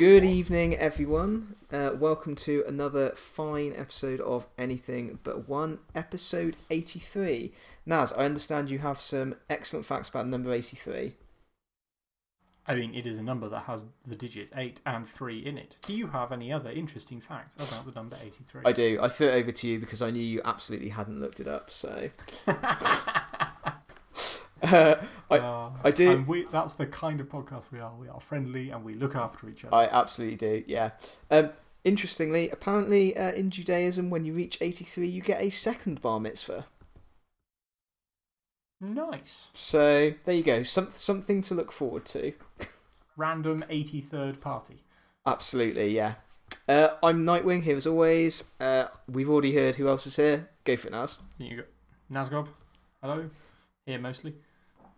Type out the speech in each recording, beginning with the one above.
Good evening, everyone. Uh, welcome to another fine episode of Anything But One, episode 83. Naz, I understand you have some excellent facts about number 83. I mean, it is a number that has the digits 8 and 3 in it. Do you have any other interesting facts about the number 83? I do. I threw it over to you because I knew you absolutely hadn't looked it up, so. uh, I, Uh, I do- and we, that's the kind of podcast we are. We are friendly and we look after each other. I absolutely do, yeah. Um, interestingly, apparently uh, in Judaism, when you reach 83, you get a second bar mitzvah. nice. So there you go. Some, something to look forward to. Random 83rd party. Absolutely, yeah. Uh, I'm Nightwing here as always. Uh, we've already heard who else is here. Go for it, Naz. You got Nazgob. Hello. Here mostly.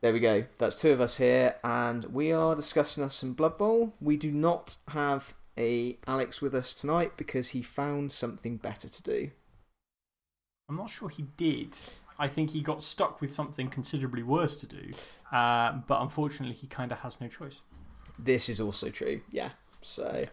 There we go. That's two of us here, and we are discussing us some Blood Bowl. We do not have a Alex with us tonight because he found something better to do. I'm not sure he did. I think he got stuck with something considerably worse to do. Uh, but unfortunately, he kind of has no choice. This is also true, yeah. So,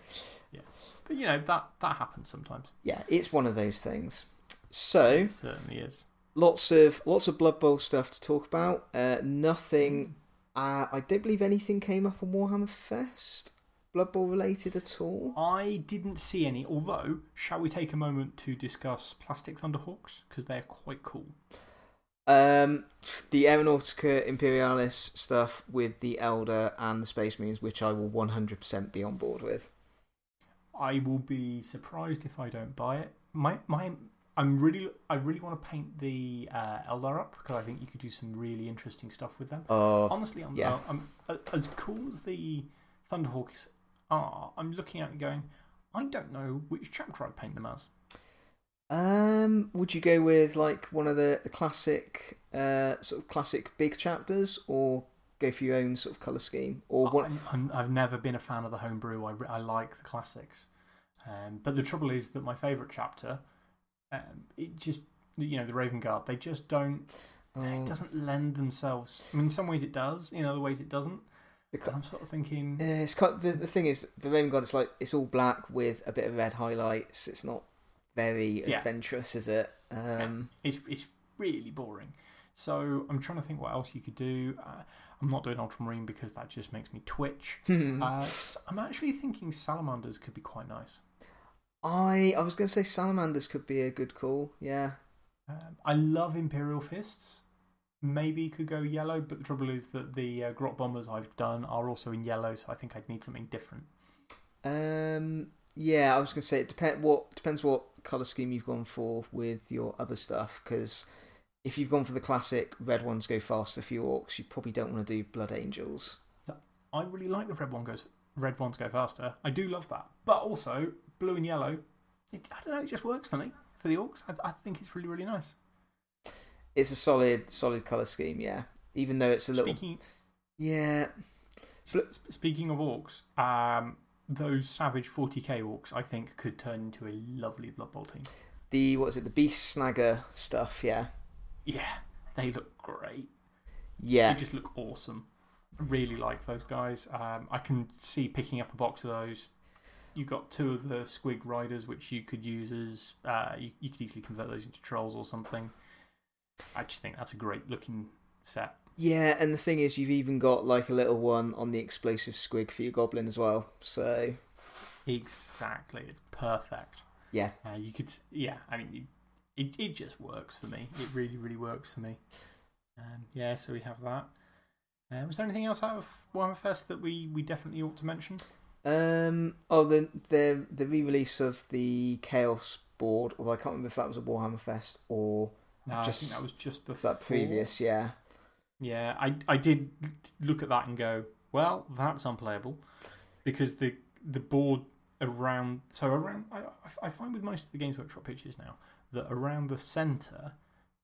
yeah, But you know, that, that happens sometimes. yeah, it's one of those things. So, It certainly is. Lots of lots of Blood Bowl stuff to talk about. Uh, nothing. Uh, I don't believe anything came up on Warhammer Fest, Blood Bowl related at all. I didn't see any, although, shall we take a moment to discuss Plastic Thunderhawks? Because they're quite cool. Um, the Aeronautica Imperialis stuff with the Eldar and the Space Marines, which I will 100% be on board with. I will be surprised if I don't buy it. My, my, I'm really, I really want to paint the uh, Eldar up because I think you could do some really interesting stuff with them. Oh, Honestly, I'm, yeah. I'm, uh, as cool as the Thunderhawks are, I'm looking at it going, I don't know which chapter I'd paint them as. um, would you go with like one of the, the classic, uh, sort of classic big chapters, or go for your own sort of colour scheme? Or what? I'm, I've never been a fan of the homebrew. I, I like the classics. Um, but the trouble is that my favourite chapter, um, it just, you know, the Raven Guard, they just don't, it doesn't lend themselves. I mean, in some ways it does, in other ways it doesn't. because, I'm sort of thinking, Yeah, it's quite, the, the thing is, the Raven Guard, it's like, it's all black with a bit of red highlights. It's not very Yeah. adventurous, is it? Um, it's, it's really boring. So I'm trying to think what else you could do. Uh, I'm not doing Ultramarine because that just makes me twitch. Uh, I'm actually thinking Salamanders could be quite nice. I I was going to say salamanders could be a good call. Yeah. Um, I love Imperial Fists. Maybe could go yellow, but the trouble is that the uh, Grot Bombers I've done are also in yellow, so I think I'd need something different. Um. Yeah, I was going to say it depend what depends what color scheme you've gone for with your other stuff. Because if you've gone for the classic red ones go faster for your orcs, you probably don't want to do blood angels. I really like the red one goes red ones go faster. I do love that, but also blue and yellow. It, I don't know, it just works for me for the orcs. I, I think it's really really nice. It's a solid solid color scheme. Yeah. Even though it's a little. Speaking Yeah. sp- speaking of orcs, um, those savage 40k orcs I think could turn into a lovely Blood Bowl team. The what is it? The Beast Snagga stuff. Yeah. Yeah, they look great. Yeah. They just look awesome. I really like those guys. Um, I can see picking up a box of those. You've got two of the Squig Riders, which you could use as. Uh, you, you could easily convert those into trolls or something. I just think that's a great looking set. Yeah, and the thing is, you've even got like a little one on the explosive squig for your goblin as well. So Exactly. It's perfect. yeah, Uh, you could. Yeah, I mean, it, it, it just works for me. It really, really works for me. Um, yeah, so we have that. Uh, was there anything else out of Warhammer Fest that we, we definitely ought to mention? Um. Oh, the the the re-release of the Chaos board. Although I can't remember if that was a Warhammer Fest or No, I think that was just before. that previous. Yeah. Yeah, I, I did look at that and go, well, that's unplayable. Because the the board around. So, around. I, I find with most of the Games Workshop pitches now that around the centre,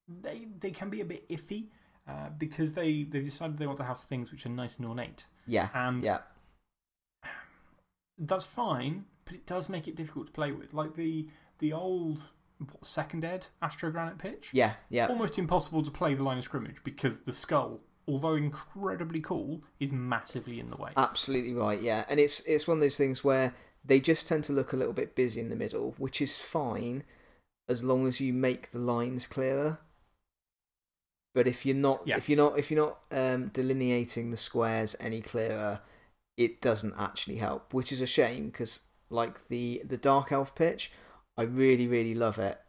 they, they can be a bit iffy uh, because they, they decided they want to have things which are nice and ornate. Yeah. And Yeah. That's fine, but it does make it difficult to play with. Like the, the old what, second ed Astro Granite pitch. Yeah. Yeah. Almost impossible to play the line of scrimmage because the skull although incredibly cool, is massively in the way. Absolutely right, yeah. And it's, it's one of those things where they just tend to look a little bit busy in the middle, which is fine as long as you make the lines clearer. But if you're not, Yeah. if you're not, if you're not um, delineating the squares any clearer, it doesn't actually help, which is a shame because, like the the dark elf pitch, I really really love it,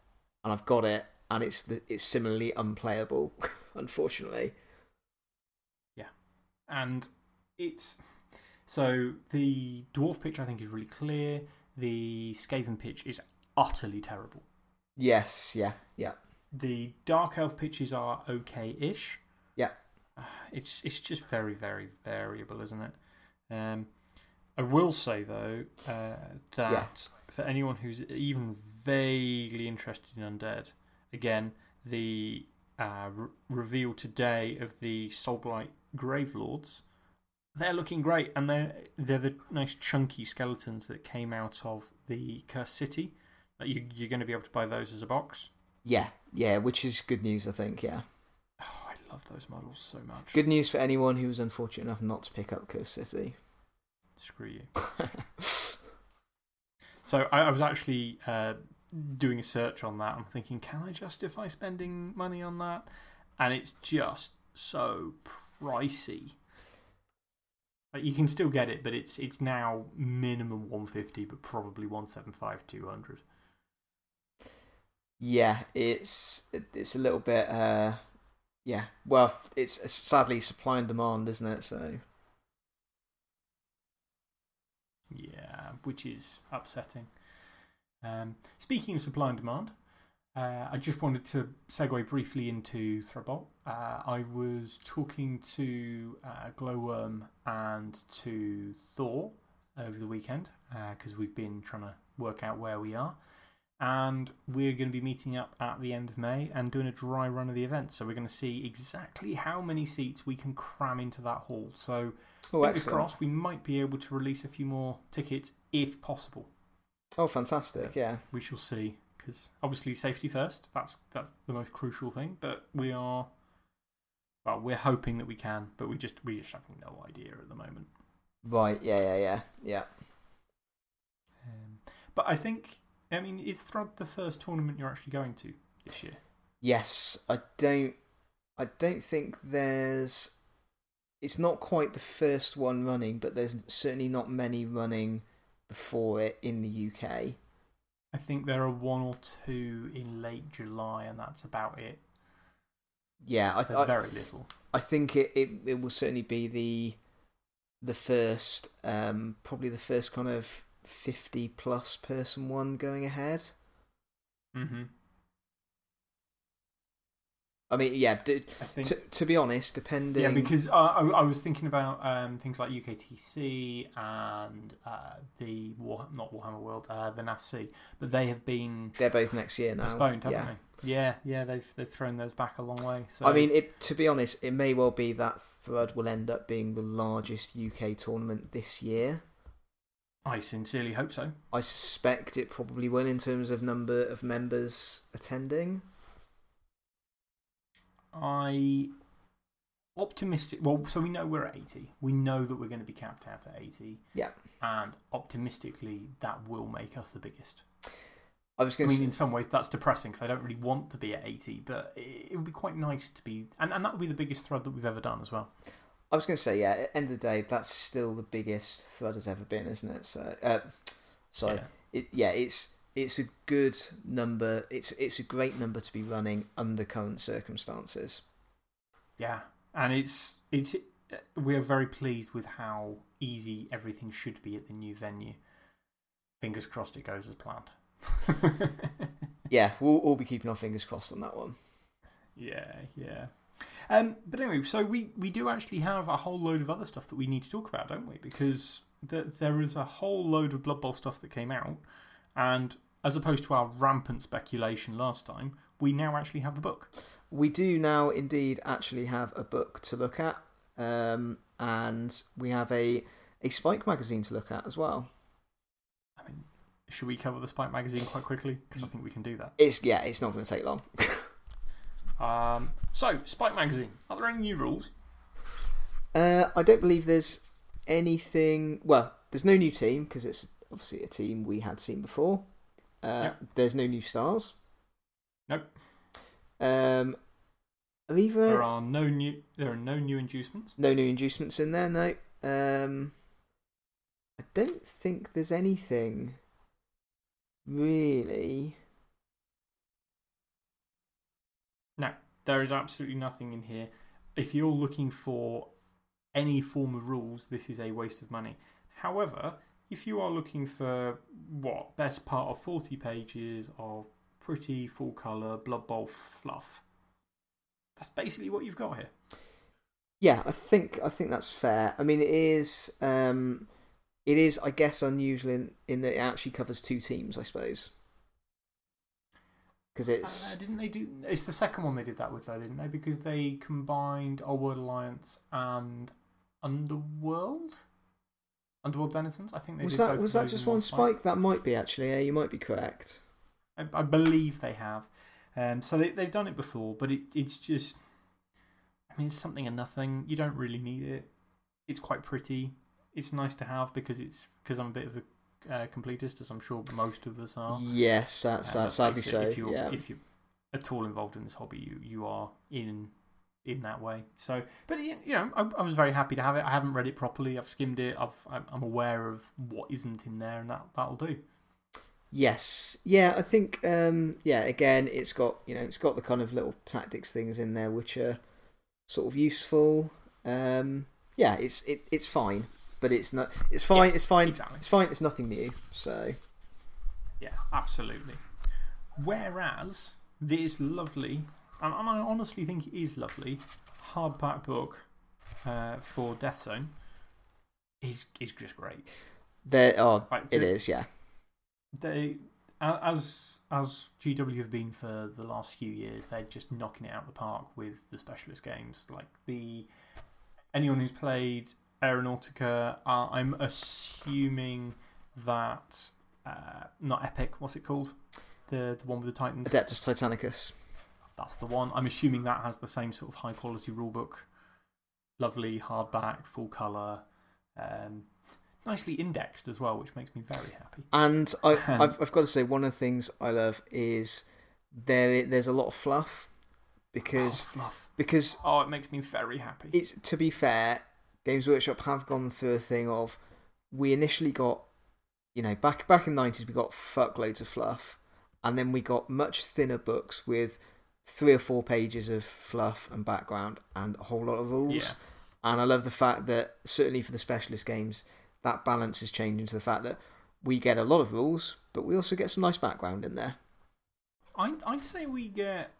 and I've got it, and it's the, it's similarly unplayable, unfortunately. Yeah, and it's so the dwarf pitch I think is really clear. The Skaven pitch is utterly terrible. Yes, yeah, yeah, The dark elf pitches are okay-ish. Yeah. Uh, it's it's just very very variable, isn't it? Um, I will say though uh, that for anyone who's even vaguely interested in undead, again the uh, re reveal today of the Soulblight Gravelords, they're looking great, and they're they're the nice chunky skeletons that came out of the Cursed City. You, you're going to be able to buy those as a box. yeah, yeah, which is good news, I think. Yeah, love those models so much. good news for anyone who was unfortunate enough not to pick up Cursed City. Screw you. So I, I was actually uh, doing a search on that. I'm thinking, can I justify spending money on that? And it's just so pricey. Like, you can still get it, but it's it's now minimum 150, but probably 175, 200. yeah, it's it's a little bit. Uh, yeah, well, it's sadly supply and demand, isn't it? So Yeah, which is upsetting. Um, speaking of supply and demand, uh, I just wanted to segue briefly into Thrudball. Uh, I was talking to uh, Glowworm and to Thor over the weekend because we've been trying to work out where we are. And we're going to be meeting up at the end of May and doing a dry run of the event. So we're going to see exactly how many seats we can cram into that hall. So oh, fingers excellent. crossed, we might be able to release a few more tickets if possible. Oh, fantastic! Yeah, We shall see. Because obviously, safety first. That's that's the most crucial thing. But we are, well, we're hoping that we can, but we just we just have no idea at the moment. right. Yeah, yeah, yeah, yeah. Um, but I think, I mean, is Thrud the first tournament you're actually going to this year? Yes, I don't. I don't think there's. It's not quite the first one running, but there's certainly not many running before it in the UK. I think there are one or two in late July, and that's about it. Yeah, I, There's I, very little. I think it, it, it will certainly be the the first, um, probably the first kind of 50 plus person one going ahead. Mm -hmm. I mean, yeah, d- I think. to, to be honest, depending. Yeah, because I, I, I was thinking about um, things like UKTC and uh, the War, not Warhammer World, uh, the NAFC, but they have been they're both next year now. postponed, haven't yeah. they? Yeah, yeah, they've they've thrown those back a long way. So I mean, it, to be honest, it may well be that Thrud will end up being the largest UK tournament this year. I sincerely hope so. I suspect it probably will in terms of number of members attending. I optimistic. Well, so we know we're at eighty. We know that we're going to be capped out at eighty. Yeah. and optimistically, that will make us the biggest. I was going to mean, in some ways, that's depressing because I don't really want to be at 80, but it, it would be quite nice to be. And, and that would be the biggest Thrud that we've ever done as well. I was going to say, yeah. At the end of the day, that's still the biggest Thrud has ever been, isn't it? So, uh, sorry, Yeah. it, yeah, it's it's a good number. It's it's a great number to be running under current circumstances. Yeah. And it's, it's, we are very pleased with how easy everything should be at the new venue. Fingers crossed it goes as planned. Yeah, we'll all be keeping our fingers crossed on that one. Yeah, yeah. Um, but anyway, so we, we do actually have a whole load of other stuff that we need to talk about, don't we? Because th there is a whole load of Blood Bowl stuff that came out, and as opposed to our rampant speculation last time, we now actually have the book. We do now indeed actually have a book to look at, um, and we have a, a Spike magazine to look at as well. I mean, should we cover the Spike magazine quite quickly? Because I think we can do that. It's yeah, it's not going to take long. Um, so, Spike magazine. Are there any new rules? Uh, I don't believe there's anything. Well, there's no new team because it's obviously a team we had seen before. Uh, Yep. There's no new stars. Nope. Um, are either There are no new. There are no new inducements. no new inducements in there. No. Um, I don't think there's anything really. There is absolutely nothing in here. If you're looking for any form of rules, this is a waste of money. However, if you are looking for what best part of 40 pages of pretty full colour Blood Bowl fluff, that's basically what you've got here. Yeah, I think I think that's fair. I mean, it is um, it is I guess unusual in, in that it actually covers two teams. I suppose because it's Uh, didn't they do? It's the second one they did that with, though, didn't they? Because they combined Old World Alliance and Underworld. Underworld Denizens. I think they was did that was that just one spike? That might be actually. Yeah, you might be correct. I, I believe they have. Um, so they, they've done it before, but it, it's just. I mean, it's something and nothing. You don't really need it. It's quite pretty. It's nice to have because it's because I'm a bit of a uh, completist, as I'm sure most of us are. Yes, that's, And that's sadly so. If you're, yeah. if you're at all involved in this hobby, you, you are in in that way. So, but you know, I, I was very happy to have it. I haven't read it properly. I've skimmed it. I've I'm I'm aware of what isn't in there, and that that'll do. Yes, yeah, I think um, yeah. Again, it's got you know it's got the kind of little tactics things in there which are sort of useful. Um, yeah, it's it, it's fine, but it's not. It's fine. it's fine. Exactly. It's fine. It's nothing new. So Yeah, absolutely. Whereas this lovely, and, and I honestly think it is lovely, hardback book uh, for Death Zone is is just great. there. Oh, Like, it is. Yeah. they as as GW have been for the last few years, they're just knocking it out of the park with the specialist games. Like the anyone who's played Aeronautica, uh, I'm assuming that uh, not Epic. What's it called? The the one with the Titans. Adeptus Titanicus. That's the one. I'm assuming that has the same sort of high quality rulebook. Lovely hardback, full color. Um, nicely indexed as well, which makes me very happy. And I, I've, I've got to say, one of the things I love is there. There's a lot of fluff because oh, fluff. because Oh, it makes me very happy. it's to be fair, Games Workshop have gone through a thing of we initially got, you know, back back in the nineties we got fuckloads of fluff, and then we got much thinner books with three or four pages of fluff and background and a whole lot of rules. Yeah. And I love the fact that certainly for the specialist games, that balance is changing to the fact that we get a lot of rules, but we also get some nice background in there. I'd, I'd say we get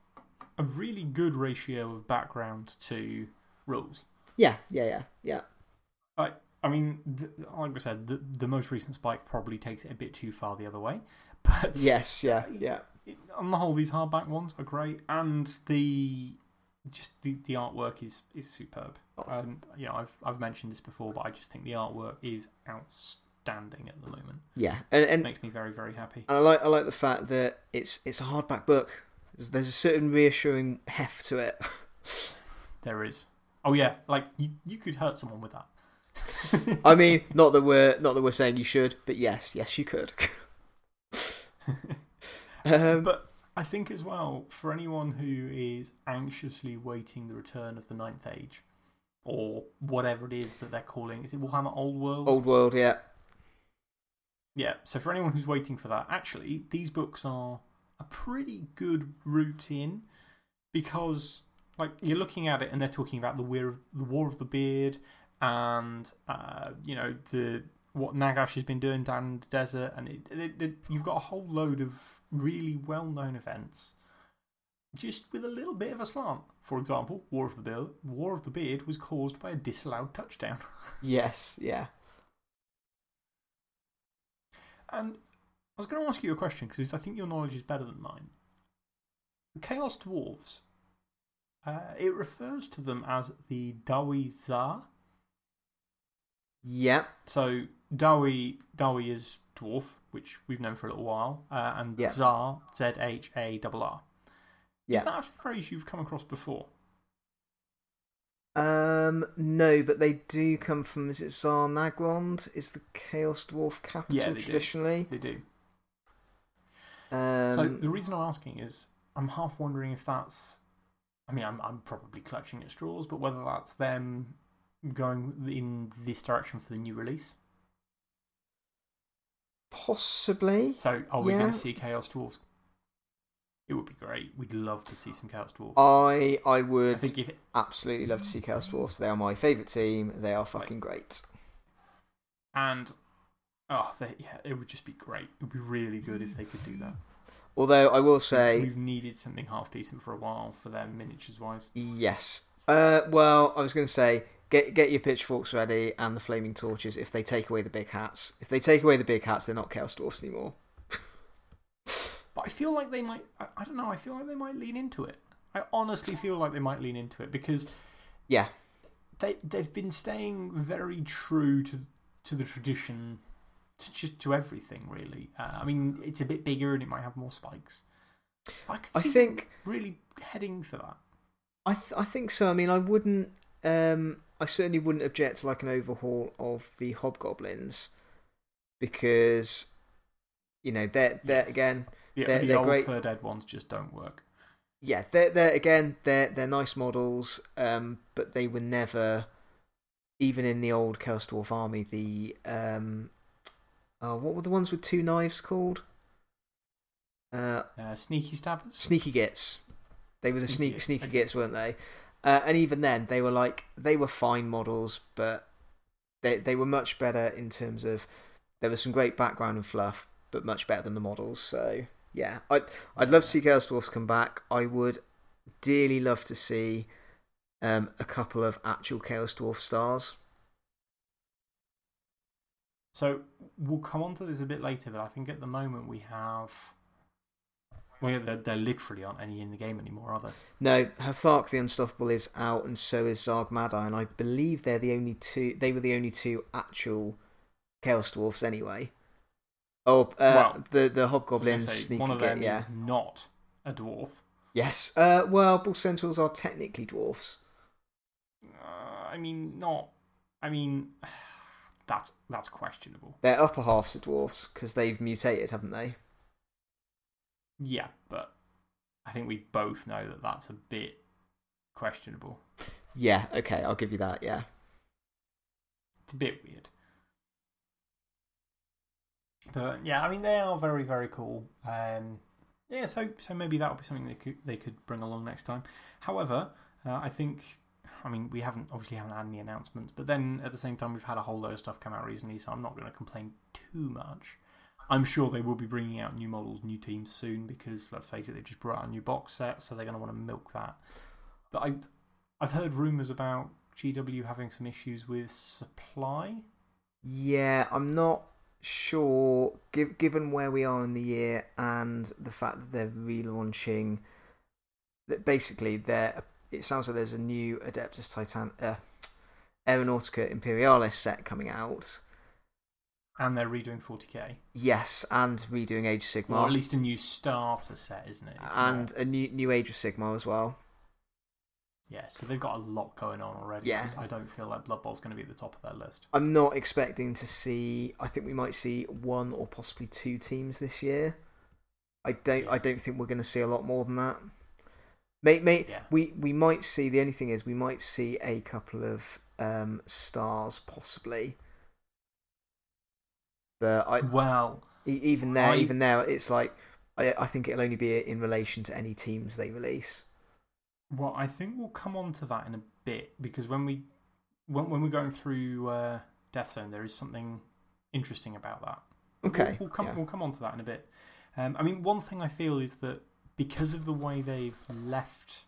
a really good ratio of background to rules. Yeah, yeah, yeah, yeah. I, I mean, th like I said, the, the most recent spike probably takes it a bit too far the other way. But Yes, yeah, yeah. on the whole, these hardback ones are great, and the just the, the artwork is is superb. Um, you know, I've I've mentioned this before, but I just think the artwork is outstanding at the moment. Yeah, and, It and makes me very very happy. And I like I like the fact that it's it's a hardback book. There's, there's a certain reassuring heft to it. There is. Oh yeah, like you you could hurt someone with that. I mean, not that we're not that we're saying you should, but yes, yes, you could. um, But I think as well, for anyone who is anxiously waiting the return of the Ninth Age, or whatever it is that they're calling, is it Warhammer Old World? old world, yeah, Yeah, so for anyone who's waiting for that, actually, these books are a pretty good route in because, like, you're looking at it and they're talking about the War of the, War of the Beard and, uh, you know, the what Nagash has been doing down in the desert, and it, it, it, you've got a whole load of really well known events. Just with a little bit of a slant. For example, War of the Beard, War of the Beard was caused by a disallowed touchdown. yes, yeah. And I was going to ask you a question because I think your knowledge is better than mine. The Chaos Dwarves, uh, it refers to them as the Dawi Zharr. Yeah, So, Dawi, Dawi is dwarf, which we've known for a little while, uh, and Yeah. Zharr, Z H A R R. Yeah. Is that a phrase you've come across before? Um, no, but they do come from. Is it Zharr-Naggrund? Is the Chaos Dwarf capital Yeah, they do. traditionally? They do. Um, so the reason I'm asking is I'm half wondering if that's. I mean, I'm, I'm probably clutching at straws, but whether that's them going in this direction for the new release. possibly. So, are we going to see Chaos Dwarfs? It would be great. We'd love to see some Chaos Dwarfs. I I would I think if absolutely love to see Chaos Dwarfs. They are my favourite team. They are fucking great. and oh, they, yeah, it would just be great. It would be really good if they could do that. Although I will say, We've needed something half decent for a while for their miniatures wise. yes. Uh, well, I was going to say, get get your pitchforks ready and the flaming torches. If they take away the big hats, if they take away the big hats, they're not Chaos Dwarfs anymore. But I feel like they might. I, I don't know. I feel like they might lean into it. I honestly feel like they might lean into it because Yeah, they they've been staying very true to to the tradition, to just to everything really. Uh, I mean, it's a bit bigger and it might have more spikes. I could I think- really heading for that. I th- I think so. I mean, I wouldn't. Um, I certainly wouldn't object to like an overhaul of the hobgoblins because you know they're they're Yes. again The, They're- the they're old great. third ed ones just don't work. yeah they're they're again they're they're nice models. Um, but they were never even in the old Chaos Dwarf army. The um, oh, what were the ones with two knives called? Uh, Uh, sneaky stabbers. Sneaky Gits. They were the Sneaky sneak, sneaky. Gits, weren't they? Uh, and even then, they were like they were fine models, but they they were much better in terms of there was some great background and fluff, but much better than the models. So yeah, I'd I'd love to see Chaos Dwarfs come back. I would dearly love to see um, a couple of actual Chaos Dwarf stars. So we'll come on to this a bit later, but I think at the moment we have. Well, there, there literally aren't any in the game anymore, are there? No, Hthark the Unstoppable is out, and so is Zzharg Madeye, and I believe they're the only two. They were the only two actual Chaos Dwarfs, anyway. Oh, uh, Well, the the I was Hobgoblin gonna say, one of them yeah, is not a dwarf. yes. Uh, well, Bull Centaurs are technically dwarfs. Uh, I mean, not. I mean, that's that's questionable. Their upper halves are dwarfs because they've mutated, haven't they? Yeah, but I think we both know that that's a bit questionable. Yeah. Okay, I'll give you that. Yeah. It's a bit weird. But yeah, I mean they are very very cool. Um, yeah, so so maybe that would be something they could they could bring along next time. However, uh, I think I mean we haven't obviously haven't had any announcements, but then at the same time we've had a whole load of stuff come out recently, so I'm not going to complain too much. I'm sure they will be bringing out new models, new teams soon because let's face it, they've just brought out a new box set, so they're going to want to milk that. But I, I've heard rumours about GW having some issues with supply. Yeah, I'm not sure. Given where we are in the year and the fact that they're relaunching, that basically they're, it sounds like there's a new Adeptus Titan, uh, Aeronautica Imperialis set coming out. And they're redoing 40k. Yes, and redoing Age of Sigmar, Or at least a new starter set, isn't it? It's and not- a new new Age of Sigmar as well. yeah, so they've got a lot going on already. Yeah. I don't feel like Blood Bowl's going to be at the top of their list. I'm not expecting to see. I think we might see one or possibly two teams this year. I don't. I don't think we're going to see a lot more than that. Mate, mate, Yeah. we we might see. The only thing is, we might see a couple of um, stars possibly. But I Well, even there, I- even there, it's like I I think it'll only be in relation to any teams they release. well, I think we'll come on to that in a bit because when we when, when we're going through uh, Death Zone, there is something interesting about that. Okay, We'll, we'll come, yeah. we'll come on to that in a bit. Um, I mean, one thing I feel is that because of the way they've left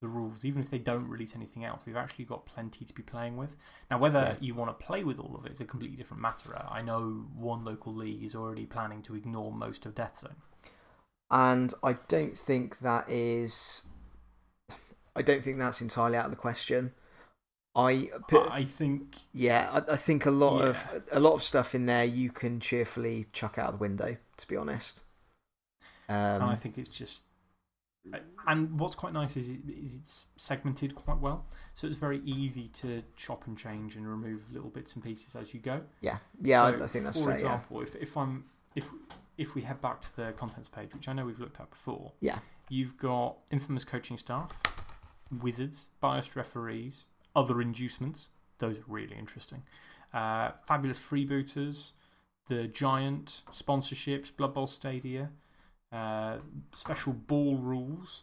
the rules, even if they don't release anything else, we've actually got plenty to be playing with. Now, whether Yeah. you want to play with all of it is a completely different matter. I know one local league is already planning to ignore most of Death Zone. and I don't think that is. I don't think that's entirely out of the question. I put, I think, yeah, I, I think a lot Yeah. of a lot of stuff in there you can cheerfully chuck out the window. To be honest, um, and I think it's just And what's quite nice is, it, is it's segmented quite well. So it's very easy to chop and change and remove little bits and pieces as you go. Yeah, yeah, So, I, I think that's For fair. example, if, if, I'm, if, if we head back to the contents page, which I know we've looked at before, Yeah. you've got infamous coaching staff, wizards, biased referees, other inducements. Those are really interesting. Uh, fabulous freebooters, the Giant, sponsorships, Blood Bowl Stadia, uh, special ball rules,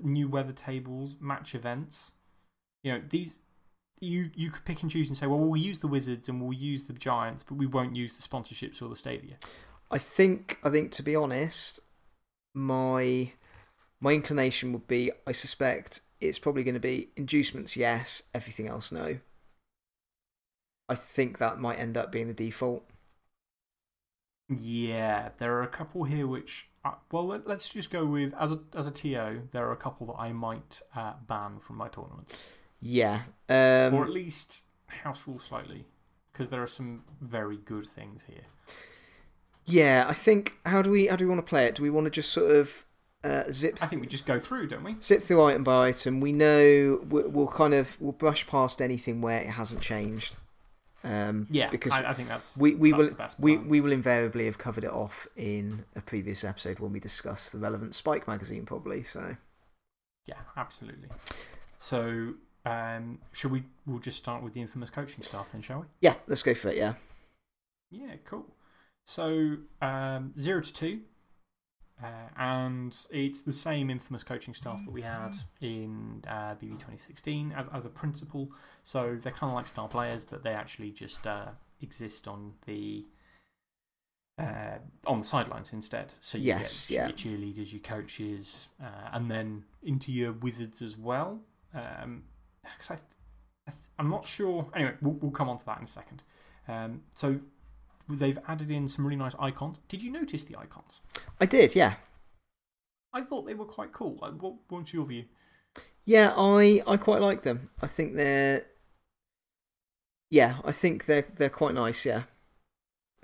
new weather tables, match events. You know, these. You, you could pick and choose and say, well, we'll use the Wizards and we'll use the Giants, but we won't use the sponsorships or the Stadia. I think, I think to be honest, my my inclination would be I suspect it's probably going to be inducements, yes, everything else, no. I think that might end up being the default. Yeah, there are a couple here which. Uh, well, let, us just go with. As a, as a TO, there are a couple that I might uh, ban from my tournament. Yeah. Um, or at least house rule slightly. Because there are some very good things here. Yeah, I think. How do we, how do we want to play it? Do we want to just sort of uh, zip I think we just go through, don't we? zip through item by item. We know we'll, we'll kind of we'll brush past anything where it hasn't changed. Um, Yeah, because I, I think that's. we, we that's will the best we, we will invariably have covered it off in a previous episode when we discuss the relevant Spike magazine, probably. So Yeah, absolutely. So, um, should we. We'll just start with the infamous coaching staff then, shall we? yeah, let's go for it. Yeah, Yeah, cool. So, um, 0 to 2. Uh, and it's the same infamous coaching staff that we had in uh, BB 2016 as, as a principal. So they're kind of like star players, but they actually just uh, exist on the uh, on the sidelines instead. So you Yes, get yeah. your cheerleaders, your coaches, uh, and then into your wizards as well. Um 'cause I, I, I'm not sure. Anyway, we'll, we'll come on to that in a second. Um, so they've added in some really nice icons. Did you notice the icons? I did. Yeah, I thought they were quite cool. What, what's your view? yeah. I I quite like them. I think they're yeah. I think they're they're quite nice. Yeah.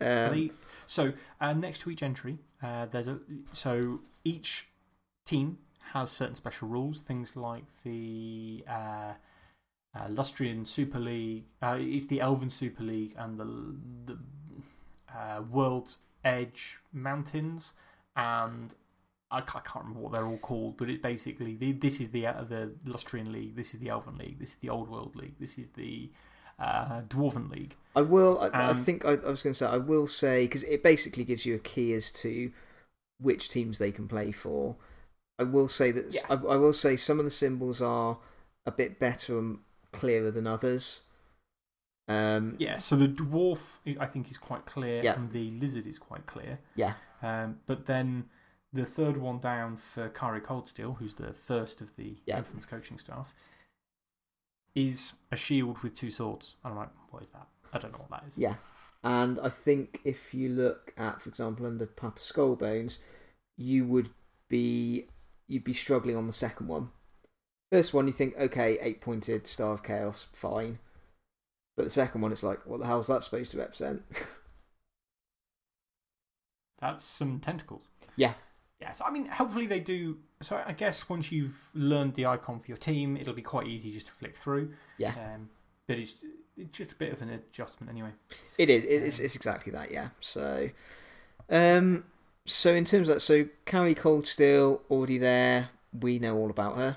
Um, They- so uh, next to each entry, uh, there's a so each team has certain special rules. Things like the uh, uh, Lustrian Super League, uh, it's the Elven Super League, and the the uh, World's Edge Mountains, and I I can't remember what they're all called, but it's basically the, this is the uh, the Lustrian League, this is the Elven League, this is the Old World League, this is the uh, Dwarven League. I will. I, I Um, think I, I was going to say I will say because it basically gives you a key as to which teams they can play for. I will say that Yeah. I, I will say some of the symbols are a bit better and clearer than others. Um, Yeah, so the dwarf I think is quite clear, Yeah. and the lizard is quite clear. yeah, Um, but then the third one down for Kari Coldsteel, who's the first of the Yeah. coaching staff, is a shield with two swords. And I'm like, what is that? I don't know what that is. yeah. And I think if you look at, for example, under Papa Skullbones, you would be you'd be struggling on the second one. First one, you think, okay, eight pointed Star of Chaos, fine. But the second one, it's like, what the hell is that supposed to represent? That's some tentacles. Yeah. Yeah, so I mean, hopefully they do. So I guess once you've learned the icon for your team, it'll be quite easy just to flick through. Yeah. Um, but it's, it's just a bit of an adjustment anyway. It is. It- It's, it's exactly that. Yeah. So, um, so in terms of that, so Kari Coldsteel already there. We know all about her.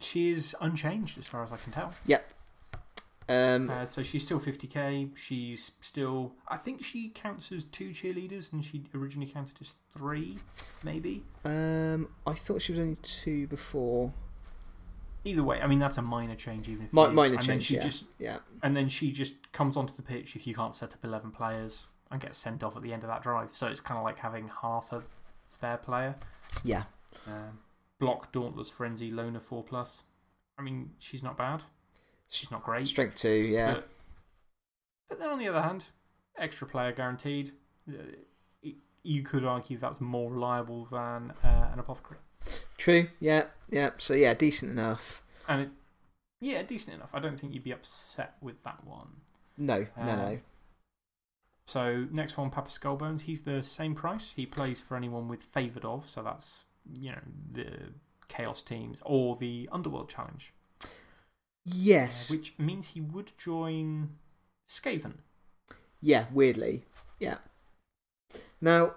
She is unchanged as far as I can tell. Um, Uh, so she's still 50k. She's still. I think she counts as two cheerleaders, and she originally counted as three, maybe. um, I thought she was only two before. Either way, I mean that's a minor change, even if Mi- minor and then change, she yeah. just Yeah. and then she just comes onto the pitch if you can't set up 11 players and gets sent off at the end of that drive. So it's kind of like having half a spare player. Yeah. Um, block, Dauntless, Frenzy, Loner 4 plus. I mean, she's not bad. She's not great. Strength two. Yeah. But, but then on the other hand, extra player guaranteed. Uh, You could argue that's more reliable than uh, an apothecary. True. Yeah. Yeah. So yeah, decent enough. And it, yeah, decent enough. I don't think you'd be upset with that one. No. No. No. So, next one, Papa Skullbones. He's the same price. He plays for anyone with favoured of, so that's you know, the Chaos teams or the Underworld Challenge. Yes. Uh, which means he would join Skaven. Yeah, weirdly. Yeah. Now,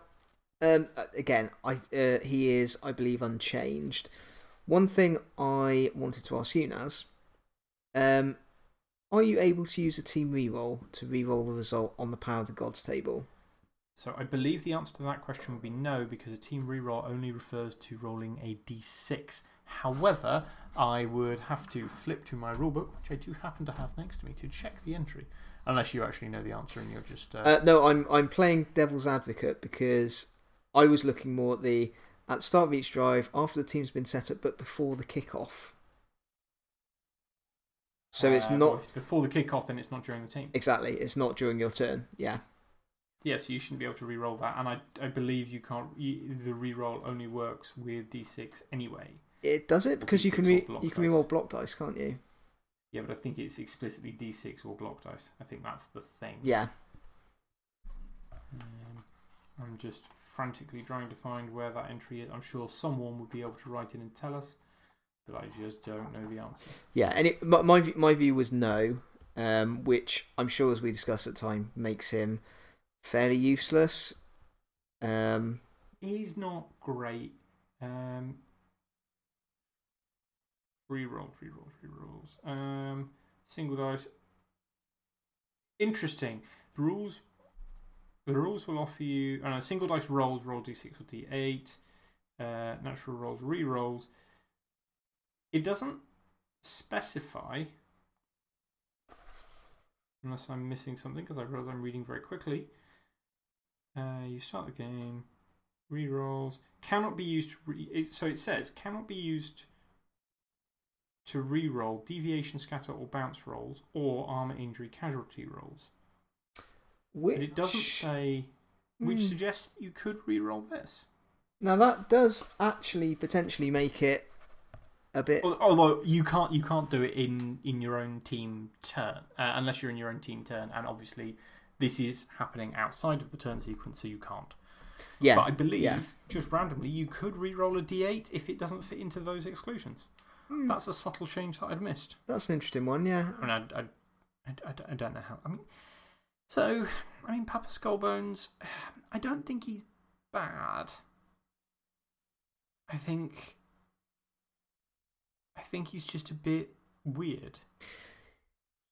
um, again, I, uh, he is, I believe, unchanged. One thing I wanted to ask you, Naz. Um, are you able to use a team reroll to reroll the result on the Power of the Gods table? So I believe the answer to that question would be no, because a team reroll only refers to rolling a d6. However, I would have to flip to my rulebook, which I do happen to have next to me, to check the entry. Unless you actually know the answer and you're just. Uh... Uh, no, I'm, I'm playing devil's advocate because I was looking more at the at the start of each drive, after the team's been set up, but before the kickoff. So it's Uh, not. well, if it's before the kickoff, then it's not during the team. Exactly, it's not during your turn. Yeah. Yeah, so you shouldn't be able to re-roll that. And I, I believe you can't. You, the re-roll only works with d6 anyway. It does it because you can, D6 re you can reroll block dice, can't you? Yeah, but I think it's explicitly d6 or block dice. I think that's the thing. Yeah. Um, I'm just frantically trying to find where that entry is. I'm sure someone would be able to write in and tell us, but I just don't know the answer. Yeah, and it, my, my, view- my view was no, um, which I'm sure, as we discussed at the time, makes him fairly useless. Um, He's not great. Um, reroll, reroll, rerolls. Um, single dice. Interesting. The rules. The rules will offer you uh, single dice rolls, roll d6 or d8. Uh, natural rolls, rerolls. It doesn't specify, unless I'm missing something, because I realize I'm reading very quickly. Uh, you start the game. Rerolls cannot be used. Re- it, so it says cannot be used to re-roll deviation, scatter, or bounce rolls, or armor, injury, casualty rolls. which, But it doesn't say, which Hmm. suggests you could re-roll this. Now, that does actually potentially make it a bit. Although you can't, you can't do it in in your own team turn uh, unless you're in your own team turn, and obviously this is happening outside of the turn sequence, so you can't. Yeah. But I believe, yeah. just randomly, you could re-roll a d8 if it doesn't fit into those exclusions. Hmm. That's a subtle change that I'd missed. That's an interesting one, yeah. I mean, I, I, I, I- don't know how. I mean, so, I mean, Papa Skullbones, I don't think he's bad. I think. I think he's just a bit weird.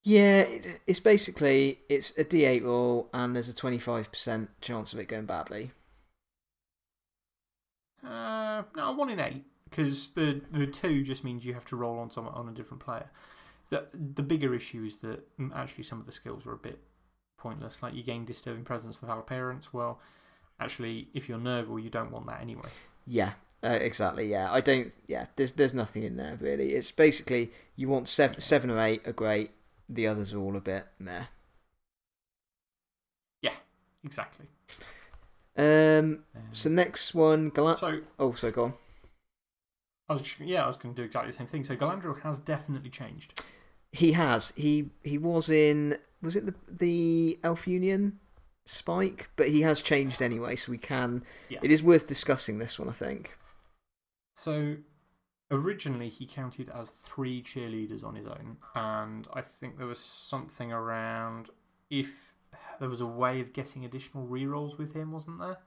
Yeah, it, it's basically it's a D8 roll, and there's a 25% chance of it going badly. Uh, no, one in eight because the the two just means you have to roll on someone on a different player. The the bigger issue is that mm, actually some of the skills are a bit pointless. Like you gain disturbing presence for valor parents. Well, actually, if you're Nurgle, you don't want that anyway. Yeah, uh, exactly. Yeah, I don't. Yeah, there's there's nothing in there really. It's basically you want seven seven or eight are great. The others are all a bit meh. Yeah, exactly. Um. Um, So next one, Gal. so Oh, so go on. I was yeah, I was going to do exactly the same thing. So Galandril has definitely changed. He has. He he was in. Was it the the Elf Union spike? But he has changed anyway, so we can. Yeah. It is worth discussing this one, I think. So originally he counted as three cheerleaders on his own, and I think there was something around if there was a way of getting additional rerolls with him, wasn't there?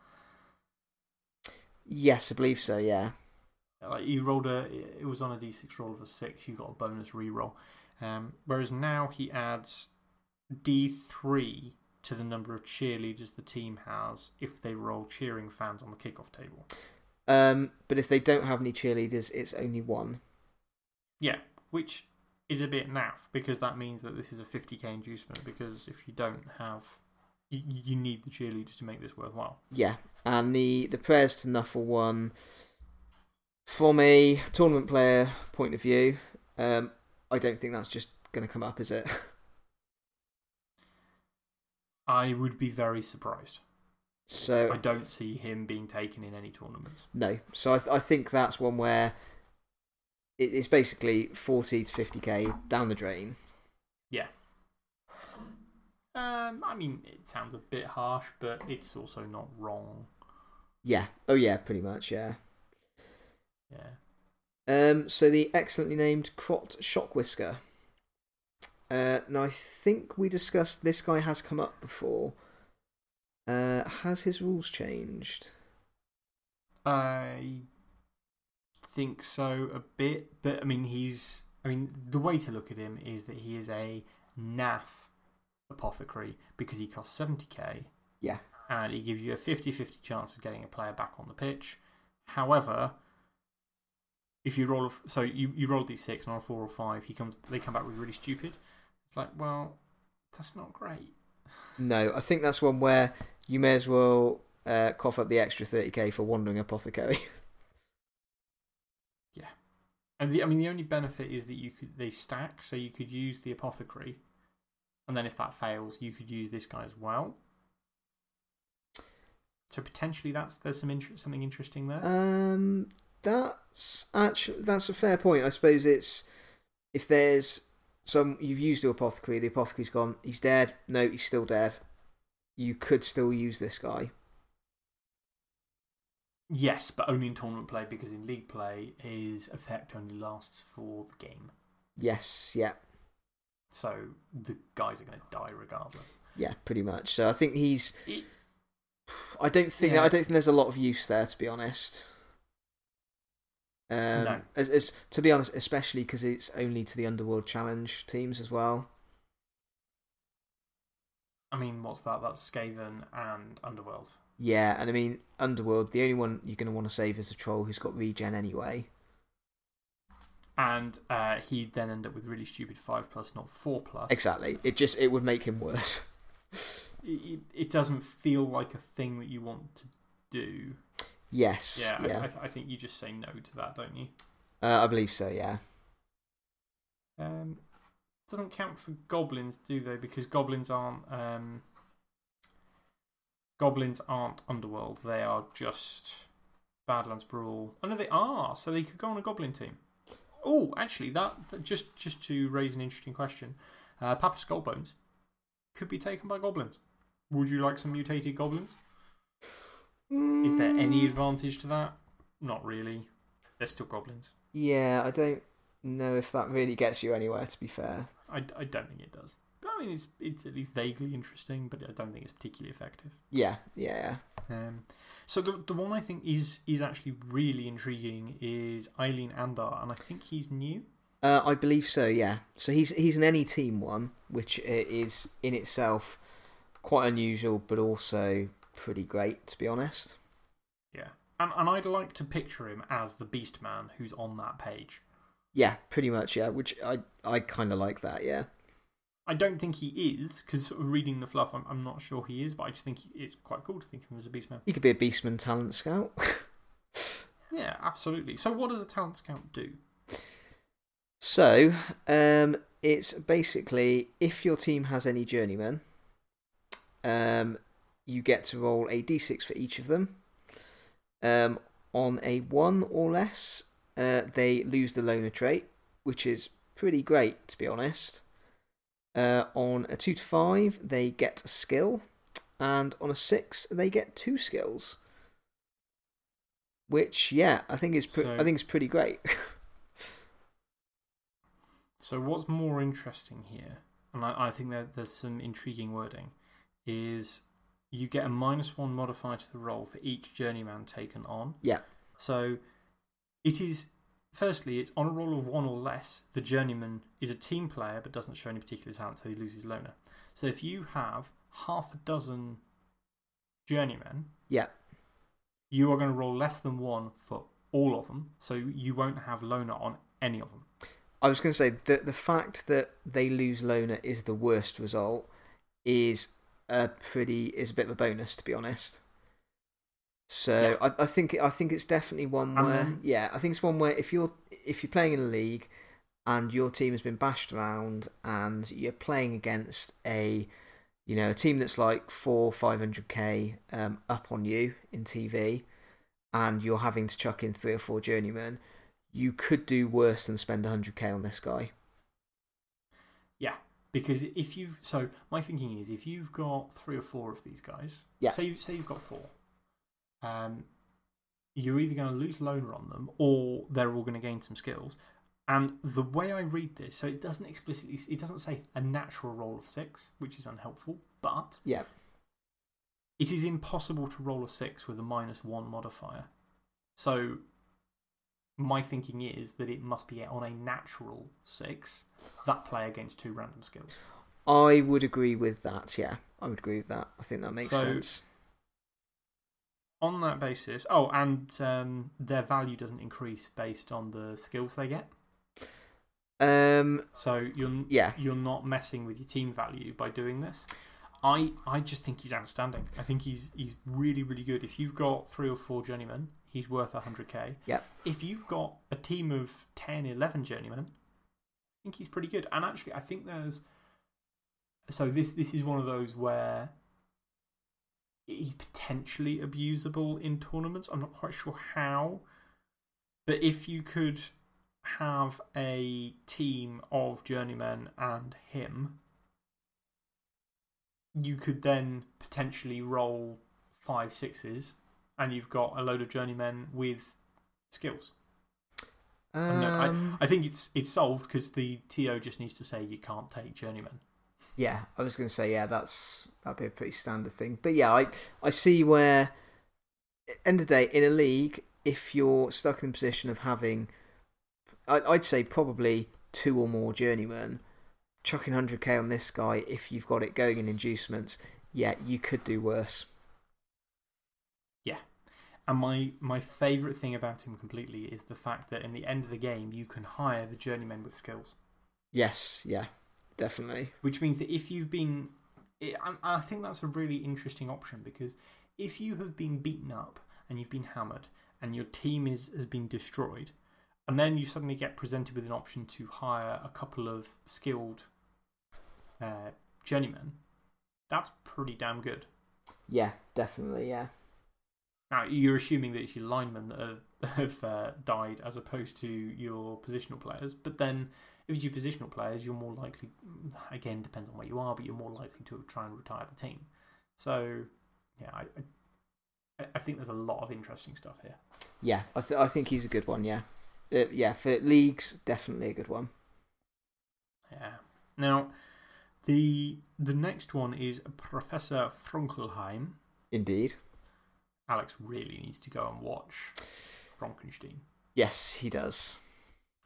Yes, I believe so. Yeah. Like you rolled a, it was on a d6 roll of a six, you got a bonus reroll. Um, whereas now he adds d3 to the number of cheerleaders the team has if they roll cheering fans on the kickoff table. Um. But if they don't have any cheerleaders, it's only one. Yeah, which is a bit naff because that means that this is a 50k inducement. Because if you don't have, you, you need the cheerleaders to make this worthwhile. Yeah, and the the prayers to Nuffle one, from a tournament player point of view, um, I don't think that's just going to come up, is it? I would be very surprised. So I don't see him being taken in any tournaments. no, so I th I think that's one where it, it's basically forty to fifty k down the drain. Yeah. Um, I mean, it sounds a bit harsh, but it's also not wrong. Yeah. Oh yeah, pretty much. Yeah. Um, so the excellently named Krot Shockwhisker. Uh, now I think we discussed this guy has come up before. Uh, has his rules changed? I think so a bit, but I mean, he's. I mean, the way to look at him is that he is a naff apothecary because he costs 70k. Yeah. And he gives you a 50 50 chance of getting a player back on the pitch. However, if you roll, a, so you, you roll d6 and on a 4 or 5, he comes, they come back with really stupid. It's like, well, that's not great. No, I think that's one where you may as well uh, cough up the extra 30k for wandering apothecary. yeah. And the, I mean, the only benefit is that you could they stack, so you could use the apothecary, and then if that fails, you could use this guy as well. So potentially, that's there's some inter something interesting there. Um, that's actually that's a fair point. I suppose it's if there's some you've used your apothecary, the apothecary's gone, he's dead. No, he's still dead. You could still use this guy. Yes, but only in tournament play because in league play, his effect only lasts for the game. Yes, yeah. So the guys are going to die regardless. Yeah, pretty much. So I think he's. It, I don't think Yeah. I don't think there's a lot of use there, to be honest. Um, No. as, as to be honest, especially because it's only to the Underworld Challenge teams as well. I mean, what's that? That's Skaven and Underworld. Yeah, and I mean Underworld. The only one you're going to want to save is the troll who's got regen anyway. And uh, he'd then end up with really stupid 5 plus, not 4 plus. Exactly. It just it would make him worse. It, it, it doesn't feel like a thing that you want to do. Yes. Yeah, Yeah. I, I, th- I think you just say no to that, don't you? uh, I believe so. Yeah. Um, doesn't count for goblins, do they? Because goblins aren't. Um, goblins aren't underworld. They are just Badlands Brawl. Oh no, they are. So they could go on a goblin team. Oh, actually, that, that- just just to raise an interesting question, uh, Papa Skullbones could be taken by goblins. Would you like some mutated goblins? Is there any Mm, advantage to that? Not really. They're still goblins. Yeah, I don't know if that really gets you anywhere. To be fair. I, I don't think it does. I mean, it's, it's at least vaguely interesting, but I don't think it's particularly effective. Yeah. Yeah. Um, so the, the one I think is, is actually really intriguing is Ayleen Andar, and I think he's new. Uh, I believe so. Yeah. So he's he's an any team one, which is in itself quite unusual, but also pretty great, to be honest. Yeah. And, and I'd like to picture him as the Beast Man who's on that page. Yeah, pretty much. Yeah, which I I kind of like that. Yeah. I don't think he is, because sort of reading the fluff, I'm, I'm not sure he is, but I just think he, it's quite cool to think of him as a Beast Man. You could be a Beastman talent scout. Yeah, absolutely. So, what does a talent scout do? So, um, it's basically if your team has any journeymen, um, you get to roll a d6 for each of them. Um, on a 1 or less, uh, they lose the loner trait, which is pretty great, to be honest. Uh, on a 2 to 5, they get a skill, and on a 6, they get two skills. Which, yeah, I think is, So- I think is pretty great. So, what's more interesting here, and I, I think that there's some intriguing wording, is you get a minus one modifier to the roll for each journeyman taken on. Yeah. So, it is, firstly, it's on a roll of one or less. The journeyman is a team player but doesn't show any particular talent, so he loses loner. So, if you have half a dozen journeymen, yeah. you are going to roll less than one for all of them, so you won't have loner on any of them. I was going to say that the fact that they lose Loner is the worst result is a pretty is a bit of a bonus to be honest. So I, I think I think it's definitely one where then- yeah I think it's one where if you're if you're playing in a league and your team has been bashed around and you're playing against a you know a team that's like four five hundred k um, up on you in TV and you're having to chuck in three or four journeymen you could do worse than spend 100k on this guy. Yeah, because if you've. So, my thinking is if you've got three or four of these guys, Yeah. say, you, say you've got four, um, you're either going to lose loner on them or they're all going to gain some skills. And the way I read this, so it doesn't explicitly, it doesn't say a natural roll of six, which is unhelpful, but Yeah. it is impossible to roll a six with a minus one modifier. So my thinking is that it must be on a natural six that play against two random skills. I would agree with that, yeah. I would agree with that. I think that makes So- sense. On that basis, oh, and um, their value doesn't increase based on the skills they get. Um, So you're, yeah. you're not messing with your team value by doing this. I, I just think he's outstanding. I think he's, he's really, really good. If you've got three or four journeymen, he's worth 100k. Yep. If you've got a team of 10, 11 journeymen, I think he's pretty good. And actually, I think there's. So this, this is one of those where he's potentially abusable in tournaments. I'm not quite sure how. But if you could have a team of journeymen and him, you could then potentially roll five sixes and you've got a load of journeymen with skills. And no, Um, I, I think it's, it's solved because the TO just needs to say you can't take journeymen. Yeah, I was going to say, yeah, that's that'd be a pretty standard thing. But yeah, I, I see where, end of the day, in a league, if you're stuck in the position of having, I, I'd say probably two or more journeymen, chucking 100k on this guy, if you've got it going in inducements, yeah, you could do worse. And my, my favourite thing about him completely is the fact that in the end of the game, you can hire the journeymen with skills. Yes, yeah, definitely. Which means that if you've been. It, I, I think that's a really interesting option because if you have been beaten up and you've been hammered and your team is, has been destroyed, and then you suddenly get presented with an option to hire a couple of skilled uh, journeymen, that's pretty damn good. Yeah, definitely, yeah. Now, you're assuming that it's your linemen that have, have uh, died as opposed to your positional players, but then if it's your positional players, you're more likely, again, depends on where you are, but you're more likely to try and retire the team. So, yeah, I, I, I think there's a lot of interesting stuff here. Yeah, I, th I think he's a good one, yeah. Uh, yeah, for leagues, definitely a good one. Yeah. Now, the, the next one is Professor Frankelheim. Indeed. Alex really needs to go and watch Frankenstein. Yes, he does.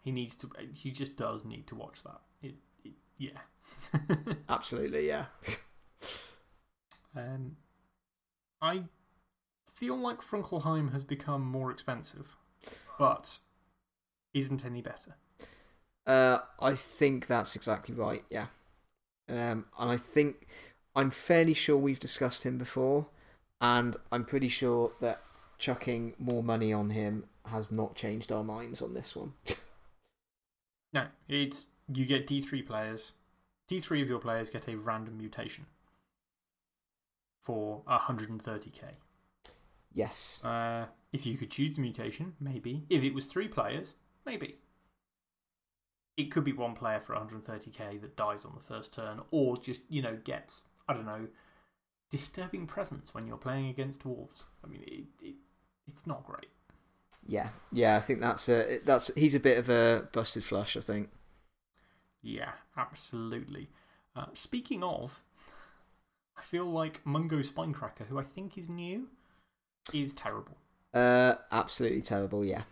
He needs to, he just does need to watch that. It, it, yeah. Absolutely, yeah. Um, I feel like Fronkelheim has become more expensive, but isn't any better. Uh, I think that's exactly right, yeah. Um, and I think I'm fairly sure we've discussed him before, and I'm pretty sure that chucking more money on him has not changed our minds on this one. No, it's you get D3 players. D3 of your players get a random mutation for 130k. Yes. Uh, if you could choose the mutation, maybe. If it was three players, maybe. It could be one player for 130k that dies on the first turn, or just, you know, gets, I don't know, disturbing presence when you're playing against dwarves. I mean, it, it, it's not great. Yeah, yeah, I think that's a, that's, he's a bit of a busted flush, I think. Yeah, absolutely. Uh, speaking of, I feel like Mungo Spinecracker, who I think is new, is terrible. Uh, absolutely terrible, yeah.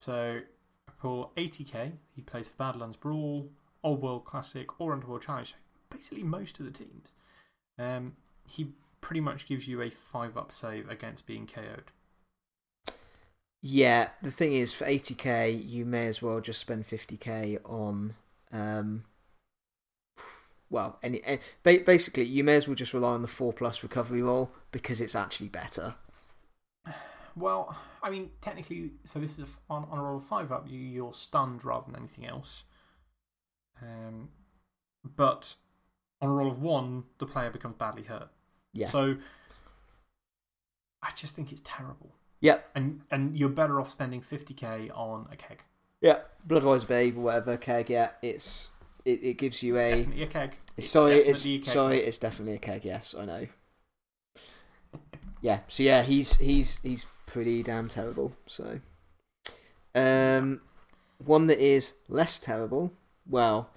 So, for 80k, he plays for Badlands Brawl, Old World Classic, or Underworld Challenge. So basically, most of the teams. Um, he pretty much gives you a 5 up save against being KO'd. Yeah, the thing is, for 80k, you may as well just spend 50k on. Um, well, any, any, basically, you may as well just rely on the 4 plus recovery roll because it's actually better. Well, I mean, technically, so this is a, on, on a roll of 5 up, you, you're stunned rather than anything else. Um, but on a roll of 1, the player becomes badly hurt. Yeah. So, I just think it's terrible. Yep. And, and you're better off spending 50k on a keg. Yeah, Bloodweiser Babe, whatever, keg, yeah, it's, it, it gives you a. Definitely a keg. It's sorry, it's, a keg. sorry, it's definitely a keg, yes, I know. Yeah, so yeah, he's he's he's pretty damn terrible. So, um, one that is less terrible. Well,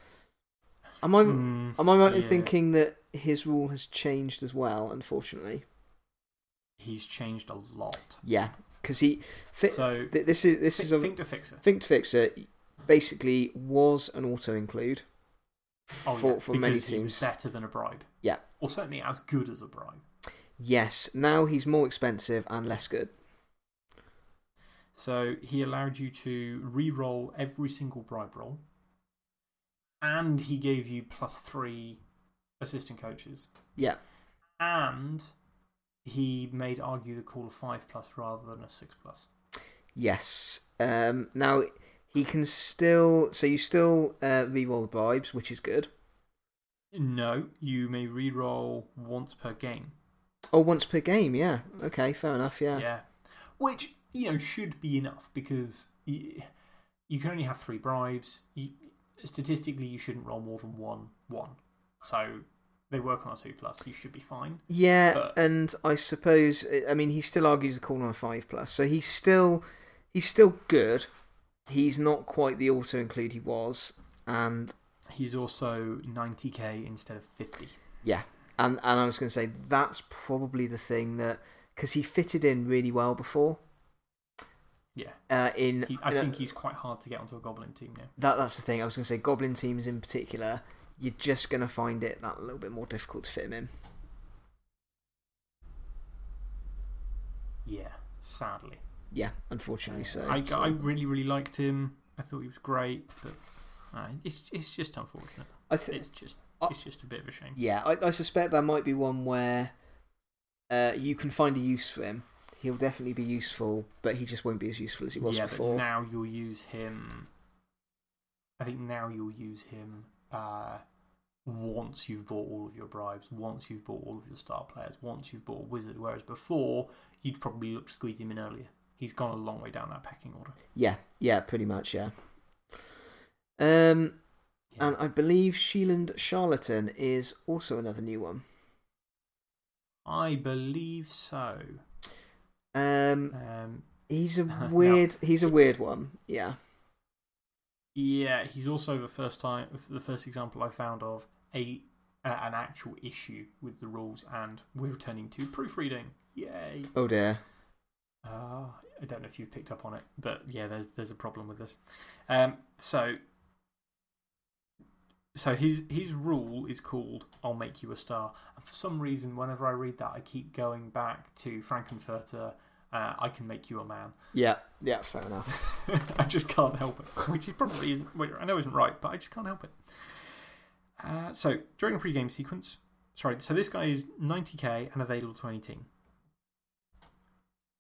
am I Hmm, am I right in thinking that his rule has changed as well? Unfortunately, He's changed a lot. yeah, because he fi- So th- this is this is a think to fix it. Fink Da Fixer basically was an auto include Oh, for yeah, for many teams. better than a bribe. Yeah. Or certainly as good as a bribe. Yes, now he's more expensive and less good. So he allowed you to re roll every single bribe roll. And he gave you plus three assistant coaches. Yeah, And he made argue the call a 5 plus rather than a 6 plus. yes. Um, now he can still so you still uh, re-roll the bribes, which is good. No, you may re roll once per game. Oh, once per game. Yeah. Okay, fair enough. Yeah. Yeah. Which, you know, should be enough because you, you can only have three bribes. You, statistically, you shouldn't roll more than one one. So they work on a 2 plus. You should be fine. Yeah, But- and I suppose I mean he still argues the call on a five plus, so he's still he's still good. He's not quite the auto include he was, and He's also 90k instead of 50. Yeah, and and I was going to say that's probably the thing that because he fitted in really well before. Yeah. Uh, in He, I uh, think he's quite hard to get onto a Goblin team now. that that's the thing. I was going to say Goblin teams in particular, you're just going to find it that little bit more difficult to fit him in. Yeah, sadly. Yeah, unfortunately so. I, so- I really, really liked him. I thought he was great, but uh, it's, it's just unfortunate. I It's just, I- it's just a bit of a shame. yeah, I, I suspect that might be one where uh, you can find a use for him. He'll definitely be useful, but he just won't be as useful as he was yeah, before. but now you'll use him. I think now you'll use him uh, once you've bought all of your bribes, once you've bought all of your star players, once you've bought a wizard. Whereas before, you'd probably look to squeeze him in earlier. He's gone a long way down that pecking order. Yeah, yeah, pretty much, yeah. Um, Yeah. And I believe Schielund Scharlitan is also another new one. I believe so. Um, Um, he's a No. weird. He's a weird one. Yeah. yeah, he's also the first time, the first example I found of a uh, an actual issue with the rules, and we're returning to proofreading. Yay! Oh dear. Uh, I don't know if you've picked up on it, but yeah, there's there's a problem with this. Um, so, so his his rule is called "I'll make you a star," and for some reason, whenever I read that, I keep going back to Frank-N-Furter. Uh, I can make you a man. Yeah. Yeah. Fair enough. I just can't help it, which is probably isn't. Which I know isn't right, but I just can't help it. Uh, so during a pre-game sequence, sorry. So this guy is 90k and available to any team.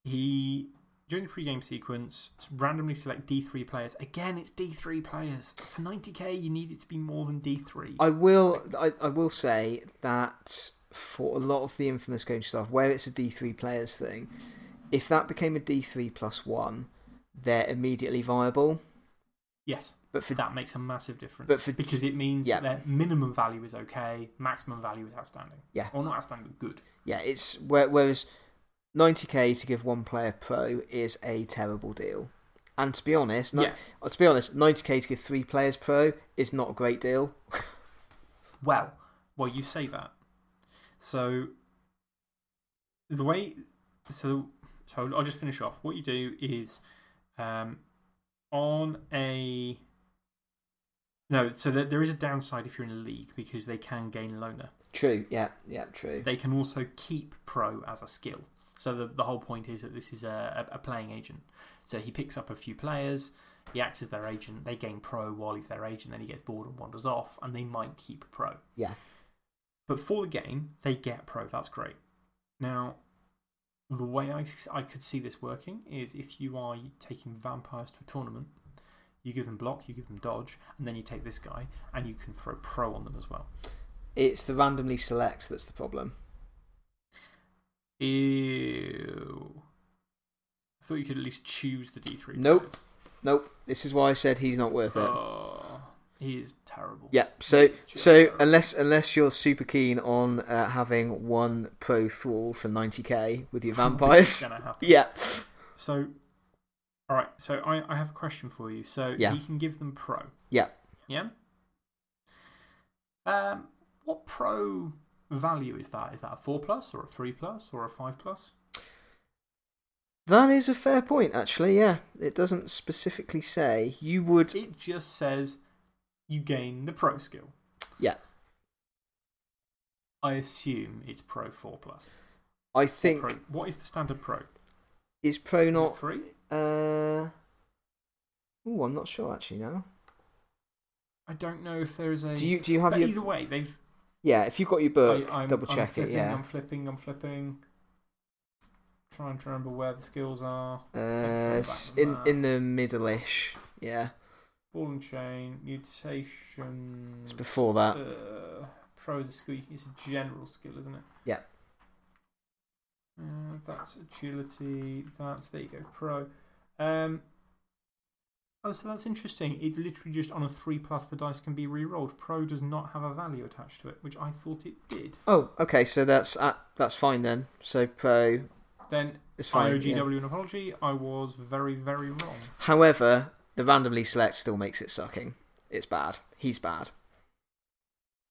He during the pre-game sequence randomly select D3 players. Again, it's D3 players. For 90k, you need it to be more than D3. I will. I, I will say that for a lot of the infamous game stuff, where it's a D three players thing, if that became a D three plus one, they're immediately viable. yes, But for that makes a massive difference. but for because it means Yeah. that their minimum value is okay, maximum value is outstanding. Yeah. Or not outstanding, but good. Yeah, it's where- whereas 90k to give one player pro is a terrible deal. And to be honest, yeah. uh, to be honest, 90k to give three players pro is not a great deal. Well, well, you say that. So the way, so so I'll just finish off. What you do is, um, on a no. So there, there is a downside if you're in a league because they can gain loner. True, yeah, yeah, true. They can also keep pro as a skill. So the the whole point is that this is a, a, a playing agent. So he picks up a few players. He acts as their agent. They gain pro while he's their agent. Then he gets bored and wanders off, and they might keep pro. Yeah. But for the game, they get pro. That's great. Now, the way I, I could see this working is if you are taking vampires to a tournament, you give them block, you give them dodge, and then you take this guy and you can throw pro on them as well. It's the randomly select that's the problem. Ew. I thought you could at least choose the D3. Nope. Nope, this is why I said he's not worth it. Oh. He is terrible. Yeah. So so terrible. unless unless you're super keen on uh, having one pro thrall for 90k with your vampires, yeah. So, all right. So I, I have a question for you. So Yeah. he can give them pro. Yeah. Yeah. Um, what pro value is that? Is that a four plus or a three plus or a five plus? That is a fair point, actually. Yeah, it doesn't specifically say. You would. It just says you gain the pro skill. Yeah. I assume it's pro four plus. I think Pro, what is the standard pro? is pro Is not. three? Uh. Oh, I'm not sure actually now. I don't know if there is a. Do you do you have your? either way, they've Yeah, if you've got your book, I, I'm, double I'm check flipping, it. Yeah. I'm flipping. I'm flipping. Trying to remember where the skills are. Uh, back s- on in in the middle-ish. Yeah, Ball and chain, mutation. it's before that. Uh, pro is a skill. It's a general skill, isn't it? Yeah. Uh, that's agility. That's there you go. Pro. Um. Oh, so that's interesting. It's literally just on a three plus. The dice can be re-rolled. Pro does not have a value attached to it, which I thought it did. Oh, okay. So that's uh, that's fine then. So pro Then is fine. yeah. IOGW and apology. I was very very wrong. However, the randomly select still makes it sucking. It's bad. He's bad.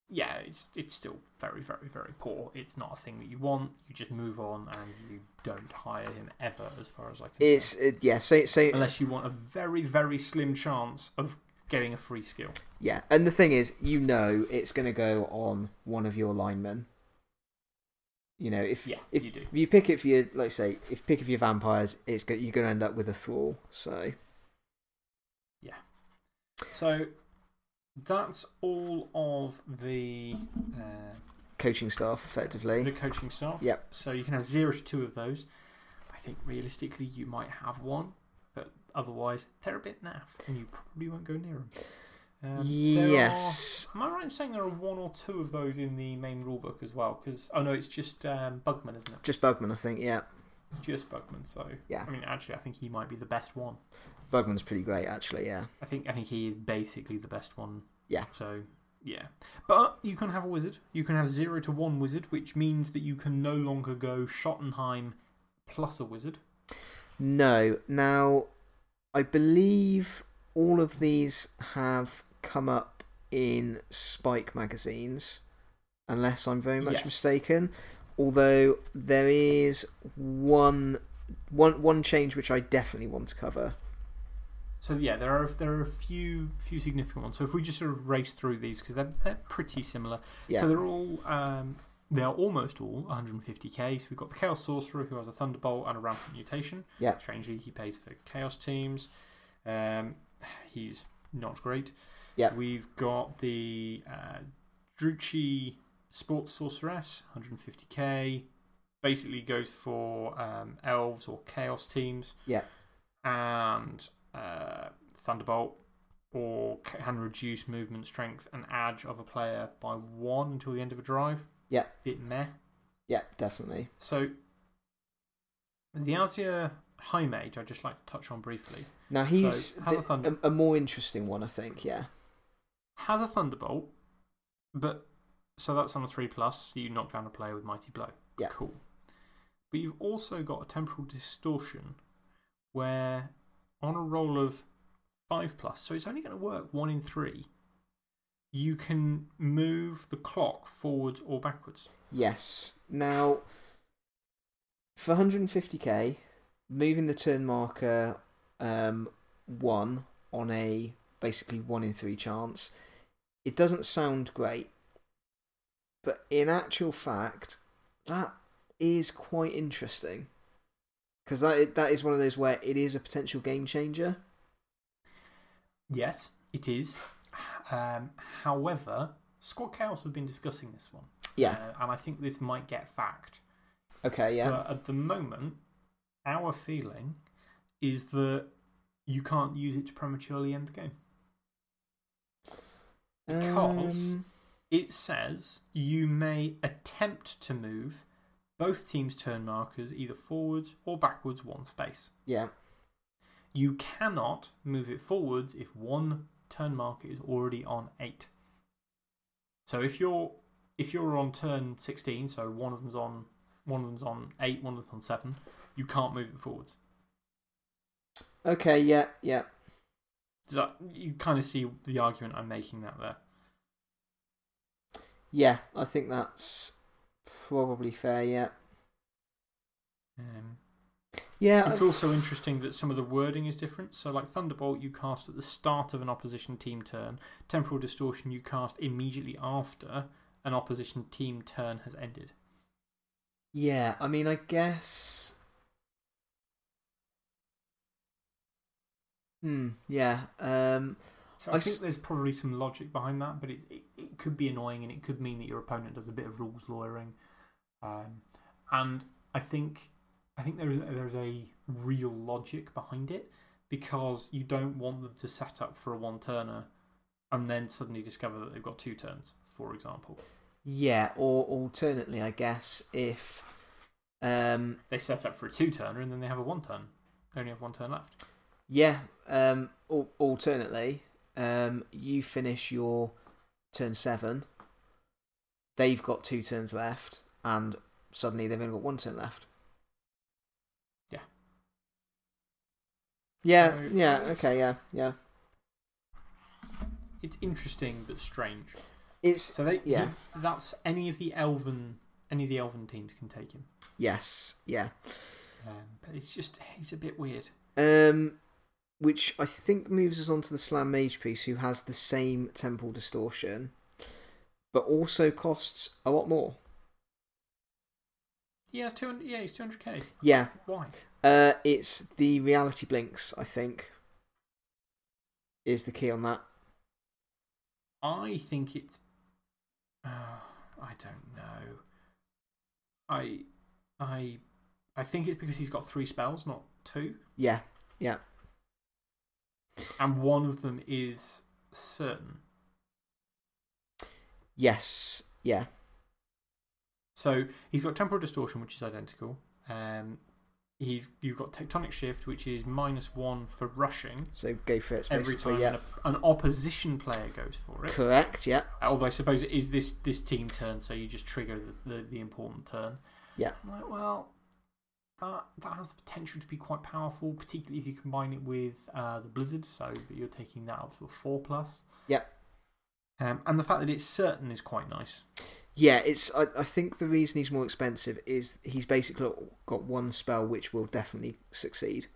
yeah, it's it's still very, very, very poor. It's not a thing that you want. You just move on and you don't hire him ever, as far as I can It's it, yeah. Say say Unless you want a very, very slim chance of getting a free skill. yeah. And the thing is, you know, it's going to go on one of your linemen. You know, if Yeah, if you do. if you pick it for your, like say, if you pick it for your vampires, it's go, you're going to end up with a thrall. So So that's all of the uh, coaching staff, effectively. the coaching staff. Yep. So you can have zero to two of those. I think realistically you might have one, but otherwise they're a bit naff and you probably won't go near them. Um, there yes. Am I right in saying there are one or two of those in the main rulebook as well? Because oh no, it's just um, Bugman, isn't it? Just Bugman, I think. Yeah, Just Bugman. So Yeah. I mean, actually, I think he might be the best one. Bugman's pretty great, actually. Yeah. I think I think he is basically the best one. Yeah. So yeah, but you can have a wizard. You can have zero to one wizard, which means that you can no longer go Schottenheim plus a wizard. No. Now, I believe all of these have come up in Spike magazines, unless I'm very much Yes. mistaken. Although there is one, one, one change which I definitely want to cover. So yeah, there are there are a few few significant ones. So if we just sort of race through these because they're they're pretty similar. Yeah. So they're all um, they're almost all 150k. So we've got the Chaos Sorcerer who has a Thunderbolt and a Rampant Mutation. Yeah. Strangely, he pays for Chaos teams. Um, he's not great. Yeah. We've got the uh, Druchii Sports Sorceress, 150k. Basically goes for um, elves or chaos teams. Yeah. And uh, Thunderbolt or can reduce movement strength and edge of a player by one until the end of a drive. Yeah. Bit meh. Yeah, definitely. So, the Asur High Mage, I'd just like to touch on briefly, Now he's So, has a a, a more interesting one, I think. Yeah. has a Thunderbolt, but so that's on a 3 plus, so you knock down a player with Mighty Blow. Yeah. Cool. But you've also got a Temporal Distortion where on a roll of 5 plus, so it's only going to work 1 in 3, you can move the clock forwards or backwards. Yes. Now, for 150k, moving the turn marker um, one on a basically one in three chance, it doesn't sound great. But in actual fact, that is quite interesting. Because that, that is one of those where it is a potential game changer. Yes, it is. Um, however, Squad Chaos have been discussing this one. Yeah. Uh, and I think this might get fact. Okay, yeah. But at the moment, our feeling is that you can't use it to prematurely end the game. because- Um, It says you may attempt to move both teams' turn markers either forwards or backwards one space. yeah. You cannot move it forwards if one turn marker is already on 8. So if you're, if you're on turn 16, so one of them's on, one of them's on 8, one of them's on 7, you can't move it forwards. Okay, yeah, yeah. Does that, you kind of see the argument I'm making that there. Yeah, I think that's probably fair, yeah. Um, Yeah, It's I- also interesting that some of the wording is different. So, like Thunderbolt, you cast at the start of an opposition team turn. Temporal Distortion, you cast immediately after an opposition team turn has ended. yeah, I mean, I guess. Hmm, yeah. Um, So, I I, think there's probably some logic behind that, but it, it could be annoying and it could mean that your opponent does a bit of rules lawyering. Um, and I think, I think there is, there's a real logic behind it because you don't want them to set up for a one turner and then suddenly discover that they've got two turns, for example. yeah, or alternately, I guess, if. Um, They set up for a two turner and then they have a one turn. They only have one turn left. yeah, um, al- alternately, um, you finish your turn seven, they've got two turns left, and suddenly they've only got one turn left. Yeah. Yeah, So, yeah, okay, yeah, yeah. It's interesting but strange. It's. So they, Yeah. that's any of the elven, any of the elven teams can take him. Yes, yeah. Um, but it's just, he's a bit weird. Um, which I think moves us on to the Slann Mage Priest, who has the same Temporal Distortion, but also costs a lot more. He has 200, yeah, he's 200k. Yeah, Why? uh, it's the Reality Blinks, I think, is the key on that. I think it's. Uh, I don't know. I, I, I think it's because he's got three spells, not two, Yeah, yeah. and one of them is certain. Yes, yeah. So he's got temporal distortion, which is identical. Um, he's you've got tectonic shift, which is minus one for rushing So go for it, every time yeah. an, an opposition player goes for it. Correct, yeah. Although I suppose it is this this team turn, so you just trigger the, the, the important turn. Yeah. I'm like, well, that that has the potential to be quite powerful, particularly if you combine it with uh, the blizzard, so that you're taking that up to a four plus. Yeah. Um, and the fact that it's certain is quite nice. Yeah, it's. I, I think the reason he's more expensive is he's basically got one spell which will definitely succeed.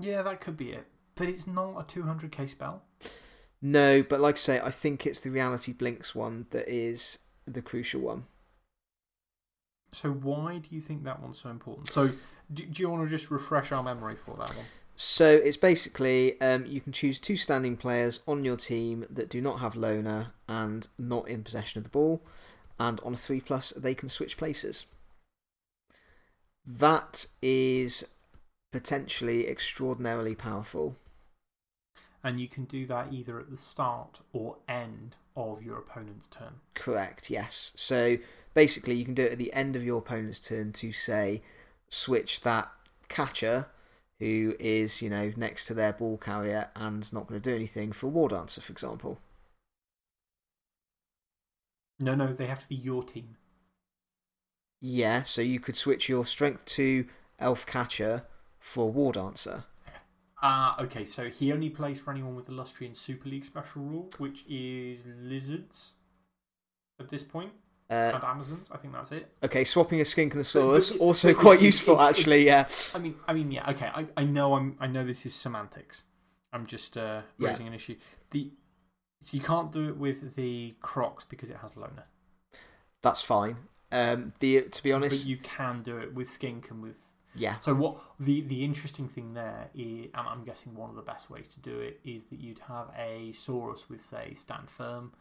Yeah, that could be it, but it's not a 200k spell. No, but like I say, I think it's the Reality Blinks one that is the crucial one. So why do you think that one's so important? So do, do you want to just refresh our memory for that one? So it's basically um, you can choose two standing players on your team that do not have loner and not in possession of the ball, and on a three plus they can switch places. That is potentially extraordinarily powerful. And you can do that either at the start or end of your opponent's turn. Correct, yes. So basically, you can do it at the end of your opponent's turn to say, switch that catcher who is, you know, next to their ball carrier and not going to do anything for a war dancer, for example. No, no, they have to be your team. Yeah, so you could switch your strength to elf catcher for war dancer. Ah, okay, so he only plays for anyone with the Lustrian Super League special rule, which is lizards at this point, Uh, and Amazons. I think that's it. okay, swapping a skink and a saurus, also but quite it's- useful, it's- actually, yeah. I mean, I mean, yeah, okay. I, I know, I'm, I know this is semantics. I'm just uh, Yeah. raising an issue. The so you can't do it with the Crocs because it has loner, That's fine. Um, the To be honest, but you can do it with Skink and with yeah. So what the the interesting thing there, is, and I'm guessing one of the best ways to do it is that you'd have a Saurus with say stand firm.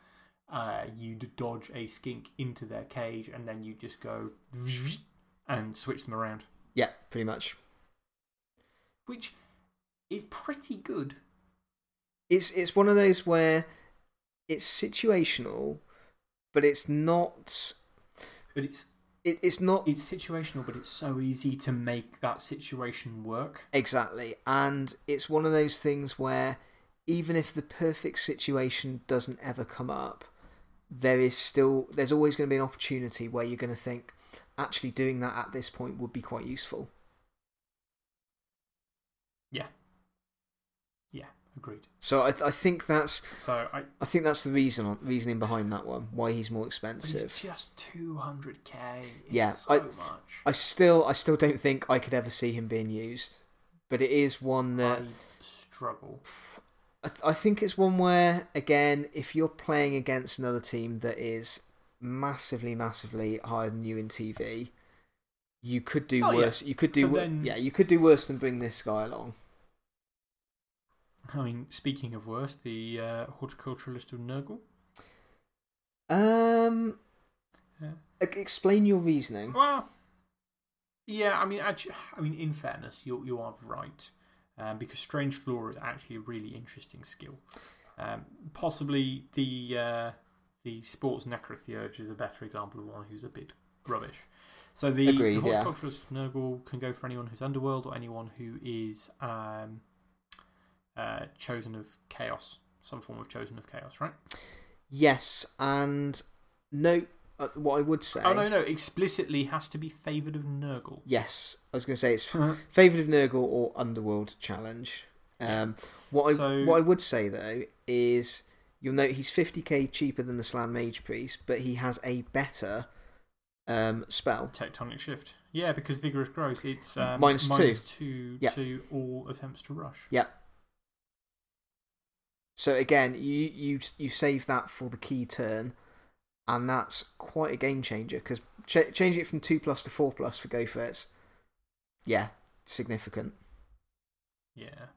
Uh, you'd dodge a skink into their cage, and then you just go and switch them around, Yeah, pretty much. which is pretty good. it's it's one of those where it's situational, but it's not. But it's It, it's not it's situational, but it's so easy to make that situation work. exactly, and it's one of those things where even if the perfect situation doesn't ever come up, there is still, there's always going to be an opportunity where you're going to think, actually doing that at this point would be quite useful. Yeah. Yeah, agreed. So I, I think that's So I, I think that's the reason reasoning behind that one why he's more expensive. it's just 200k. It's Yeah, so I- much. I still I still don't think I could ever see him being used, but it is one that I'd struggle. I, th- I think it's one where again if you're playing against another team that is massively massively higher than you in TV, you could do Oh, yeah. worse. You could do then- yeah you could do worse than bring this guy along. I mean, speaking of worse, the uh, horticulturalist of Nurgle. Um, Yeah. explain your reasoning. Well, yeah, I mean, actually, I mean, in fairness, you you are right, um, because Strange Flora is actually a really interesting skill. Um, possibly the uh, the Sports Necrotheurge is a better example of one who's a bit rubbish. So the, Agreed, the yeah. Nurgle can go for anyone who's Underworld or anyone who is um, uh, chosen of Chaos, some form of chosen of Chaos, right? Yes, and no, uh, what I would say. Oh no, no, explicitly has to be favoured of Nurgle. Yes, I was going to say it's Favoured of Nurgle or Underworld challenge. Um, what I So- what I would say though is you'll note he's fifty k cheaper than the Slann Mage Priest, but he has a better um, spell. Tectonic shift. Yeah, because vigorous growth, it's um, Minus two. minus two Yeah. to all attempts to rush. Yep. So again, you you you save that for the key turn, and that's quite a game changer because ch- changing it from two plus to four plus for Go Fits, yeah, significant. Yeah.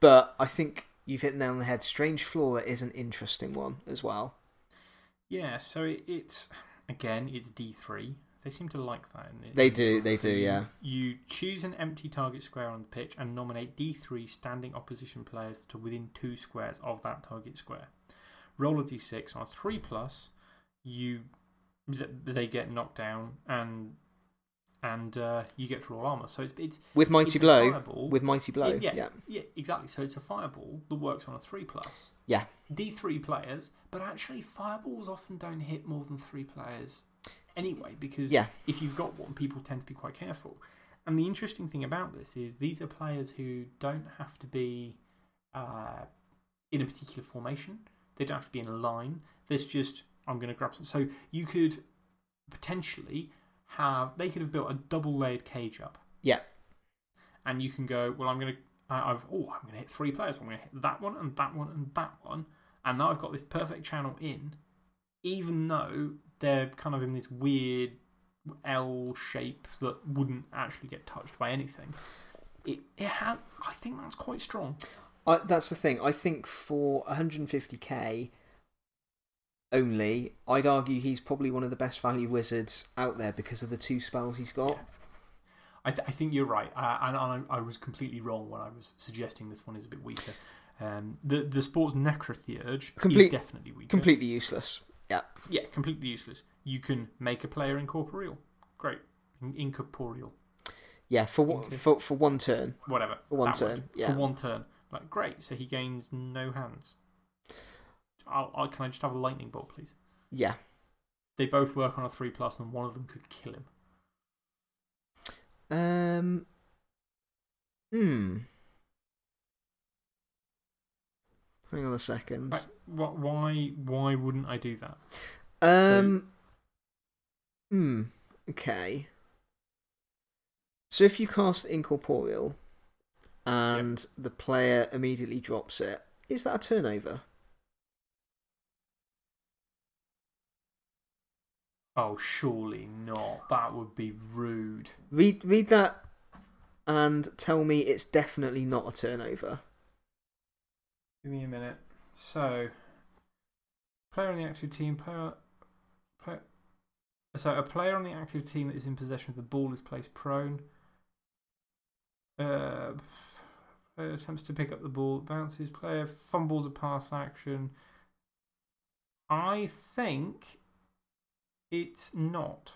But I think you've hit the nail on the head. Strange Flora is an interesting one as well. Yeah, so it, it's, again, it's D3. They seem to like that. It. They do, they So do, yeah. You choose an empty target square on the pitch and nominate D3 standing opposition players to within two squares of that target square. Roll a D6 on a 3 plus, you they get knocked down and and uh, you get to roll armor. So it's, it's With Mighty It's Blow, fireball. with Mighty Blow, Yeah, yeah. Yeah, exactly. So it's a fireball that works on a 3 plus. Yeah. D3 players, but actually, fireballs often don't hit more than three players anyway, because Yeah. if you've got one, people tend to be quite careful. And the interesting thing about this is these are players who don't have to be uh, in a particular formation, they don't have to be in a line. There's just, I'm going to grab some. So you could potentially have, they could have built a double layered cage up Yeah. and you can go, well, I'm going to, I've, oh, I'm going to hit three players. I'm going to hit that one and that one and that one. And now I've got this perfect channel in, even though they're kind of in this weird L shape that wouldn't actually get touched by anything. It, it ha I think that's quite strong. I, that's the thing. I think for 150k only, I'd argue he's probably one of the best value wizards out there because of the two spells he's got. Yeah. I, th I think you're right. Uh, and I, I was completely wrong when I was suggesting this one is a bit weaker. Um, the, the sport's Necrotheurge Complete- is definitely weaker. Completely useless. Yeah. Yeah, completely useless. You can make a player incorporeal. Great. In- incorporeal. Yeah, for, one for, for one turn. Whatever. For one turn, word. yeah. For one turn. Like, great. So he gains no hands. I'll, I'll, can I just have a lightning bolt, please? Yeah. They both work on a 3 plus, and one of them could kill him. Um. Hmm. Hang on a second. Right. Wh- Why, why wouldn't I do that? Um. Hmm. Okay. So if you cast Incorporeal and the player immediately drops it, is that a turnover? Oh, surely not. That would be rude. Read read that and tell me it's definitely not a turnover. Give me a minute. So, player on the active team, player, player. So, a player on the active team that is in possession of the ball is placed prone. Uh, player attempts to pick up the ball, bounces. Player fumbles a pass action. I think it's not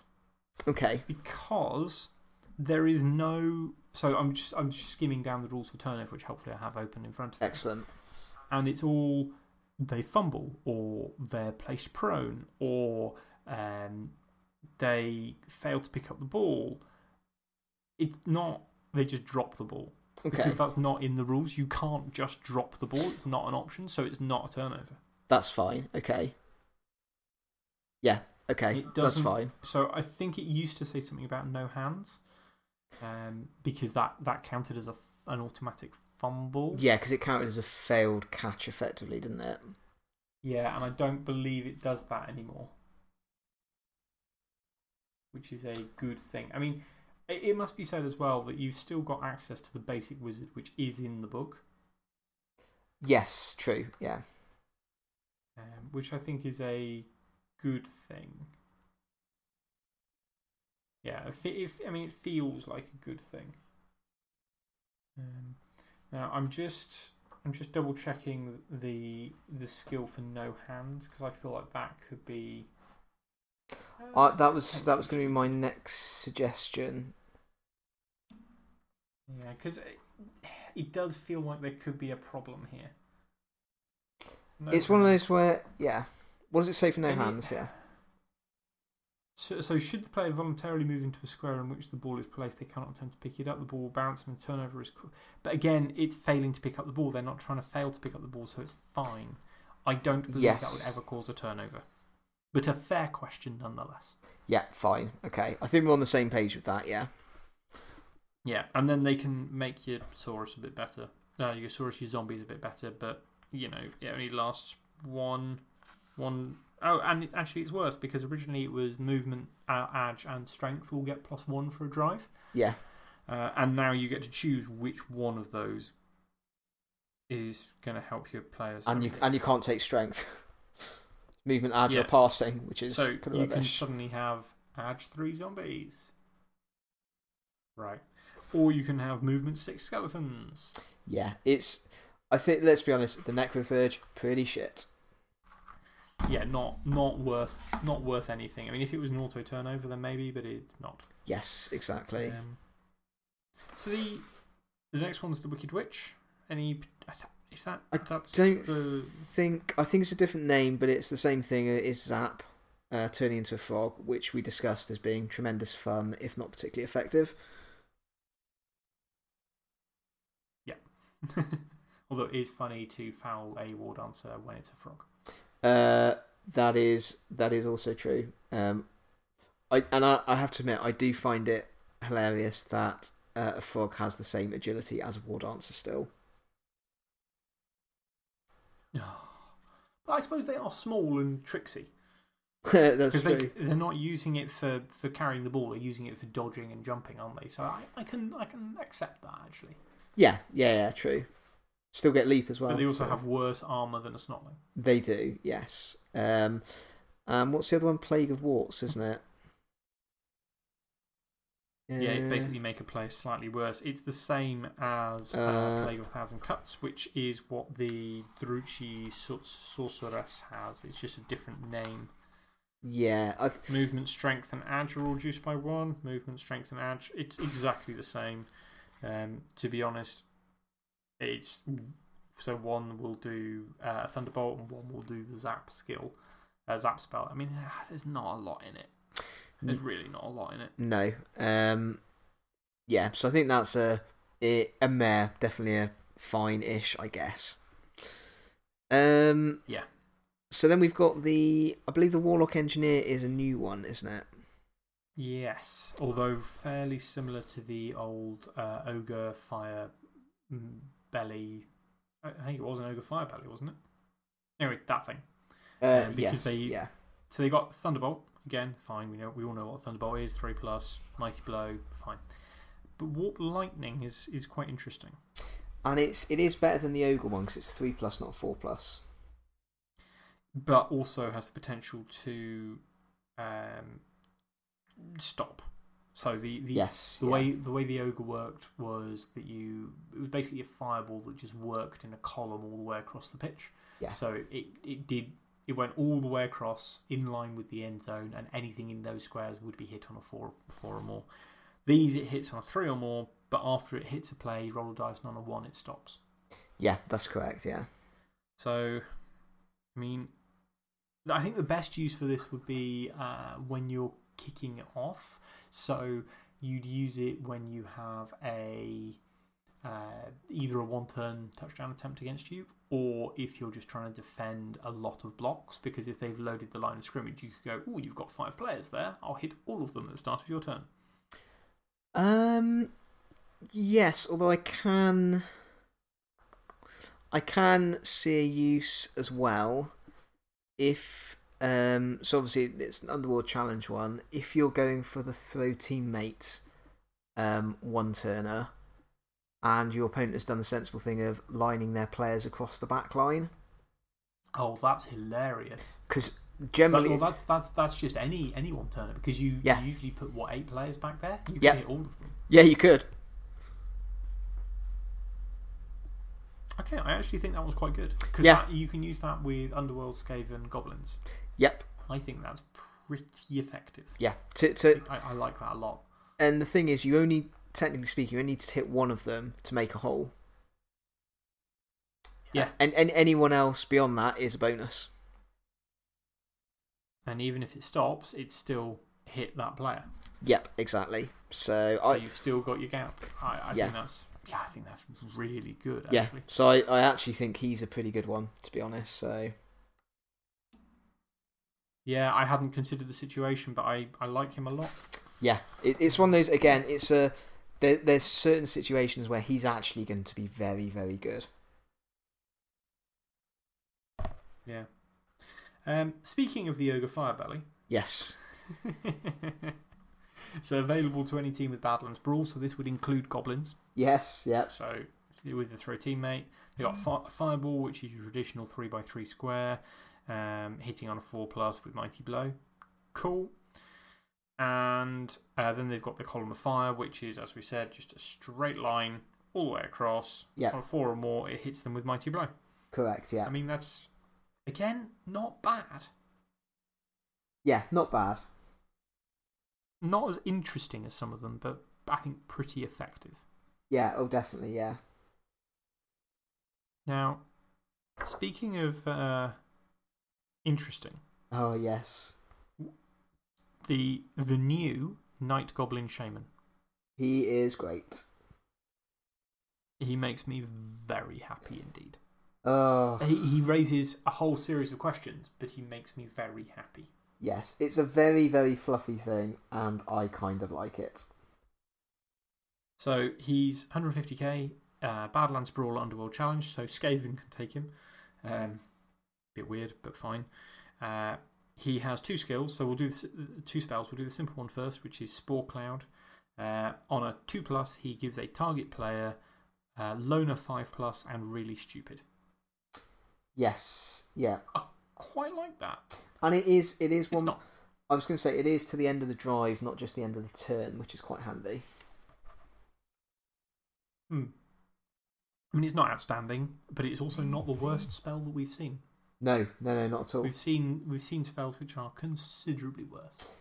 Okay. because there is no. So I'm just I'm just skimming down the rules for turnover, which hopefully I have open in front of me. Excellent. and it's all they fumble, or they're placed prone, or um, they fail to pick up the ball. It's not they just drop the ball. Okay. Because that's not in the rules. You can't just drop the ball, it's not an option, so it's not a turnover. That's fine. Okay. Yeah. Okay. It That's fine. So I think it used to say something about no hands um, because that, that counted as a, an automatic fumble. Yeah, because it counted as a failed catch effectively, didn't it? Yeah, and I don't believe it does that anymore. Which is a good thing. I mean, it, it must be said as well that you've still got access to the basic wizard, which is in the book, Yes. True. Yeah. um, which I think is a good thing. Yeah, if, if, I mean, it feels like a good thing. Um, now, I'm just. I'm just double checking the the skill for no hands because I feel like that could be Uh, that was that was going to be my next suggestion. Yeah, because it, it does feel like there could be a problem here. No it's one of those where, yeah. What does it say for no And it- hands? Yeah. So, so, should the player voluntarily move into a square in which the ball is placed, they cannot attempt to pick it up. The ball will bounce and a turnover is. But again, it's failing to pick up the ball. They're not trying to fail to pick up the ball, so it's fine. I don't believe that would ever cause a turnover. But a fair question nonetheless. Yeah. Fine. Okay. I think we're on the same page with that. Yeah. Yeah, and then they can make your Saurus a bit better. Uh, your Saurus, your zombies a bit better, but you know it only lasts one, one oh and it, actually it's worse because originally it was movement, uh, edge, and strength will get plus one for a drive, Yeah. uh, and now you get to choose which one of those is going to help your players. And you and you can't take strength, movement, agile, Yeah. passing, which is so kind of you can suddenly have edge three zombies, right? Or you can have movement six skeletons. Yeah. It's. I think. Let's be honest. The Necrothurge pretty shit. Yeah, not not worth not worth anything. I mean, if it was an auto turnover, then maybe, but it's not. Yes. Exactly. Um, so the the next one's the Wicked Witch. Any is that I that's Don't the think. I think it's a different name, but it's the same thing. It is Zap. Uh, turning into a frog, which we discussed as being tremendous fun, if not particularly effective. Yeah. Although it is funny to foul a war dancer when it's a frog. Uh, that is that is also true. Um, I and I, I have to admit I do find it hilarious that uh, a frog has the same agility as a war dancer still. But I suppose they are small and tricksy That's because they true. they're not using it for, for carrying the ball. They're using it for dodging and jumping, aren't they? So I, I can I can accept that actually. Yeah, yeah, yeah, true. Still get leap as well. but they also so- have worse armor than a snotling. They do, yes. Um, um, what's the other one? Plague of Warts, isn't it? Yeah, it's Uh, basically make a player slightly worse. It's the same as uh, Uh, Plague of a Thousand Cuts, which is what the Druchii Sor- Sorceress has. It's just a different name. Yeah, I th- Movement, strength, and edge are all reduced by one. Movement, strength, and edge. It's exactly the same. Um, to be honest, it's so one will do uh, a Thunderbolt and one will do the Zap skill, uh, Zap spell. I mean, there's not a lot in it. There's really not a lot in it. no. Um, yeah, so I think that's a a, a mare, definitely a fine-ish, I guess. Um, Yeah. So then we've got the, I believe the Warlock Engineer is a new one, isn't it? Yes, although fairly similar to the old uh, ogre fire mm, belly. I think it was an ogre fire belly, wasn't it? Anyway, that thing. Uh, Um, because yes, they- yeah. So they got thunderbolt again. Fine, we know we all know what thunderbolt is. Three plus mighty blow. Fine, but warp lightning is is quite interesting. And it's it is better than the Ogre one because it's three plus, not four plus. but also has the potential to um, stop. So the, the Yes. the yeah. way the way the ogre worked was that you it was basically a fireball that just worked in a column all the way across the pitch. Yeah. So it it did it went all the way across in line with the end zone, and anything in those squares would be hit on a four four or more. These it hits on a three or more, but after it hits a play, roll a dice, and on a one it stops. Yeah, that's correct. Yeah. So, I mean, I think the best use for this would be uh, when you're kicking off. So, you'd use it when you have a uh, either a one turn touchdown attempt against you, or if you're just trying to defend a lot of blocks. Because if they've loaded the line of scrimmage, you could go, Oh, you've got five players there. I'll hit all of them at the start of your turn. Um, yes, although I can. I can see a use as well if. Um, so obviously, it's an Underworld Challenge one. If you're going for the throw teammate um, one turner and your opponent has done the sensible thing of lining their players across the back line. Oh, that's hilarious. Because generally. well, that's, that's, that's just any, any one turner because you, Yeah. you usually put, what, eight players back there? You can Yeah. hit all of them. Yeah, you could. Okay, I actually think that was quite good. Because Yeah. you can use that with Underworld, Skaven, Goblins. Yep. I think that's pretty effective. Yeah. To, to, I, I like that a lot. and the thing is, you only, technically speaking, you only need to hit one of them to make a hole. Yeah. And, and anyone else beyond that is a bonus. And even if it stops, it's still hit that player. Yep, exactly. So, So I. you've still got your gap. I, I Yeah. think that's. Yeah, I think that's really good, Yeah, so I, I actually think he's a pretty good one, to be honest. So, Yeah, I hadn't considered the situation, but I, I like him a lot. yeah, it, it's one of those, again, it's a. There, there's certain situations where he's actually going to be very, very good. Yeah. Um, speaking of the Ogre Firebelly, Yes. so available to any team with Badlands Brawl, so this would include Goblins. Yes, yep. So with the throw teammate, they got fi Fireball, which is your traditional 3x3 square, um, hitting on a 4 plus with Mighty Blow. Cool. And uh, then they've got the Column of Fire, which is, as we said, just a straight line all the way across. Yeah. On a 4 or more, it hits them with Mighty Blow. Correct, yeah. I mean, that's, again, not bad. Yeah, not bad. Not as interesting as some of them, but I think pretty effective. Yeah, oh, definitely, yeah. Now, speaking of uh, interesting, Oh, yes. the the new Night Goblin Shaman. He is great. He makes me very happy indeed. Oh, He, he raises a whole series of questions, but he makes me very happy. yes. It's a very, very fluffy thing, and I kind of like it. So he's 150k, uh, Badlands Brawl Underworld Challenge, so Skaven can take him. Um, bit weird, but fine. Uh, he has two skills, so we'll do this, two spells. We'll do the simple one first, which is Spore Cloud. Uh, on a 2 plus, he gives a target player uh, Loner 5 plus and Really Stupid. Yes, yeah. I Quite like that. And it is, it is one. not. I was going to say, it is to the end of the drive, not just the end of the turn, which is quite handy. Hmm. I mean, it's not outstanding, but it's also not the worst spell that we've seen. No, no, no, not at all. We've seen, we've seen spells which are considerably worse.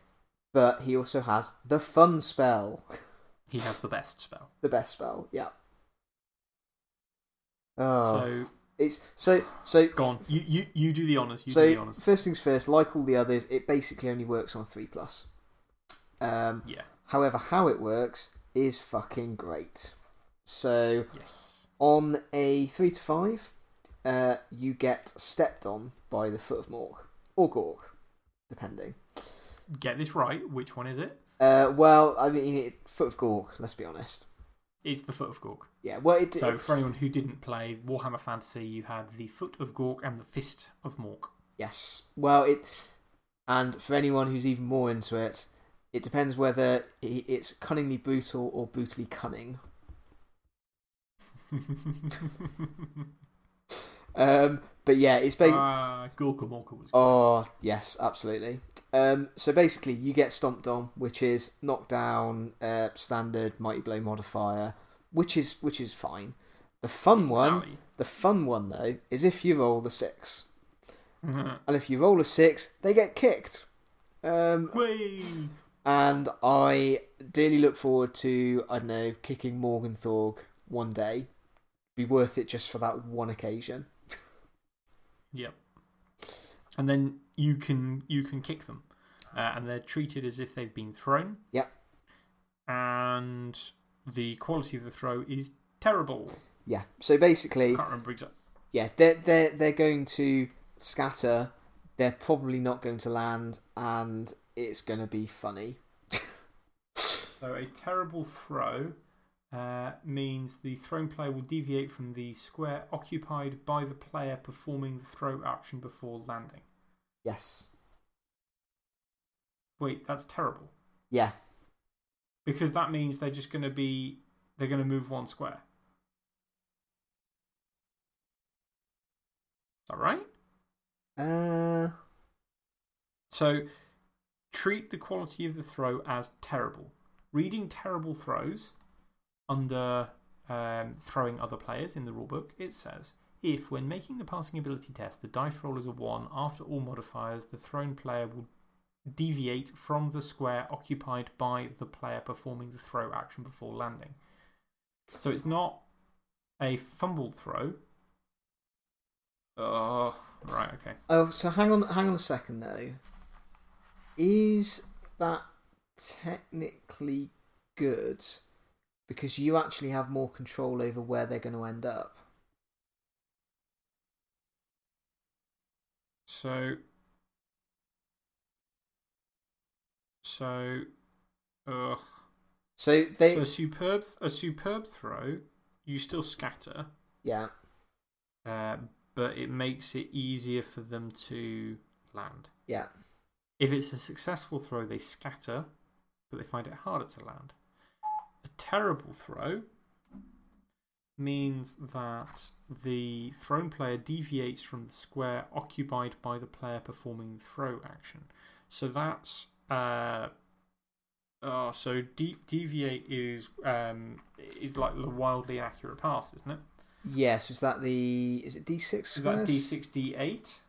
But he also has the fun spell, He has the best spell. the best spell. Yeah. Oh, So, it's so so. go on. You, you, you do the honours. You so do the honours. first things first. Like all the others, it basically only works on three plus. Um, Yeah. however, how it works is fucking great. So Yes. on a three to five, uh, you get stepped on by the foot of Mork or Gork, depending. Get this right. Which one is it? Uh, well, I mean, it, foot of Gork. Let's be honest. It's the Foot of Gork. Yeah. Well, it, So, it- for anyone who didn't play Warhammer Fantasy, you had the Foot of Gork and the Fist of Mork. Yes. Well, it. And for anyone who's even more into it, it depends whether it's cunningly brutal or brutally cunning. Um, but yeah, it's basically. Ah, Gorkamorka was. Oh, yes, absolutely. Um, so basically, you get stomped on, which is knockdown, uh, standard, mighty blow modifier, which is which is fine. The fun one, the fun one though, is if you roll the six, Mhm. and if you roll a six, they get kicked. Um, Whee! and I dearly look forward to I don't know kicking Morg 'n' Thorg one day. Be worth it just for that one occasion. Yep. And then you can you can kick them, uh, and they're treated as if they've been thrown. Yep. And the quality of the throw is terrible. Yeah. So basically, I can't remember exactly. yeah, they're, they're, they're going to scatter, they're probably not going to land, and it's going to be funny. So a terrible throw uh, means the thrown player will deviate from the square occupied by the player performing the throw action before landing. Yes. Wait, that's terrible. Yeah. Because that means they're just going to be. They're going to move one square. Is that right? Uh, So treat the quality of the throw as terrible. Reading terrible throws under um, throwing other players in the rulebook, it says if, when making the passing ability test, the dice roll is a 1 after all modifiers, the thrown player will deviate from the square occupied by the player performing the throw action before landing. So it's not a fumbled throw. Oh, right, okay. oh, so hang on, hang on a second though. Is that technically good? Because you actually have more control over where they're going to end up. So, so, ugh. So they, So a superb, a superb throw, you still scatter, yeah, uh, but it makes it easier for them to land. yeah, If it's a successful throw, they scatter, but they find it harder to land. A terrible throw means that the thrown player deviates from the square occupied by the player performing the throw action. So that's. Uh, oh, so de deviate is um, is like the wildly inaccurate pass, isn't it? yes. Is that the? Is it D six? Is that D6, D8?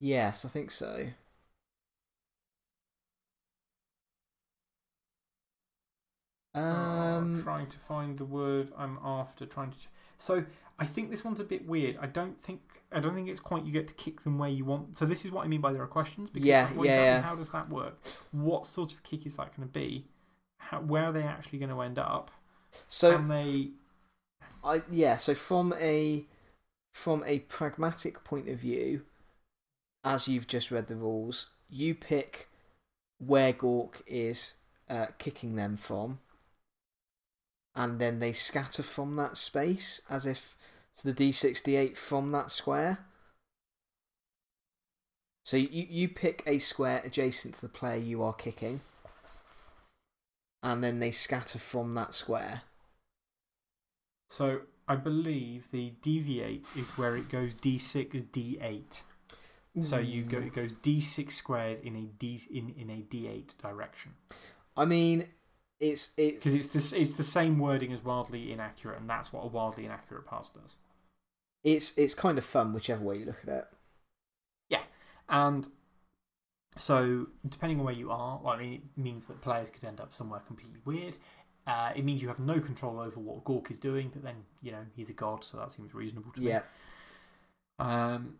Yes, I think so. Oh, Um, trying to find the word I'm after. Trying to. So I think this one's a bit weird. I don't think I don't think it's quite you get to kick them where you want. So this is what I mean by there are questions. Because Yeah, yeah, exactly- yeah. How does that work? What sort of kick is that going to be? How, where are they actually going to end up? so Can they? I yeah. So from a from a pragmatic point of view, as you've just read the rules, you pick where Gork is uh, kicking them from, and then they scatter from that space as if it's the D68 from that square. So you, you pick a square adjacent to the player you are kicking, and then they scatter from that square. So I believe the deviate is where it goes D6, D8. So you go it goes D6 squares in a D in in a D8 direction. I mean, it's it. Because it's this, it's the same wording as wildly inaccurate, and that's what a wildly inaccurate pass does. It's it's kind of fun whichever way you look at it. Yeah, and so depending on where you are, well, I mean, it means that players could end up somewhere completely weird. Uh, it means you have no control over what Gork is doing, but then you know he's a god, so that seems reasonable to me. Yeah, Um,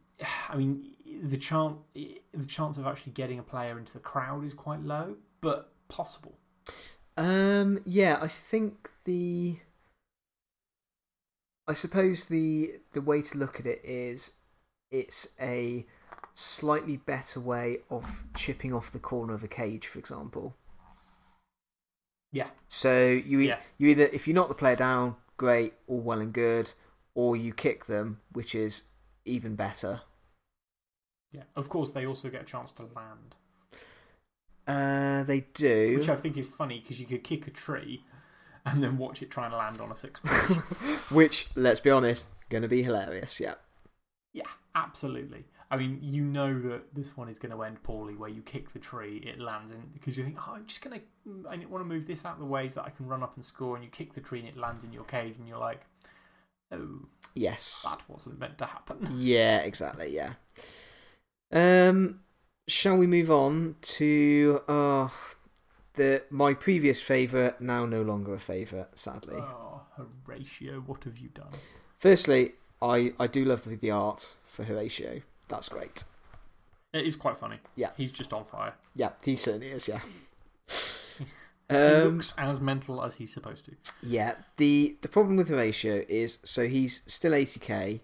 I mean, the chance the chance of actually getting a player into the crowd is quite low, but possible. Um, yeah. I think the. I suppose the the way to look at it is, it's a slightly better way of chipping off the corner of a cage, for example. Yeah, So you Yeah. you either if you knock the player down, great, all well and good, or you kick them, which is even better. yeah. Of course, they also get a chance to land. Uh, they do. Which I think is funny because you could kick a tree and then watch it try and land on a sixpence. Which, let's be honest, going to be hilarious. Yeah. yeah, absolutely. I mean, you know that this one is going to end poorly where you kick the tree, it lands in because you think, oh, I'm just going to, I want to move this out of the way so that I can run up and score. And you kick the tree and it lands in your cage, and you're like, oh, Yes. that wasn't meant to happen. Yeah, exactly. Yeah. Um, shall we move on to uh, the my previous favourite, now no longer a favourite, sadly. Oh, Horatio, what have you done? Firstly, I, I do love the, the art for Horatio. That's great. It is quite funny. Yeah. He's just on fire. Yeah, he certainly is, yeah. he Um, looks as mental as he's supposed to. yeah, the, the problem with Horatio is so he's still 80k,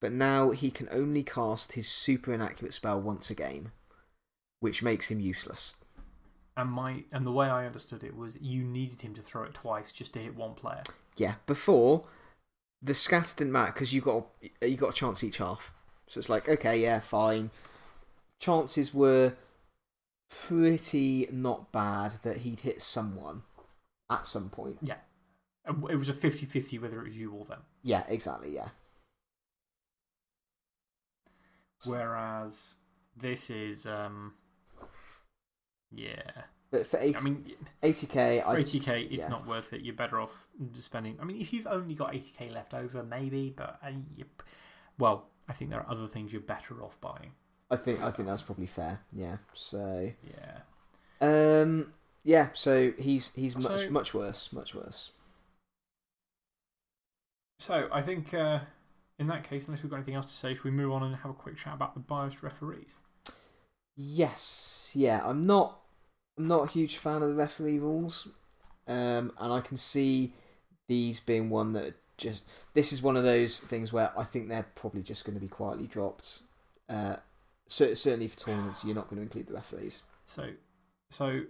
but now he can only cast his super inaccurate spell once a game, which makes him useless. And, my, and the way I understood it was you needed him to throw it twice just to hit one player. Yeah, before the scatter didn't matter because you got you got a chance each half. So it's like okay, yeah, fine. Chances were pretty not bad that he'd hit someone at some point. Yeah. It was a 50 50 whether it was you or them. Yeah, exactly. Yeah, Whereas this is. um Yeah. but for 80, I mean, 80k, for I 80k, it's yeah. not worth it. You're better off spending. I mean, if you've only got 80k left over, maybe, but uh, you, well, I think there are other things you're better off buying. I think I think that's probably fair. Yeah. So Yeah. um yeah, so he's he's much So- much worse, much worse. So I think uh, in that case, unless we've got anything else to say, should we move on and have a quick chat about the biased referees? Yes, yeah. I'm not. I'm not a huge fan of the referee rules, um, and I can see these being one that just. This is one of those things where I think they're probably just going to be quietly dropped. Uh, cer- certainly for tournaments, you're not going to include the referees. So, so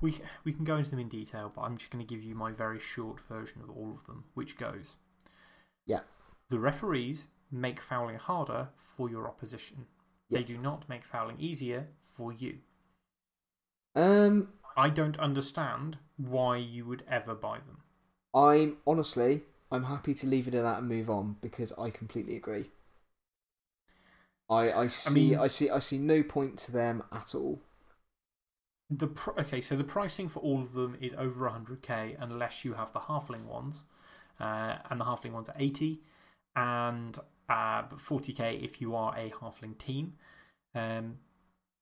we we can go into them in detail, but I'm just going to give you my very short version of all of them, which goes. Yeah. The referees make fouling harder for your opposition. They do not make fouling easier for you. Um, I don't understand why you would ever buy them. I'm honestly, I'm happy to leave it at that and move on because I completely agree. I I see I, mean- see I see no point to them at all. The pr okay, so the pricing for all of them is over 100k unless you have the halfling ones, uh, and the halfling ones are 80, and uh, but 40k if you are a halfling team. Um,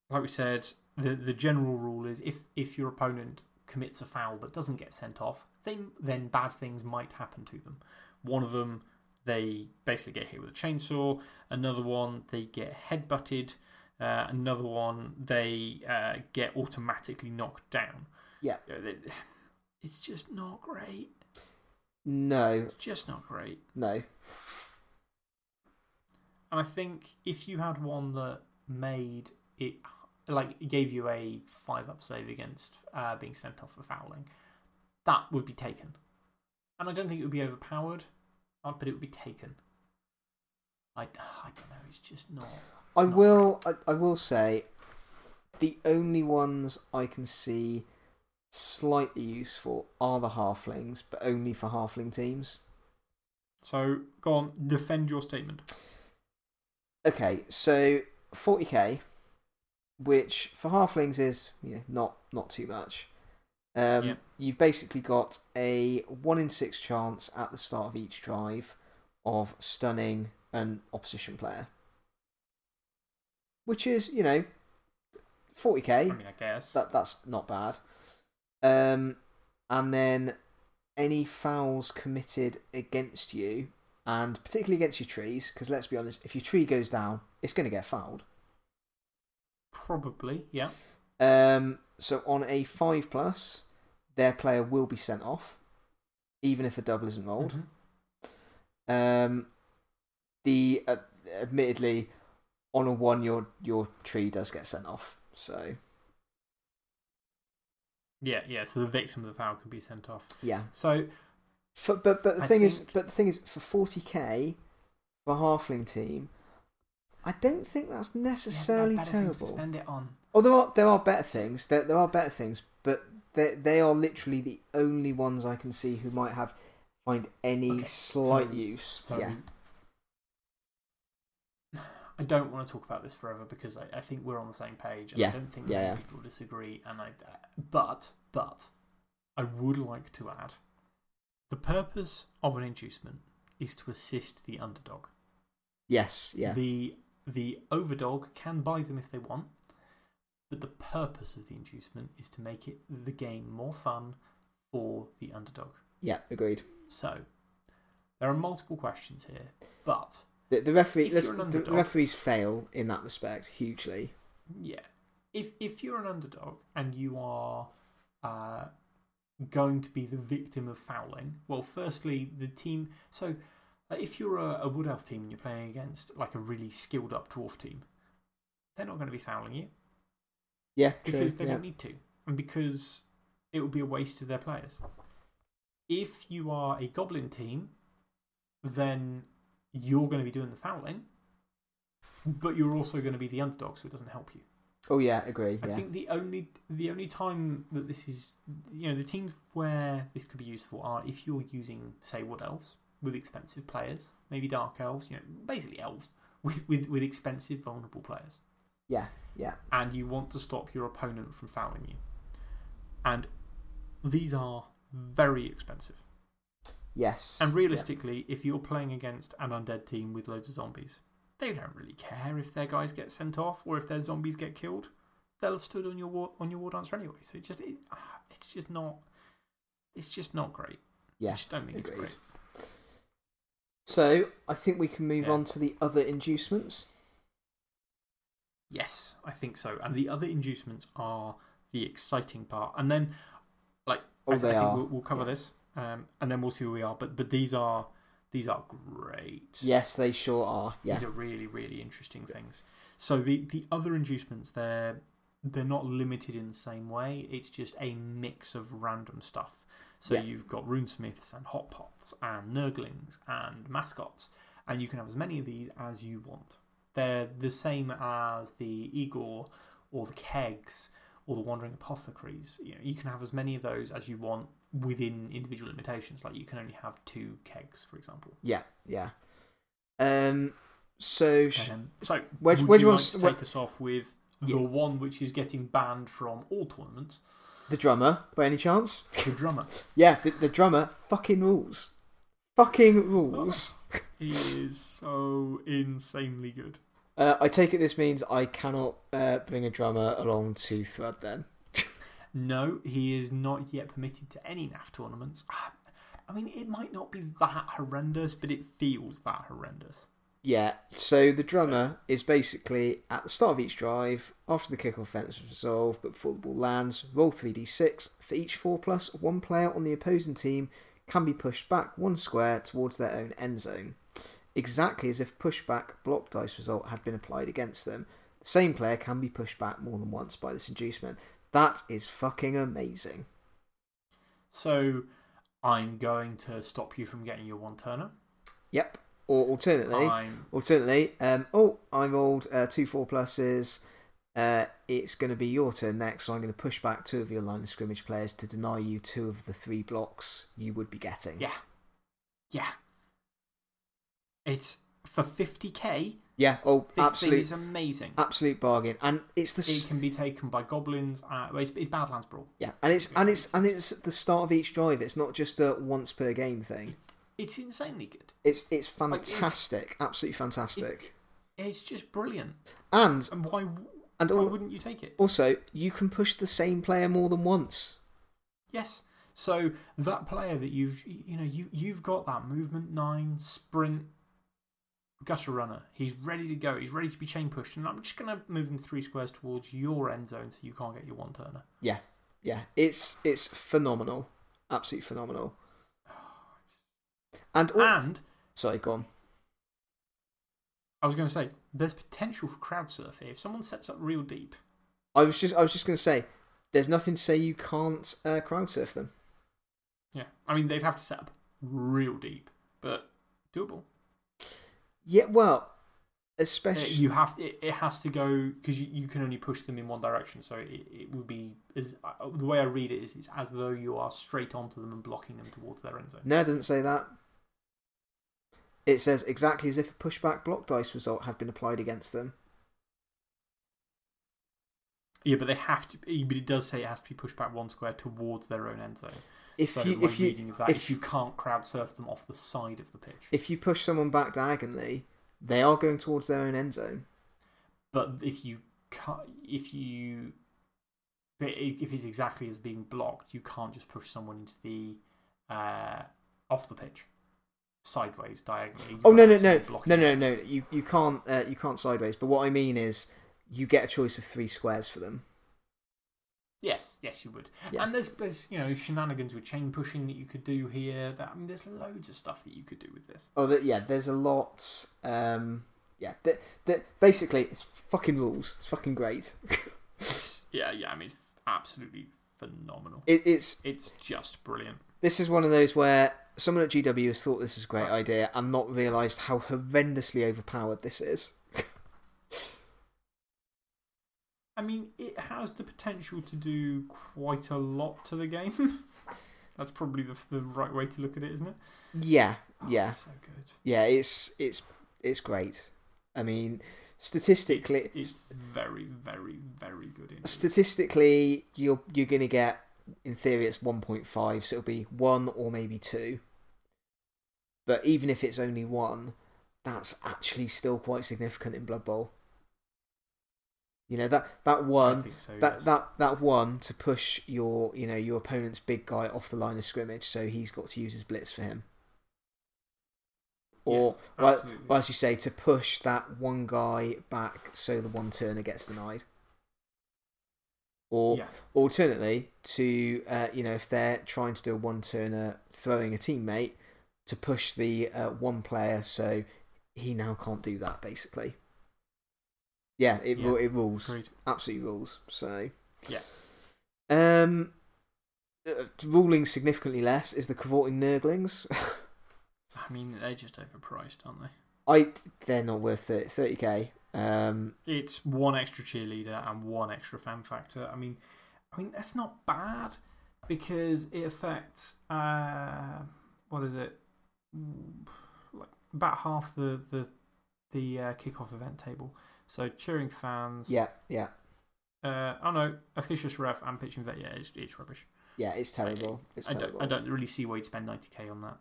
like we said, the the general rule is if if your opponent commits a foul but doesn't get sent off, then then bad things might happen to them. One of them, they basically get hit with a chainsaw. Another one, they get headbutted. Uh, another one, they uh, get automatically knocked down. Yeah. It's just not great. No, It's just not great. no. And I think if you had one that made it, like, gave you a five up save against uh, being sent off for fouling, that would be taken. And I don't think it would be overpowered, uh, but it would be taken. I, I don't know, it's just not. I Not will. I, I will say, the only ones I can see slightly useful are the halflings, but only for halfling teams. So, go on, defend your statement. Okay, so forty k, which for halflings is you know, not not too much. Um. You've basically got a one in six chance at the start of each drive of stunning an opposition player, which is you know forty k. I mean, I guess. That that's not bad. Um, and then any fouls committed against you, and particularly against your trees, because let's be honest, if your tree goes down, it's going to get fouled. Probably, yeah. Um, so on a five plus, their player will be sent off, even if a double isn't rolled. Mhm. Um, the uh, admittedly, on a one, your your tree does get sent off. So Yeah, yeah, so the victim of the foul can be sent off. yeah, So, For, but but the I thing is, but the thing is, for forty k, for a halfling team, I don't think that's necessarily terrible. spend it on. Oh, there are there are better things. There there are better things, but they they are literally the only ones I can see who might have find any Okay, slight so- use. So, yeah, I don't want to talk about this forever because I, I think we're on the same page. And Yeah, I don't think yeah, yeah. people disagree. And I, but, but, I would like to add the purpose of an inducement is to assist the underdog. yes, yeah, The, the overdog can buy them if they want, but the purpose of the inducement is to make it the game more fun for the underdog. yeah. Agreed. So, There are multiple questions here, but The, the, referee, If let's- you're an the referees fail in that respect hugely. Yeah. If if you're an underdog and you are uh, going to be the victim of fouling, well, firstly, the team. So, uh, if you're a, a Wood Elf team and you're playing against like a really skilled up Dwarf team, they're not going to be fouling you Yeah, true. because they yeah. don't need to, and because it would be a waste of their players. If you are a Goblin team, then you're going to be doing the fouling, but you're also going to be the underdog, so it doesn't help you. Oh, yeah, agree. I Yeah. think the only the only time that this is, you know, the teams where this could be useful are if you're using, say, wood elves with expensive players, maybe dark elves, you know, basically elves with with, with expensive, vulnerable players, yeah, yeah. and you want to stop your opponent from fouling you, and these are very expensive. Yes. And yeah. realistically, if you're playing against an undead team with loads of zombies, they don't really care if their guys get sent off or if their zombies get killed. They'll have stood on your war, on your war dancer anyway. So it just it, ah, it's just not it's just not great. Yeah, I just don't think it's great. So, I think we can move Yeah. on to the other inducements. Yes, I think so. And the other inducements are the exciting part. And then, like, Oh, I, I think are. We'll, we'll cover Yeah. this, um, and then we'll see where we are. But but these are these are great. Yes, they sure are. Yeah. These are really, really interesting things. So the, the other inducements, they're, they're not limited in the same way. It's just a mix of random stuff. So Yeah. you've got runesmiths and hot pots and nurglings and mascots, and you can have as many of these as you want. They're the same as the Igor or the kegs or the wandering apothecaries. You, know, you can have as many of those as you want within individual limitations. Like you can only have two kegs, for example. Yeah, yeah. Um, so, sh- Um, so, Where- would where do you you want like to where- take us off with the one which is getting banned from all tournaments, the drummer, by any chance? the drummer? Yeah, the, the drummer fucking rules. Fucking rules. he is so insanely good. Uh, I take it this means I cannot uh, bring a drummer along to Thread then. No, he is not yet permitted to any NAF tournaments. Ah, I mean, it might not be that horrendous, but it feels that horrendous. Yeah, so the drummer is basically at the start of each drive, after the kickoff fence is resolved, but before the ball lands, roll 3d6. For each 4 plus, one player on the opposing team can be pushed back one square towards their own end zone. Exactly as if pushback block dice result had been applied against them. The same player can be pushed back more than once by this inducement. That is fucking amazing. So, I'm going to stop you from getting your one turner. Yep. Or alternately, I'm Alternately, um, oh, I rolled uh, two four pluses. Uh, it's going to be your turn next, so I'm going to push back two of your line of scrimmage players to deny you two of the three blocks you would be getting. yeah, yeah. It's for 50k. Yeah, oh, This thing absolute, is amazing. absolute bargain. And it's the. It can be taken by goblins. Uh, well, it's, it's Badlands Brawl. Yeah, and it's, and, it's, and it's the start of each drive. It's not just a once per game thing. It's insanely good. It's, it's Like, it's- fantastic. absolutely fantastic. It's just brilliant. and And why, and why al- wouldn't you take it? also, you can push the same player more than once. Yes. So that player that you've, you know, you, you've got that movement nine, sprint, gutter runner. He's ready to go. He's ready to be chain pushed. And I'm just going to move him three squares towards your end zone so you can't get your one turner. Yeah, yeah. It's, it's phenomenal. Absolutely phenomenal. And, al- And sorry, go on. I was going to say, there's potential for crowd surf here. If someone sets up real deep, I was just I was just going to say, there's nothing to say you can't uh, crowd surf them. yeah. I mean, they'd have to set up real deep, but doable. Yeah, well, Uh, especially You have it, it has to go because you, you can only push them in one direction. So it, it would be as uh, the way I read it is it's as though you are straight onto them and blocking them towards their end zone. no, it doesn't say that. It says exactly as if a pushback block dice result had been applied against them. Yeah, but they have to. But it does say it has to be pushed back one square towards their own end zone. If so you if you if- you can't crowd surf them off the side of the pitch. if you push someone back diagonally, they are going towards their own end zone. But if you if you, if it's exactly as being blocked, you can't just push someone into the uh, off the pitch. sideways, diagonally. You've Oh no no no sort of blocking no no no! You you can't uh, you can't sideways. But what I mean is, you get a choice of three squares for them. Yes, yes, you would. Yeah. And there's, there's you know shenanigans with chain pushing that you could do here. That I mean, there's loads of stuff that you could do with this. Oh that, yeah, there's a lot. Um, yeah, that that basically it's fucking rules. It's fucking great. Yeah, yeah. I mean, it's absolutely phenomenal. It, it's It's just brilliant. this is one of those where someone at GW has thought this is a great idea and not realised how horrendously overpowered this is. I mean, it has the potential to do quite a lot to the game. That's probably the, the right way to look at it, isn't it? Yeah, Oh, yeah, so good. yeah. It's it's it's great. I mean, statistically, It's very, very, very good. indeed. statistically, you're you're gonna get in theory it's one point five, so it'll be one or maybe two. But even if it's only one, that's actually still quite significant in Blood Bowl. You know that that one so. that yes. that that one to push your you know your opponent's big guy off the line of scrimmage, so he's got to use his blitz for him. Or, Yes, well, as you say, to push that one guy back so the one turner gets denied. Or yeah. alternately, to uh, you know, if they're trying to do a one turner throwing a teammate, to push the uh, one player so he now can't do that. Basically, yeah, it Yeah. it rules Agreed. absolutely rules. So Yeah. Um, uh, ruling significantly less is the cavorting Nurglings. I mean, they're just overpriced, aren't they? I they're not worth thirty k. Um, It's one extra cheerleader and one extra fan factor. I mean, I mean that's not bad because it affects uh, what is it? Like about half the the the uh, kickoff event table. So cheering fans. yeah, yeah, Uh, oh no, officious ref and pitching vet. Yeah, it's, it's rubbish. yeah. It's terrible. It's I don't. I don't really see why you'd spend 90k on that.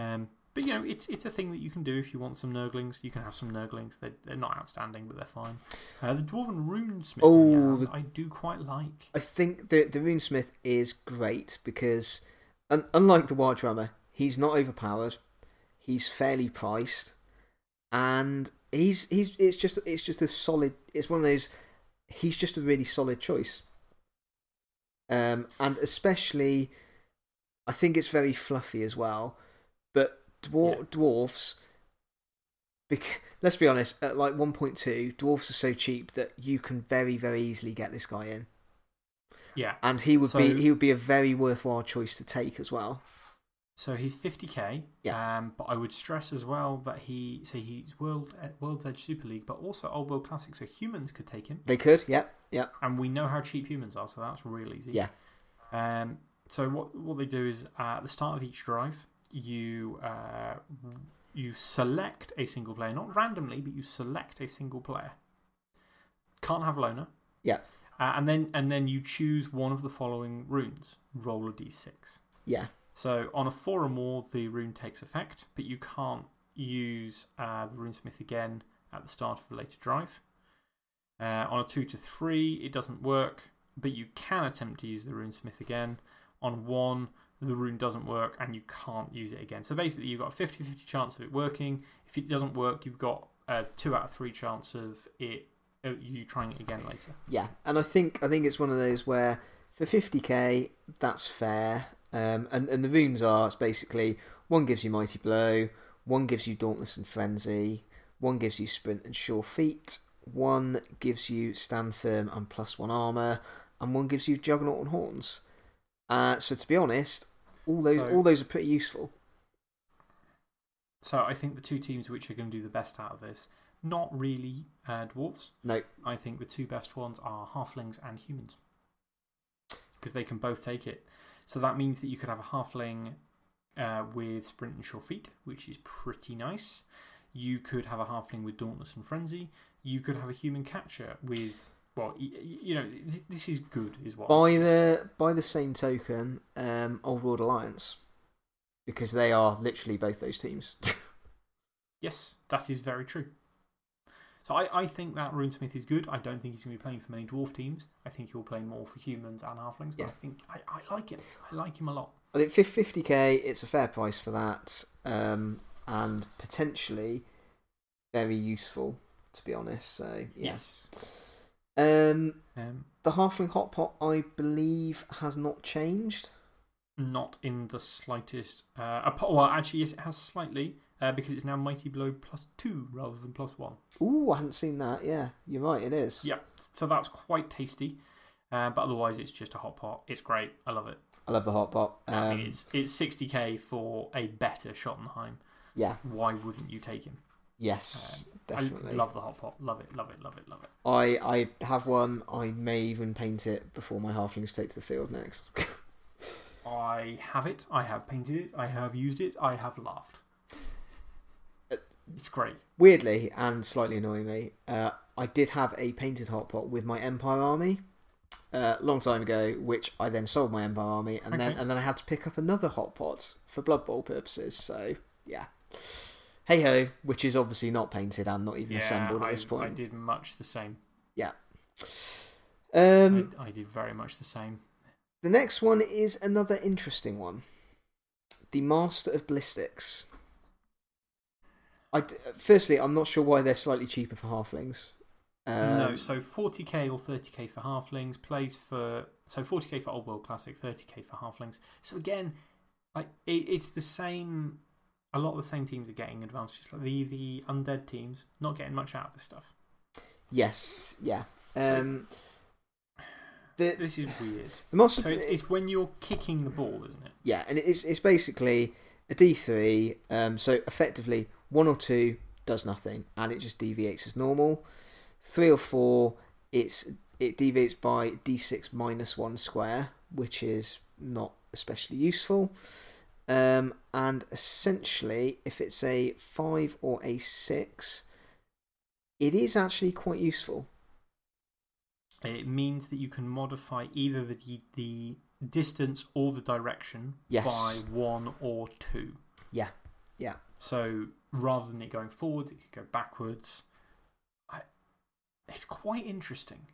Um, but you know, it's it's a thing that you can do if you want some Nurglings. You can have some Nurglings. They're, they're not outstanding, but they're fine. Uh, the Dwarven Runesmith, Oh, the- I do quite like. I think the the Runesmith is great because, un- unlike the Wild Drummer, he's not overpowered. He's fairly priced, and he's he's it's just it's just a solid. It's one of those. He's just a really solid choice. Um, and especially, I think it's very fluffy as well. But dwar- Yeah. dwarfs, bec- let's be honest, at like one point two, dwarfs are so cheap that you can very very easily get this guy in Yeah. and he would So- be he would be a very worthwhile choice to take as well. So he's 50k. Yeah. Um, but I would stress as well that he so he's world uh, World's Edge Super League, but also Old World Classic. So humans could take him, They could, yeah, yep, and we know how cheap humans are, so that's real easy. Yeah. Um. So what what they do is uh, at the start of each drive, you uh, you select a single player, not randomly, but you select a single player. Can't have loner. Yeah. Uh, and then and then you choose one of the following runes. Roll a d6. yeah, So on a four or more, the rune takes effect, but you can't use uh, the runesmith again at the start of a later drive. Uh, on a two to three, it doesn't work, but you can attempt to use the runesmith again. On one, the rune doesn't work and you can't use it again. So basically, you've got a 50 50 chance of it working. If it doesn't work, you've got a two out of three chance of it uh, you trying it again later. yeah. And I think I think it's one of those where for fifty k that's fair. Um, and and the rooms are it's basically one gives you mighty blow, one gives you dauntless and frenzy, one gives you sprint and sure feet, one gives you stand firm and plus one armor, and one gives you juggernaut and horns. Uh, so to be honest, all those So- all those are pretty useful. So I think the two teams which are going to do the best out of this, not really uh, dwarves. No, I think the two best ones are halflings and humans because they can both take it. So that means that you could have a halfling uh, with sprint and sure feet, which is pretty nice. You could have a halfling with dauntless and frenzy. You could have a human catcher with well, you know, this is good, is what. By the by the same token, um, Old World Alliance, because they are literally both those teams. Yes, that is very true. So I, I think that Runesmith is good. I don't think he's going to be playing for many dwarf teams. I think he'll play more for humans and halflings. But Yeah. I think I, I like him. I like him a lot. I think fifty k, it's a fair price for that. Um, and potentially very useful, to be honest. So, yeah. Yes. Um, Um, the Halfling Hot Pot, I believe, has not changed. not in the slightest. Uh, well, actually, yes, it has slightly uh, because it's now Mighty Blow plus two rather than plus one. Ooh, I hadn't seen that. Yeah, you're right, it is. Yeah, so that's quite tasty. Uh, but otherwise, it's just a hot pot. It's great. I love it. I love the Hot Pot. I Um, mean, it's it's 60k for a better Schottenheim. yeah, Why wouldn't you take him? yes, definitely. I love the hot pot. Love it, love it, love it, love it. I, I have one. I may even paint it before my halflings take to the field next. I have it. I have painted it. I have used it. I have laughed. It's great. Weirdly and slightly annoyingly, uh, I did have a painted hot pot with my Empire army uh, a long time ago, which I then sold my Empire army, and then and then I had to pick up another hot pot for Blood Bowl purposes. So yeah, hey ho, which is obviously not painted and not even Yeah, assembled at I, this point. I did much the same. Yeah. Um, I, I did very much the same. the next one is another interesting one. The Master of Ballistics. I d- firstly, I'm not sure why they're slightly cheaper for halflings. Um, no, so 40k or 30k for halflings plays for. So 40k for Old World Classic, 30k for halflings. So again, like it, it's the same. A lot of the same teams are getting advantages. Like the, the undead teams, not getting much out of this stuff. Yes, yeah. So- Um, the This is weird. the Master, So it's, it's when you're kicking the ball, isn't it? yeah, and it's it's basically a D three. Um, so effectively, one or two does nothing, and it just deviates as normal. Three or four, it's it deviates by D six minus one square, which is not especially useful. Um, and essentially, if it's a five or a six, it is actually quite useful. It means that you can modify either the, the distance or the direction Yes. by one or two. Yeah, yeah. So rather than it going forwards, it could go backwards. I, it's quite interesting.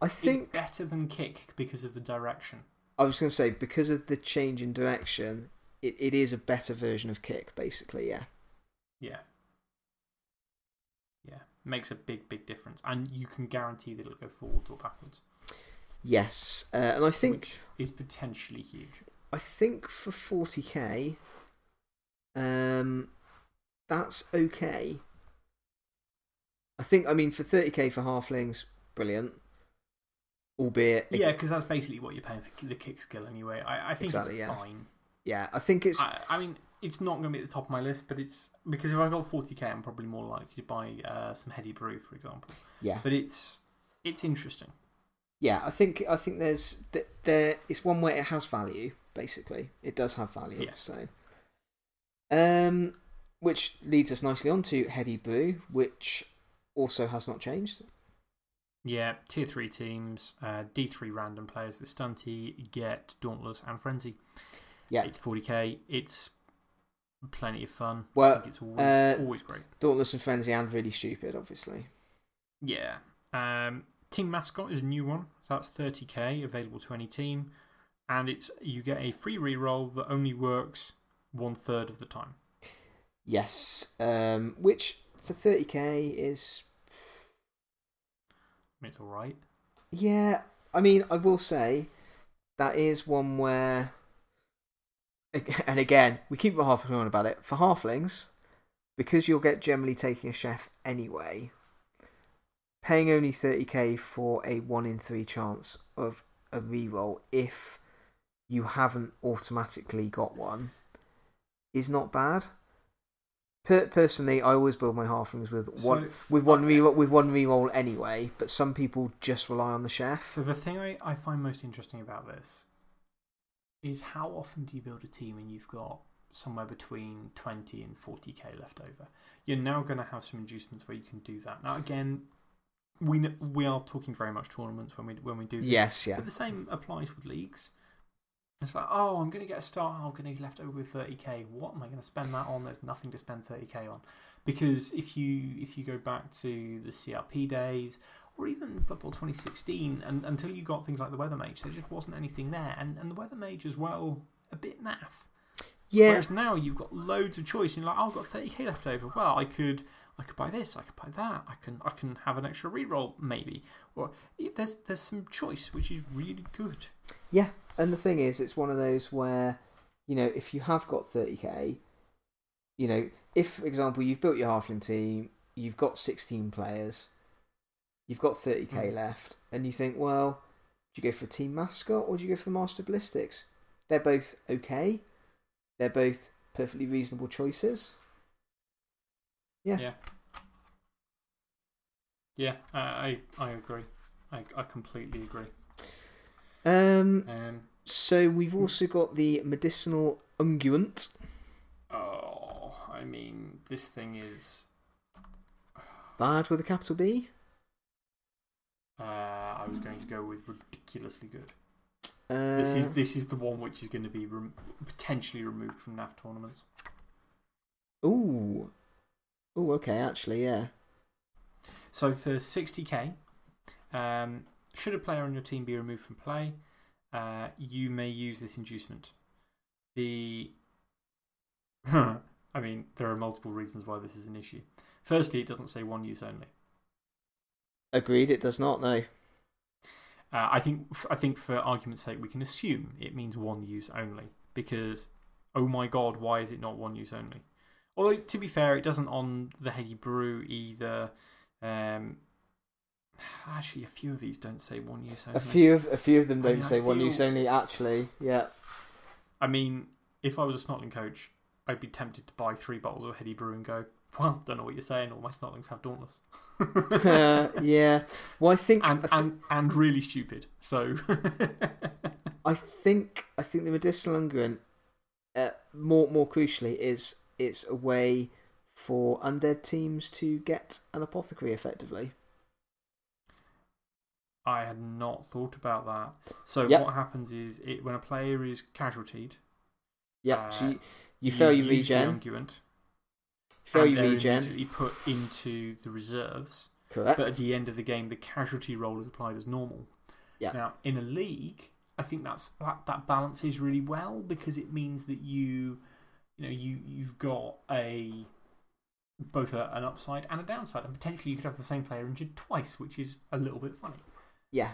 I think it's better than kick because of the direction. I was going to say because of the change in direction, it, it is a better version of kick, basically. Yeah, Yeah. Yeah. Makes a big, big difference. And you can guarantee that it'll go forwards or backwards. yes, uh, and I think which is potentially huge. I think for forty k, um, that's okay. I think I mean for thirty k for halflings, brilliant. Albeit, Yeah, because that's basically what you're paying for the kick skill anyway. I, I think Exactly, it's yeah. fine. yeah, I think it's I, I mean, it's not going to be at the top of my list, but it's because if I got 40k, I'm probably more likely to buy uh, some Heady Brew, for example. yeah, But it's it's interesting. yeah. I think I think there's th- there. It's one where it has value. Basically, it does have value. Yeah. So, um, which leads us nicely on to Heady Brew, which also has not changed. Yeah, tier three teams, uh, D3 random players with Stunty, Get, Dauntless, and Frenzy. Yeah. It's 40k. It's plenty of fun. I Well, think it's always, uh, always great. Dauntless and Frenzy and really stupid, obviously. Yeah. Um, team mascot is a new one. So that's 30k, available to any team. And it's you get a free reroll that only works one third of the time. Yes, um, which for 30k is. It's alright. Yeah, I mean, I will say that is one where. And again, we keep harping on about it. For halflings, because you'll get generally taking a chef anyway, paying only 30k for a 1 in 3 chance of a reroll if you haven't automatically got one is not bad. Per- personally, I always build my halflings with one So- with one okay. reroll with one reroll anyway. But some people just rely on the chef. So the thing I, I find most interesting about this is how often do you build a team and you've got somewhere between 20 and 40k left over? You're now going to have some inducements where you can do that. Now, again, we, we are talking very much tournaments when we, when we do this. Yes, yeah, But the same applies with leagues. It's like, oh, I'm going to get a start. I'm going to be left over with 30k. What am I going to spend that on? There's nothing to spend 30k on. Because if you if you go back to the CRP days or even Bowl 2016, and until you got things like the Weather Mage, there just wasn't anything there. And, and the Weather Mage as well, a bit naff. Yeah. Whereas now you've got loads of choice. And you're like, oh, I've got 30k left over. Well, I could. I could buy this. I could buy that. I can. I can have an extra reroll maybe. Or there's there's some choice, which is really good. Yeah, and the thing is, it's one of those where, you know, if you have got 30k, you know, if, for example, you've built your halfling team, you've got 16 players, you've got 30k Mm. left, and you think, well, do you go for a team mascot or do you go for the Master Ballistics? They're both okay. They're both perfectly reasonable choices. Yeah. Yeah. Yeah, I I, I agree. I, I completely agree. Um, Um, so we've also got the medicinal unguent. oh, I mean, this thing is. Bad with a capital B. Uh, I was going to go with ridiculously good. Uh, This is this is the one which is going to be rem potentially removed from NAF tournaments. Ooh. Ooh, okay, actually, yeah. So for 60k, um, should a player on your team be removed from play, uh, you may use this inducement. The. I mean, there are multiple reasons why this is an issue. Firstly, it doesn't say one use only. Agreed, it does not, no. Uh, I think I think for argument's sake, we can assume it means one use only because, oh my god, why is it not one use only? Although to be fair, it doesn't on the Heady Brew either. Um, actually, a few of these don't say one use only. A few of a few of them don't mean, I say one use only, actually. Yeah. I mean, if I was a Snotling coach, I'd be tempted to buy three bottles of Heady Brew and go, well, don't know what you're saying. All my Snotlings have Dauntless. uh, yeah. Well, I think and, I, thi- and, and really stupid. So. I think I think the medicinal unguent, uh, more more crucially, is it's a way for undead teams to get an apothecary effectively. I had not thought about that. So Yep. what happens is it when a player is casualtied, Yeah. so Uh, you, you fail your use the regen, you fail your regen, immediately put into the reserves. correct? But at the end of the game, the casualty roll is applied as normal. Yeah. Now in a league, I think that's that, that balances really well because it means that you, you know, you you've got a both a, an upside and a downside, and potentially you could have the same player injured twice, which is a little bit funny. Yeah.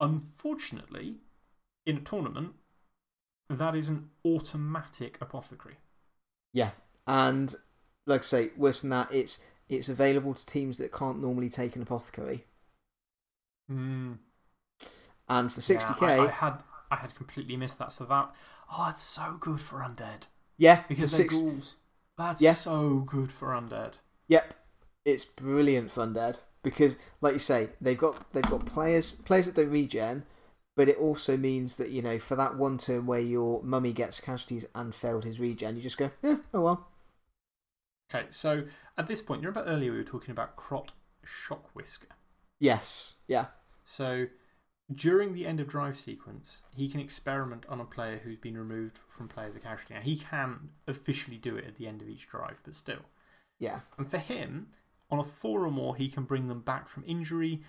Unfortunately, in a tournament, that is an automatic apothecary. Yeah, and like I say, worse than that, it's it's available to teams that can't normally take an apothecary. Mm. And for sixty Yeah, I, I had I had completely missed that. So that oh, it's so good for undead yeah, because they're six, ghouls. That's Yeah. so good for undead. yep, it's brilliant for undead because, like you say, they've got they've got players players that don't regen, but it also means that you know for that one turn where your mummy gets casualties and failed his regen, you just go, yeah, oh well, Okay, so at this point, you remember earlier we were talking about Crot Shock Whisker. yes, yeah, So during the end of drive sequence, he can experiment on a player who's been removed from play as a casualty. Now, he can officially do it at the end of each drive, but still. yeah, And for him, on a four or more, he can bring them back from injury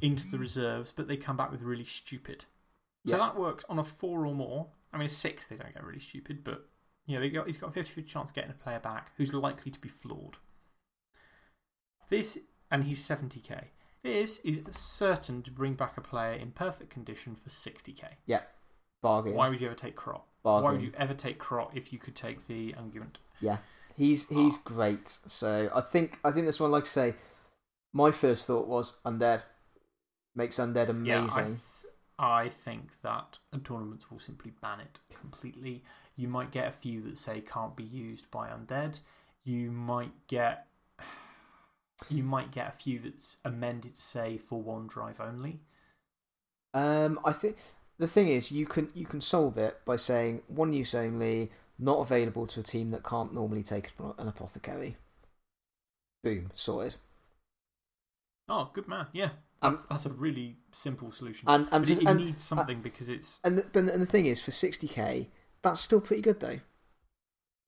into the reserves, but they come back with really stupid. So Yeah. that works on a four or more. I mean, a six, they don't get really stupid, but you know, got, he's got a 50 50 chance of getting a player back who's likely to be flawed. This, and he's 70k. This is certain to bring back a player in perfect condition for 60k. Yeah. Bargain, Why would you ever take Krot? bargain. Why would you ever take Krot if you could take the Unguent? Yeah, he's he's Ah. great. So I think I think this one, like I say, my first thought was undead makes undead amazing. Yeah, I, th- I think that tournaments will simply ban it completely. You might get a few that say can't be used by undead. You might get. You might get a few that's amended to say for one drive only. Um, I think the thing is you can you can solve it by saying one use only, not available to a team that can't normally take an apothecary. Boom, sorted. Oh, good man. Yeah. Um, That's, that's a really simple solution. And and it, it and, needs something because it's. and the, and the thing is for sixty k, that's still pretty good though.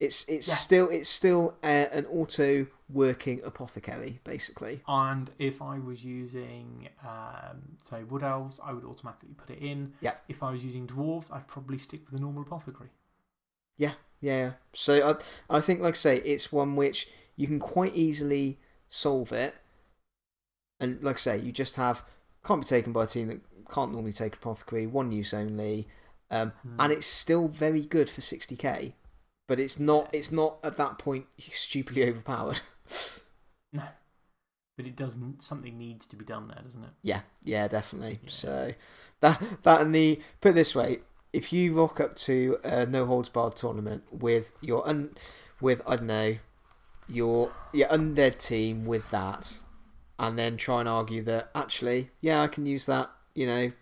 It's it's Yeah. still it's still uh, an auto working apothecary basically. And if I was using, um, say, Wood Elves, I would automatically put it in. Yeah. If I was using Dwarves, I'd probably stick with the normal apothecary. Yeah, yeah. So I, I think, like I say, it's one which you can quite easily solve it. And like I say, you just have can't be taken by a team that can't normally take apothecary, one use only, um, Hmm. and it's still very good for 60k. But it's not. It's not at that point stupidly overpowered. No, but it doesn't. Something needs to be done there, doesn't it? Yeah, yeah, definitely. Yeah. So that that and the put it this way, if you rock up to a no holds barred tournament with your un, with I don't know, your your undead team with that, and then try and argue that actually, yeah, I can use that, you know,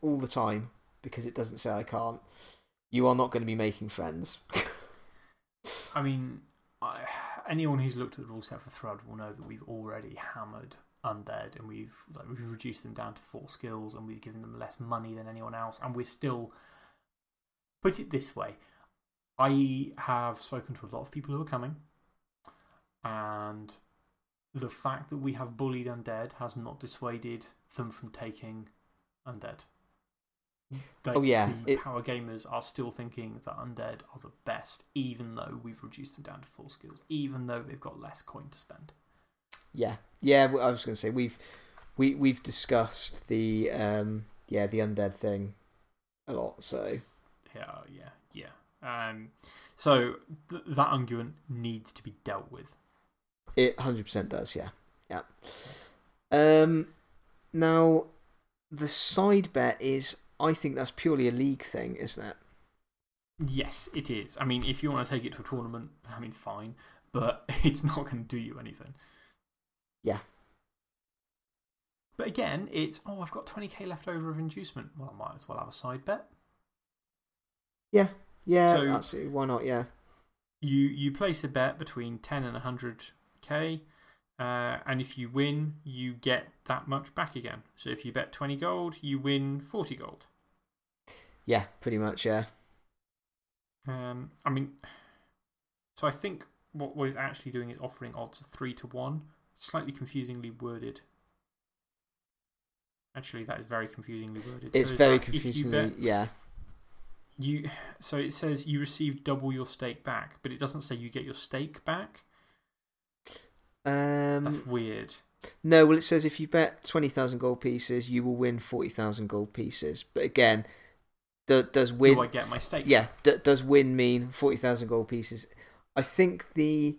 all the time because it doesn't say I can't. You are not going to be making friends. I mean, I, anyone who's looked at the rule set for Thrud will know that we've already hammered undead and we've like we've reduced them down to four skills and we've given them less money than anyone else and we're still put it this way I have spoken to a lot of people who are coming and the fact that we have bullied undead has not dissuaded them from taking undead. Oh, yeah, the it- power gamers are still thinking that undead are the best, even though we've reduced them down to four skills, even though they've got less coin to spend. Yeah, yeah. I was going to say we've we we've discussed the um yeah the undead thing a lot. So Yeah, yeah, yeah. Um, so th- that unguent needs to be dealt with. it hundred percent does. Yeah, yeah. Um, now the side bet is I think that's purely a league thing, isn't it? Yes, it is. I mean, if you want to take it to a tournament, I mean, fine, but it's not going to do you anything. Yeah. But again, it's, oh, I've got 20k left over of inducement. Well, I might as well have a side bet. Yeah, yeah. So- absolutely. Why not? Yeah, You, you place a bet between 10 and 100k, uh, and if you win, you get that much back again. So if you bet 20 gold, you win 40 gold. yeah. Pretty much. Yeah, Um, I mean, so I think what, what it's actually doing is offering odds of 3 to 1. Slightly confusingly worded. Actually, that is very confusingly worded. it's So very if you confusingly. bet- Yeah, You, so it says you receive double your stake back, but it doesn't say you get your stake back. um, That's weird. No, well, it says if you bet 20,000 gold pieces, you will win 40,000 gold pieces. But again, do, does win. Do I get my stake? Yeah, does win mean 40,000 gold pieces? I think the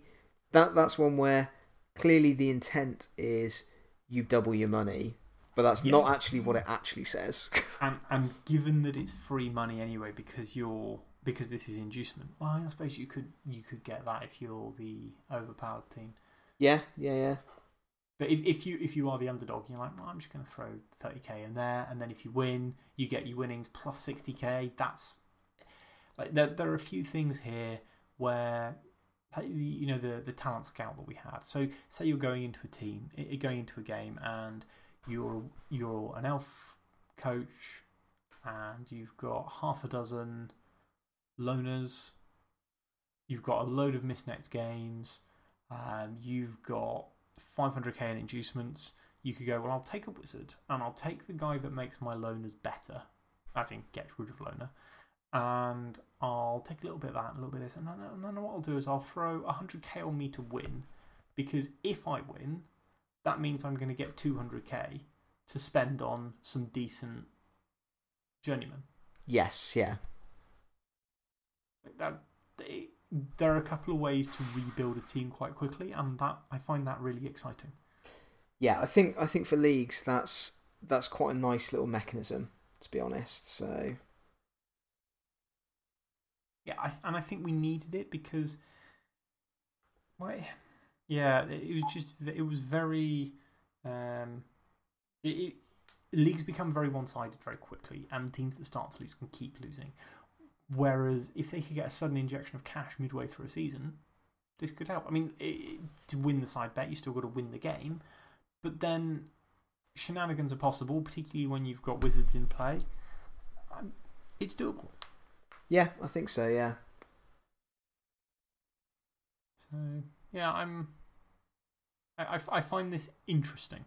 that that's one where clearly the intent is you double your money, but that's not actually what it actually says. And, and given that it's free money anyway, because you're because this is inducement. Well, I suppose you could you could get that if you're the overpowered team. yeah, yeah, yeah. But if, if you if you are the underdog, you're like, well, I'm just going to throw 30k in there, and then if you win, you get your winnings plus 60k. That's like there, there are a few things here where you know the the talent scout that we had. So say you're going into a team, going into a game, and you're you're an elf coach, and you've got half a dozen loners. You've got a load of misnext games. Um, you've got 500k in inducements. You could go, well, I'll take a wizard and I'll take the guy that makes my loners better, as in get rid of loner, and I'll take a little bit of that, a little bit of this, and then, and then what I'll do is I'll throw 100k on me to win, because if I win, that means I'm going to get 200k to spend on some decent journeyman. Yes, yeah. That, there are a couple of ways to rebuild a team quite quickly, and that I find that really exciting. Yeah, I think I think for leagues that's that's quite a nice little mechanism to be honest. So Yeah, I, and I think we needed it because, well, yeah, it was just it was very, um, it, it leagues become very one-sided very quickly, and teams that start to lose can keep losing. Whereas if they could get a sudden injection of cash midway through a season, this could help. I mean, it, to win the side bet, you still got to win the game, but then shenanigans are possible, particularly when you've got wizards in play. Um, it's doable. Yeah, I think so. Yeah, So yeah, I'm. I, I, I find this interesting.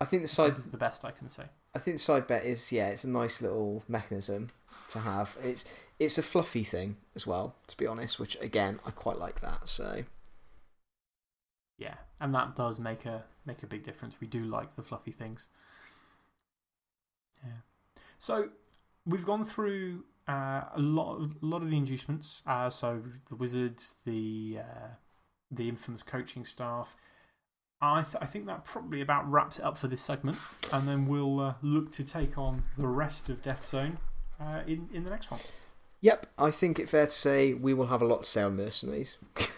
I think the side is the best I can say. I think side bet is yeah, it's a nice little mechanism to have. It's it's a fluffy thing as well, to be honest. Which again, I quite like that. So Yeah, and that does make a, make a big difference. We do like the fluffy things. Yeah. So we've gone through a, lot of, a lot of the inducements. Uh, so the wizards, the, uh, the infamous coaching staff. I, th I think that probably about wraps it up for this segment. And then we'll uh, look to take on the rest of Death Zone uh, in, in the next one. Yep, I think it's fair to say we will have a lot to say on mercenaries.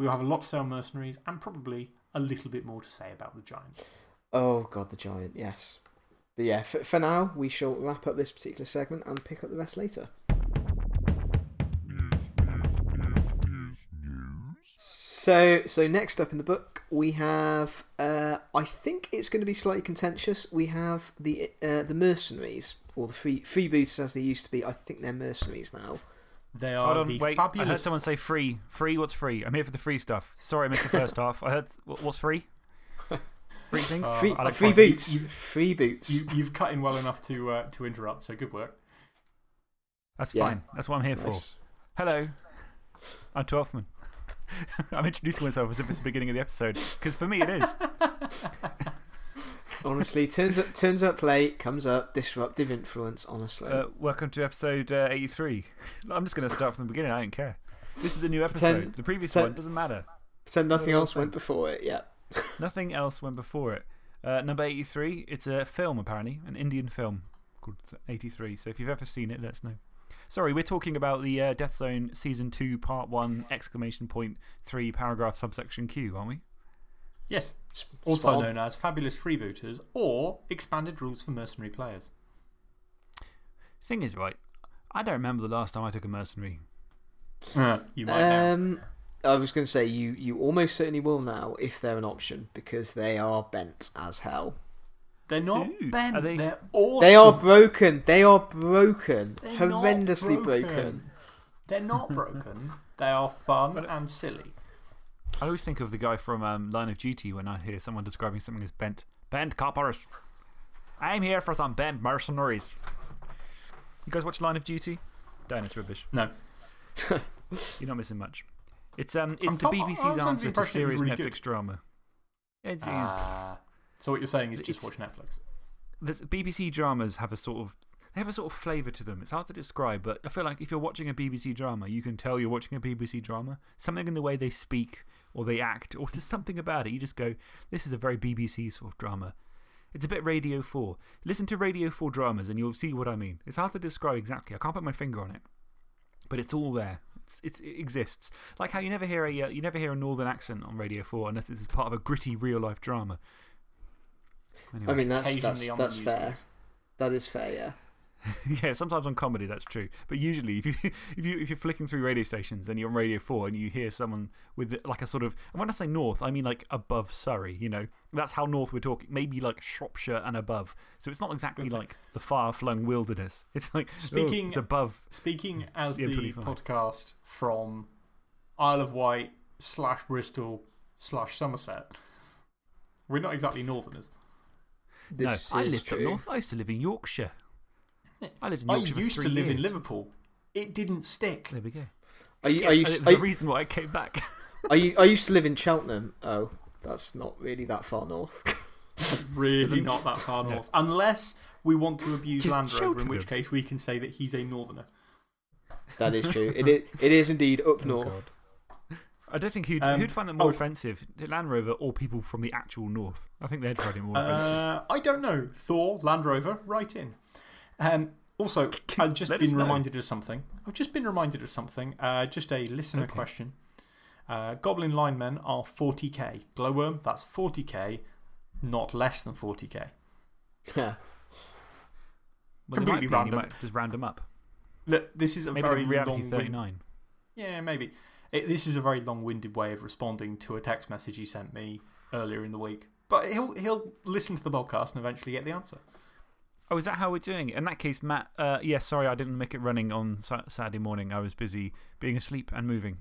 We'll have a lot to say on mercenaries and probably a little bit more to say about the giant. Oh, God, the giant, yes. But yeah, for, for now, we shall wrap up this particular segment and pick up the rest later. So, so next up in the book, we have. Uh, I think it's going to be slightly contentious. We have the uh, the mercenaries, or the free, freebooters as they used to be. I think they're mercenaries now. They are Hold on, the wait. I heard someone say free. Free? What's free? I'm here for the free stuff. Sorry, I missed the first half. I heard. What's free? Free things? Uh, free, I like free boots. you- free boots. You, you've cut in well enough to, uh, to interrupt, so good work. That's Yeah. fine. That's what I'm here for. Hello. I'm Twelfthman. I'm introducing myself as if it's the beginning of the episode. Because for me, it is. Honestly, turns up, turns up late, comes up, disruptive influence. Honestly, Uh, welcome to episode uh, 83. I'm just going to start from the beginning. I don't care. This is the new episode. Pretend- the previous pretend- one doesn't matter. pretend nothing else went before it. Yeah. Nothing else went before it. Uh, number 83, it's a film apparently, an Indian film called 83. So if you've ever seen it, let us know. Sorry, we're talking about the uh, Death Zone Season 2, Part 1, exclamation point 3, paragraph subsection Q, aren't we? Yes. Also on. known as Fabulous Freebooters or Expanded Rules for Mercenary Players. Thing is, right, I don't remember the last time I took a mercenary. you might now. Um, I was going to say, you, you almost certainly will now if they're an option because they are bent as hell. They're not Ooh, bent. are they- They... are awesome. They are broken. They are broken. They're Horrendously broken. They're not broken. they are fun and silly. I always think of the guy from um, Line of Duty when I hear someone describing something as bent. Bent coppers. I'm here for some bent mercenaries. You guys watch Line of Duty? Don't, it's rubbish. No. You're not missing much. It's, um, it's I'm the fo- I was BBC's the answer to it was serious really Netflix good. drama. It's, Ah. so what you're saying is just watch Netflix. the BBC dramas have a sort of. They have a sort of flavour to them. It's hard to describe, but I feel like if you're watching a BBC drama, you can tell you're watching a BBC drama. Something in the way they speak or they act or just something about it. You just go, this is a very BBC sort of drama. It's a bit Radio 4. Listen to Radio 4 dramas and you'll see what I mean. It's hard to describe exactly. I can't put my finger on it. But it's all there. It's, it's, it exists. Like how you never, hear a, uh, you never hear a northern accent on Radio 4 unless it's part of a gritty real life drama. Anyway. I mean, that's, that's, Occasionally on the that's fair. That is fair, yeah. yeah, sometimes on comedy that's true, but usually if you if you if you're flicking through radio stations then you're on Radio Four and you hear someone with like a sort of and when I say north, I mean like above Surrey. You know, that's how north we're talking. Maybe like Shropshire and above. So it's not exactly Good. like the far flung wilderness. It's like oh, Speaking- it's above. Speaking as Yeah, the podcast from Isle of Wight slash Bristol slash Somerset, we're not exactly northerners. This no, I is lived true. up north. I used to live in Yorkshire. I lived in I Yorkshire for used to three live in. Liverpool. It didn't stick. There we go. Are you, Yeah, are you, there's are reason why I came back. are you, I used to live in Cheltenham. Oh, that's not really that far north. Really not that far No. north. Unless we want to abuse Yeah, Land Rover, in which case we can say that he's a northerner. that is true. It is, it is indeed up Oh, north. I don't think who'd, Um, who'd find it more oh. offensive, Land Rover or people from the actual north. I think they'd find it more offensive. Uh, I don't know. Thor, Land Rover, right in. Um, also, I've just Let been reminded of something. I've just been reminded of something. Uh, just a listener Okay. question. Uh, Goblin linemen are 40k. Glowworm, that's 40k, not less than 40k. Yeah. Well, completely might be, and you random. might just round them up. Look, This is a Maybe very the reality long 39. Yeah, maybe. It, this is a very long winded way of responding to a text message he sent me earlier in the week. But he'll, he'll listen to the podcast and eventually get the answer. Oh, is that how we're doing it? In that case, Matt, uh, yeah, sorry, I didn't make it running on Saturday morning. I was busy being asleep and moving.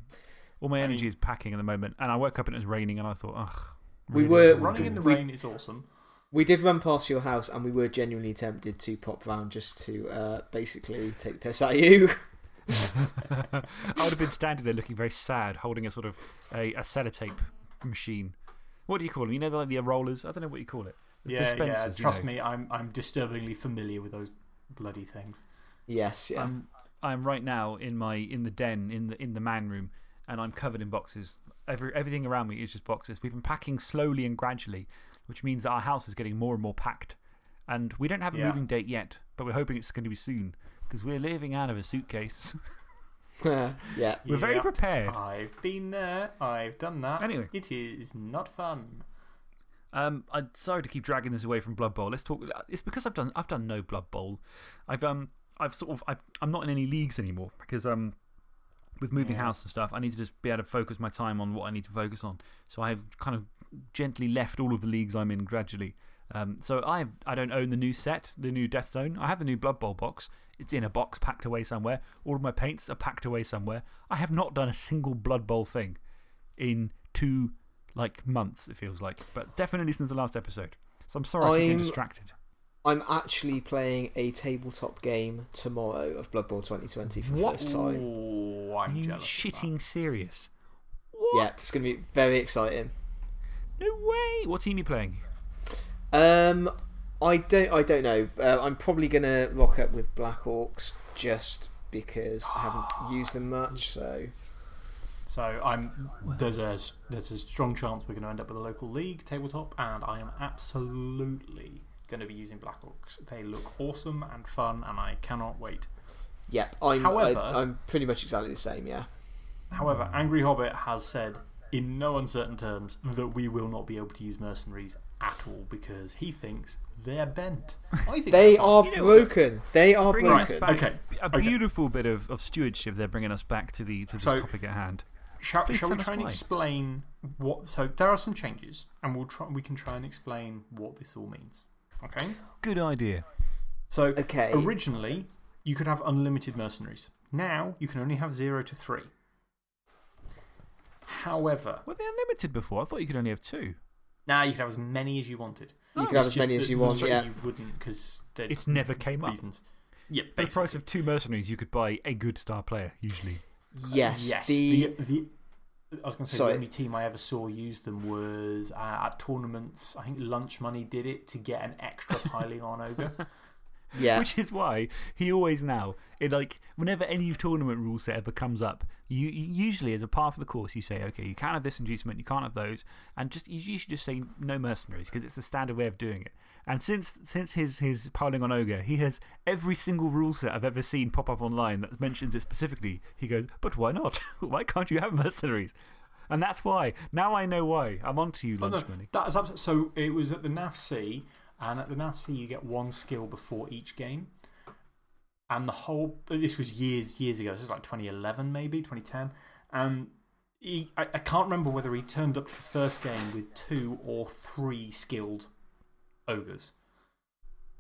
All my I energy mean- is packing at the moment. And I woke up and it was raining, and I thought, ugh. We were- Running in the this. We- rain is awesome. We did run past your house and we were genuinely tempted to pop round just to uh, basically take the piss out of you. I would have been standing there looking very sad, holding a sort of a, a sellotape machine. What do you call them? You know, like the rollers? I don't know what you call it. The Yeah, yeah. dispensers, you Trust know. me, I'm, I'm disturbingly familiar with those bloody things. yes, yeah. I'm, I'm right now in, my, in the den, in the, in the man room, and I'm covered in boxes. Every, everything around me is just boxes. We've been packing slowly and gradually, which means that our house is getting more and more packed. And we don't have a Yeah. moving date yet, but we're hoping it's going to be soon because we're living out of a suitcase. yeah. we're very prepared. I've been there, I've done that. Anyway. It is not fun. Um, I'm sorry to keep dragging this away from Blood Bowl. Let's talk. It's because I've done, I've done no Blood Bowl. I've, um, I've sort of, I've, I'm not in any leagues anymore because um, with moving Yeah. house and stuff, I need to just be able to focus my time on what I need to focus on. So I've kind of gently left all of the leagues I'm in gradually. Um, so I, I don't own the new set, the new Death Zone. I have the new Blood Bowl box. It's in a box packed away somewhere. All of my paints are packed away somewhere. I have not done a single Blood Bowl thing in two like months, it feels like. But definitely since the last episode. So I'm sorry I keep getting I'm- distracted. I'm actually playing a tabletop game tomorrow of Blood Bowl 2020 for the What? first time. Oh, I'm you jealous. shitting serious? Yeah, it's going to be very exciting. No way! What team are you playing? Um, I don't, I don't know. Uh, I'm probably going to rock up with Black Orcs just because I haven't used them much. So, that. So I'm, there's, a, there's a strong chance we're going to end up with a local league tabletop, and I am absolutely going to be using Black Orcs. They look awesome and fun, and I cannot wait. yeah, I'm, However- I, I'm pretty much exactly the same, yeah. However, Angry Hobbit has said in no uncertain terms that we will not be able to use mercenaries at all because he thinks they're bent. I think They they're are You know, broken. They are Bringing us broken. back, Okay, A okay. beautiful bit of, of stewardship they're bringing us back to, the, to this So- topic at hand. Shall, shall we try and explain what? So there are some changes, and we'll try. We can try and explain what this all means. Okay. Good idea. So Okay. originally you could have unlimited mercenaries. Now you can only have zero to three. However, Were they unlimited before? I thought you could only have two. now you can have as many as you wanted. You Oh, can have as many as you the want, yeah. You wouldn't because It never came up. reasons. Yeah, For the price of two mercenaries, you could buy a good star player, usually. Yes. Yes. The, the, the I was going to say Sorry. the only team I ever saw use them was uh, at tournaments. I think Lunch Money did it to get an extra piling on ogre. yeah. Which is why he always now, it like, whenever any tournament rule set ever comes up, you, you usually, as a part of the course, you say, okay, you can't have this inducement, you can't have those, and just, you, you should just say no mercenaries because it's the standard way of doing it. And since, since his, his piling on Ogre, he has every single rule set I've ever seen pop up online that mentions it specifically. He goes, but why not? why can't you have mercenaries? And that's why. Now I know why. I'm on to you, Oh, no, Lunch Money. that is absolutely. So it was at the NAFC, and at the NAFC, you get one skill before each game. And the whole. This was years, years ago. This was like 2011, maybe, 2010. And he, I, I can't remember whether he turned up to the first game with two or three skilled ogres.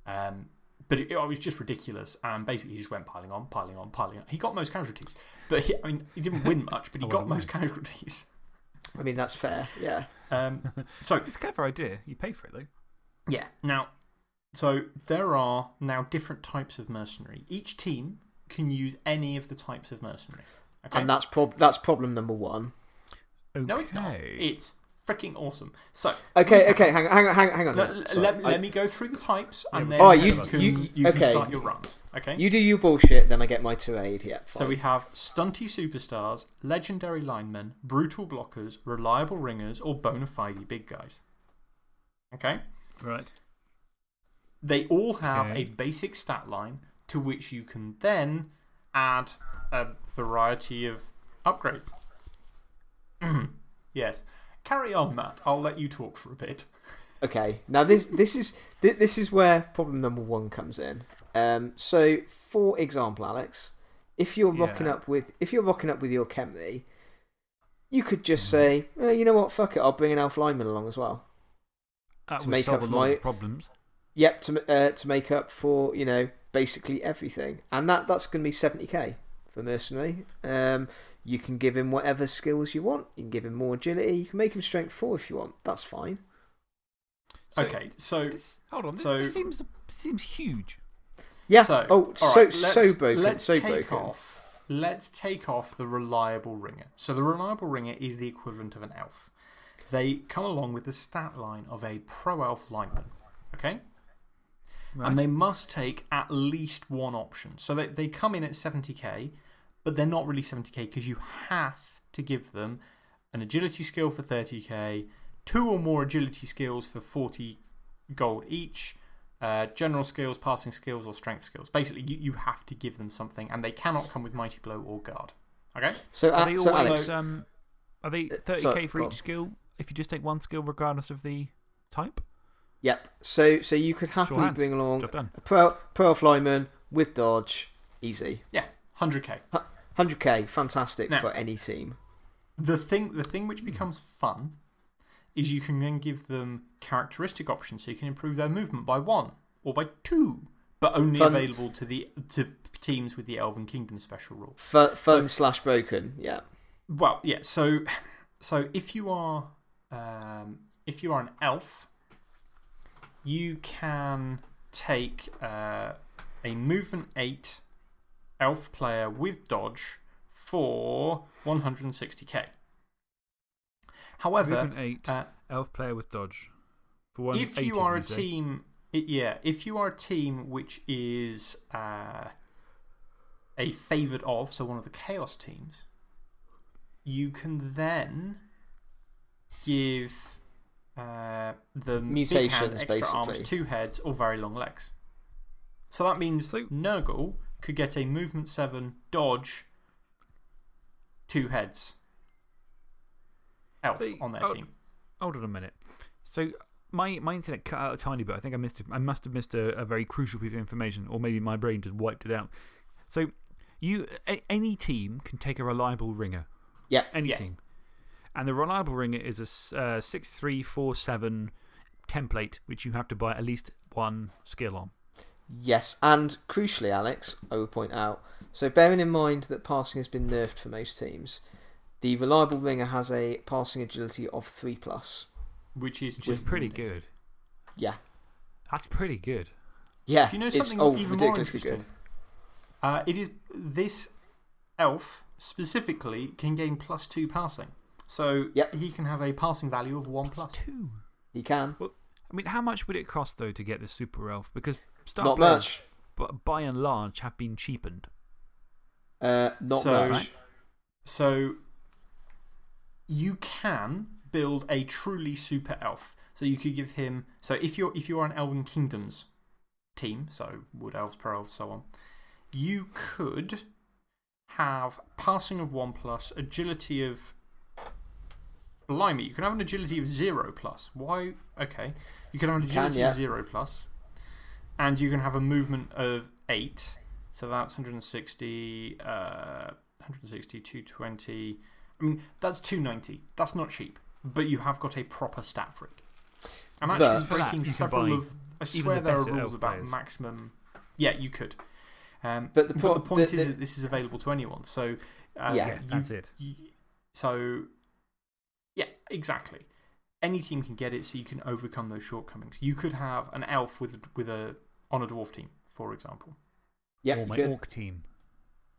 Um, but it, it was just ridiculous. And basically, he just went piling on, piling on, piling on. He got most casualties. But he, I mean, he didn't win much, but he Oh, got well, most casualties. I mean, that's fair. Yeah. Um, so, It's a clever idea. You pay for it, though. Yeah. Now, so there are now different types of mercenary. Each team can use any of the types of mercenary. Okay? And that's, prob that's problem number one. Okay. no, it's not. It's freaking awesome. So, Okay, okay, hang on, hang on, hang on. Hang on let, no, let, sorry. let, me go through the types and Yeah, then Oh, you, you- can, you- you can start your round. Okay? You do your bullshit, then I get my tirade. Yeah. so we have stunty superstars, legendary linemen, brutal blockers, reliable ringers, or bona fide big guys. Okay? Right. They all have Okay. a basic stat line to which you can then add a variety of upgrades. yes. Carry on, Matt. I'll let you talk for a bit. Okay, now this this is this is where problem number one comes in. Um, so, for example, Alex, if you're rocking Yeah. up with if you're rocking up with your Khemri, you could just Mm. say, "Eh, you know what, fuck it, I'll bring an elf lineman along as well. That To would make solve up a for lot my- of problems. Yep, to uh, to make up for you know basically everything, and that that's going to be seventy k for mercenary. Um, you can give him whatever skills you want. You can give him more agility. You can make him strength four if you want. That's fine. So- okay, so This, hold on, So- this seems, seems huge. Yeah. So, oh, all so, right, so let's- broken. Let's so take broken. off. Let's take off the reliable ringer. So the reliable ringer is the equivalent of an elf. They come along with the stat line of a pro elf lineman. Okay, Right. and they must take at least one option. So they they come in at seventy k, but they're not really seventy k because you have to give them an agility skill for thirty k, two or more agility skills for forty gold each, uh, general skills, passing skills, or strength skills. Basically, you, you have to give them something, and they cannot come with Mighty Blow or Guard. Okay? So, Are uh, they so always, Alex, um, are they Uh, 30k sorry, for go each skill if you just take one skill regardless of the type? yep. So, so you could happily hands. bring along a pro, pro flyman with dodge, easy. Yeah, 100k. 100k, fantastic Now- for any team. The thing, the thing which becomes fun is you can then give them characteristic options so you can improve their movement by one or by two, but only Fun. available to, the, to teams with the Elven Kingdom special rule. Fun, fun slash broken, yeah. Well, yeah. So, so if you are, um, if you are an elf, you can take uh, a movement eight elf player with dodge for 160k. However, Movement 8, uh, elf player with dodge. For one if you are a team, i- yeah, if you are a team which is uh, a favoured of, so one of the chaos teams, you can then give uh, the big hand Mutations, extra arms, two heads, or very long legs. So that means So- Nurgle could get a movement seven dodge, two heads. Elf They- on their oh, team. Hold on a minute. So, my, my internet cut out a tiny bit. I think I missed it. I must have missed a, a very crucial piece of information, or maybe my brain just wiped it out. So, you, a, any team can take a reliable ringer. Yeah. Any Yes. team. And the reliable ringer is a s- uh, 6347 template, which you have to buy at least one skill on. Yes, and crucially, Alex, I would point out so bearing in mind that passing has been nerfed for most teams, the reliable ringer has a passing agility of 3 plus. Which is Which is just pretty good. Yeah. That's pretty good. Yeah. Do you know it's, something oh, even more ridiculously interesting? good. Uh, it is this elf specifically can gain plus two passing. So Yep. he can have a passing value of one Plus plus. two. He can. Well, I mean, how much would it cost, though, to get the super elf? Because star Not players, much. but by and large, have been cheapened. Uh, not So- much. So you can build a truly super elf. So you could give him. So if you're, if you're an Elven Kingdoms team, so Wood Elves, Pro Elves, so on, you could have passing of 1 plus, agility of. Blimey, you can have an agility of 0 plus. Why? Okay. You can have an You can, agility yeah. of 0 plus, and you can have a movement of 8. So that's 160, uh, 160, 220. I mean, that's 290. That's not cheap. But you have got a proper stat freak. I'm actually But- breaking several of. I swear the there are rules about players. maximum. Yeah, you could. Um, But the but the point the- is that this is available to anyone. So, uh, Yeah. Yes, you- that's it. you- so, yeah, exactly. Any team can get it, so you can overcome those shortcomings. You could have an elf with with a on a dwarf team, for example. Yeah, or you my could. orc team.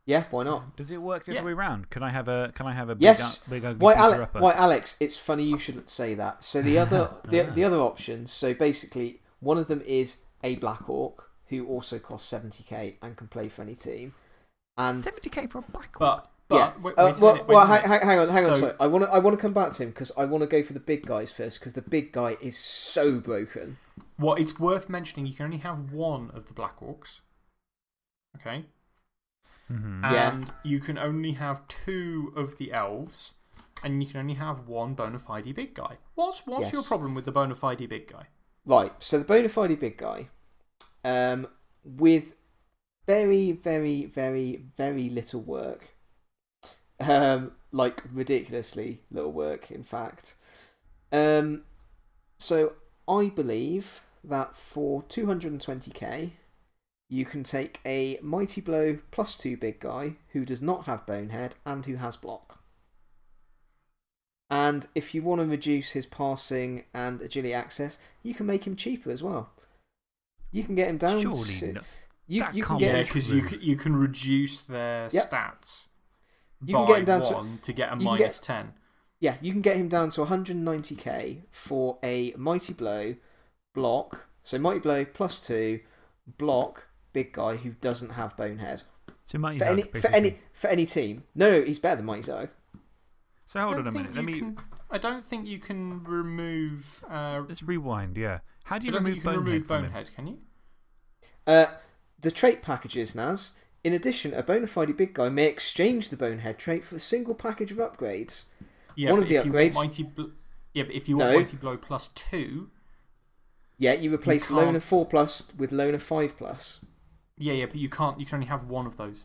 yeah, why not? Does it work the Yeah. other way around? Can I have a, can I have a big, Yes. u- big ugly Why, Peter Ale upper? why, Alex? It's funny you shouldn't say that. So the other, the, Ah. the other options. So basically, one of them is a black orc who also costs seventy k and can play for any team. And 70k for a black orc? But but yeah, wait, uh, wait well, wait well a hang, hang on, hang on. So- Sorry, I want to, I want to come back to him because I want to go for the big guys first because the big guy is so broken. Well, it's worth mentioning you can only have one of the Black Orcs. Okay? Mhm. Yeah. And you can only have two of the Elves, and you can only have one bona fide big guy. What's, what's your problem with the bona fide big guy? Right, so the bona fide big guy, um, with very, very, very, very little work, um, like ridiculously little work, in fact. Um, so I believe that for 220k, you can take a Mighty Blow plus two big guy who does not have Bonehead and who has block. And And if you want to reduce his passing and agility access, you can make him cheaper as well. You can get him down Surely to. not. You, That you can can't get Yeah, because you, can- you can reduce their Yep. stats You can by get him down to- one to, get a minus get- 10. yeah, you can get him down to 190k for a mighty blow block. So mighty blow plus two block big guy who doesn't have bonehead So Mighty for Zug, any for any for any team. No, no, he's better than mighty Zug. So hold on a minute. think Let me. can- I don't think you can remove. Uh, Let's rewind, yeah. How do you remove you can Bonehead? remove? Bonehead, can you? Uh, the trait packages, Naz. In addition, a bona fide big guy may exchange the bonehead trait for a single package of upgrades. Yeah, One but of the if you want upgrades- Mighty Bl- yeah, but if you want No. Mighty Blow plus two, Yeah, you replace can't- Loner 4 plus with Loner 5 plus. yeah, yeah, but you can't. You can only have one of those.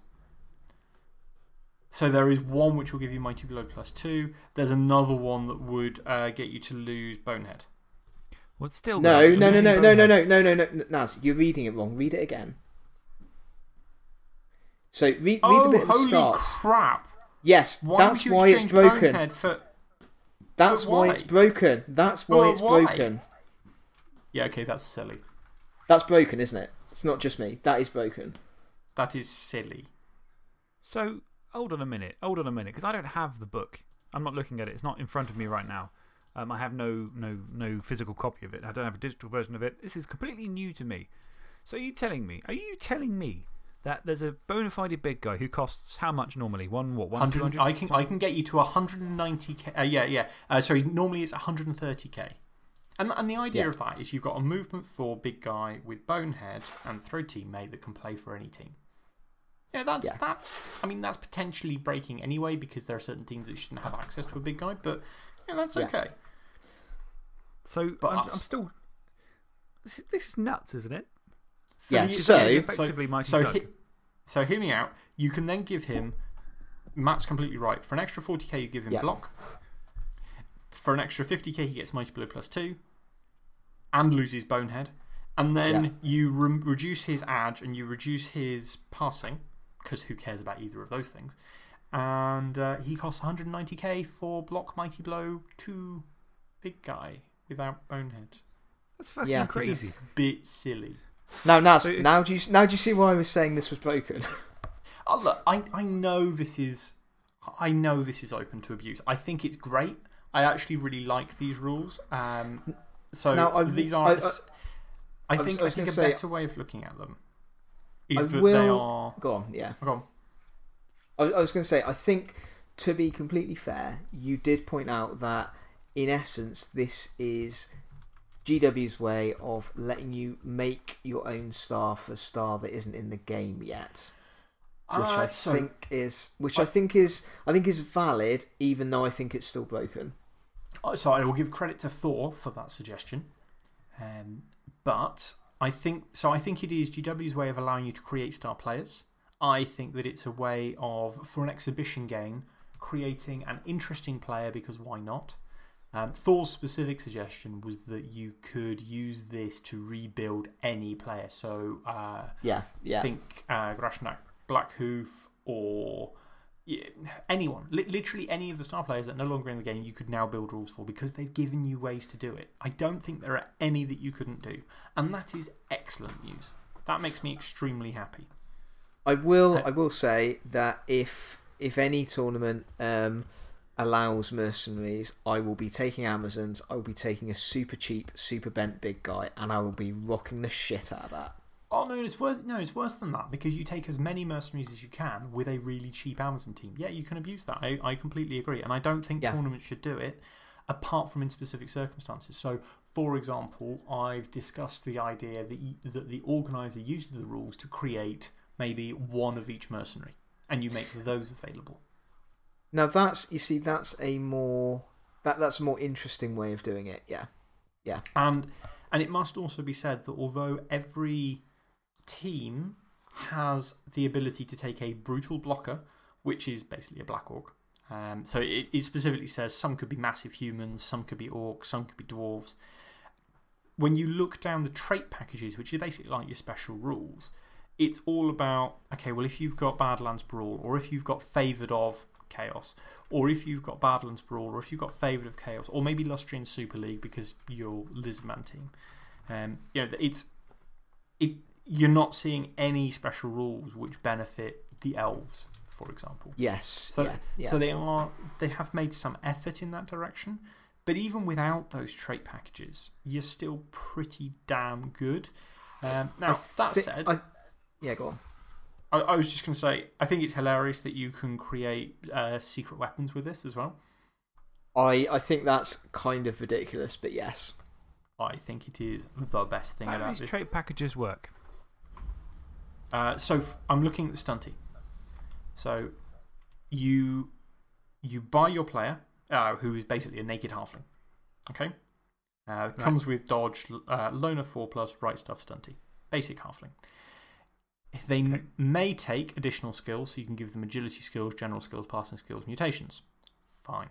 So there is one which will give you Mighty Blow plus two. There's another one that would uh, get you to lose Bonehead. Well, it's still. No, though, no, no, no, no, no, no, no, no, no, Naz, you're reading it wrong. Read it again. So read, read oh, the bit at the holy start. crap! Yes, Why that's why it's broken. For? That's why why? it's broken. That's why But it's why? broken. Yeah, okay, that's silly. That's broken, isn't it? It's not just me. That is broken. That is silly. So hold on a minute. Hold on a minute, because I don't have the book. I'm not looking at it. It's not in front of me right now. Um, I have no, no, no physical copy of it. I don't have a digital version of it. This is completely new to me. So are you telling me? Are you telling me that there's a bona fide big guy who costs how much normally? One what? One 100, 200? I can I can get you to 190k. Uh, yeah, yeah. Uh, sorry, normally it's 130k. And, and the idea Yeah. of that is you've got a movement for big guy with bonehead and throw teammate that can play for any team. Yeah, that's, Yeah. that's, I mean, that's potentially breaking anyway because there are certain teams that shouldn't have access to a big guy, but yeah, that's Yeah. okay. So But I'm. I'm still. This is, this is nuts, isn't it? For Yeah, the- so- effectively Mighty so, he- so hear me out. You can then give him. Matt's completely right. For an extra 40k, you give him block. For an extra 50k, he gets Mighty Blow plus 2 and loses Bonehead. And then Yeah. you re reduce his edge and you reduce his passing, because who cares about either of those things. And uh, he costs 190k for block Mighty Blow 2 big guy without Bonehead. That's fucking Yeah. crazy. Bit silly. Now, Naz, So now, do you, now do you see why I was saying this was broken? Oh, look, I, I know this is I know this is open to abuse. I think it's great. I actually really like these rules. Um, so Now, these I- are. I- I, I think, I I think a say- better way of looking at them is I that they are. Go on, yeah. Go on. I, I was going to say, I think to be completely fair, you did point out that in essence, this is GW's way of letting you make your own star for a star that isn't in the game yet. Which Uh, I so- think is, which I think is, I think is valid, even though I think it's still broken. Uh, So I will give credit to Thor for that suggestion. Um, but I think so. I think it is GW's way of allowing you to create star players. I think that it's a way of, for an exhibition game, creating an interesting player because why not? Um, Thor's specific suggestion was that you could use this to rebuild any player. So uh, Yeah, yeah. think uh, Grashnak Blackhoof or anyone. Li literally any of the star players that are no longer in the game, you could now build rules for because they've given you ways to do it. I don't think there are any that you couldn't do. And that is excellent news. That makes me extremely happy. I will. Uh, I will say that if if any tournament um, allows mercenaries, I will be taking Amazons. I will be taking a super cheap, super bent big guy, and I will be rocking the shit out of that. Oh no, it's worse. No, it's worse than that because you take as many mercenaries as you can with a really cheap Amazon team. Yeah, you can abuse that. I, I completely agree, and I don't think Yeah. tournaments should do it, apart from in specific circumstances. So, for example, I've discussed the idea that you, that the organizer uses the rules to create maybe one of each mercenary, and you make those available. Now that's you see that's a more that that's a more interesting way of doing it. Yeah, yeah, And and it must also be said that although every team has the ability to take a brutal blocker, which is basically a black orc. Um, so it, it specifically says some could be massive humans, some could be orcs, some could be dwarves. When you look down the trait packages, which are basically like your special rules, it's all about okay, well, if you've got Badlands Brawl or if you've got Favoured of Chaos, or if you've got Badlands Brawl, or if you've got Favoured of Chaos, or maybe Lustrian Super League because you're Lizardman team, um, you know, it's, it, you're not seeing any special rules which benefit the elves, for example. Yes. So, yeah, yeah. so they, are, they have made some effort in that direction. But even without those trait packages, you're still pretty damn good. Um, now, I that said, I- yeah, go on. I, I was just going to say, I think it's hilarious that you can create uh, secret weapons with this as well. I, I think that's kind of ridiculous, but yes. I think it is the best thing How do about these this. trait packages work? Uh, so f- I'm looking at the stunty. So you, you buy your player, uh, who is basically a naked halfling. Okay? Uh, comes with dodge, uh, loner 4 plus, right stuff stunty. Basic halfling. If they may take additional skills, so you can give them agility skills, general skills, passing skills, mutations. Fine.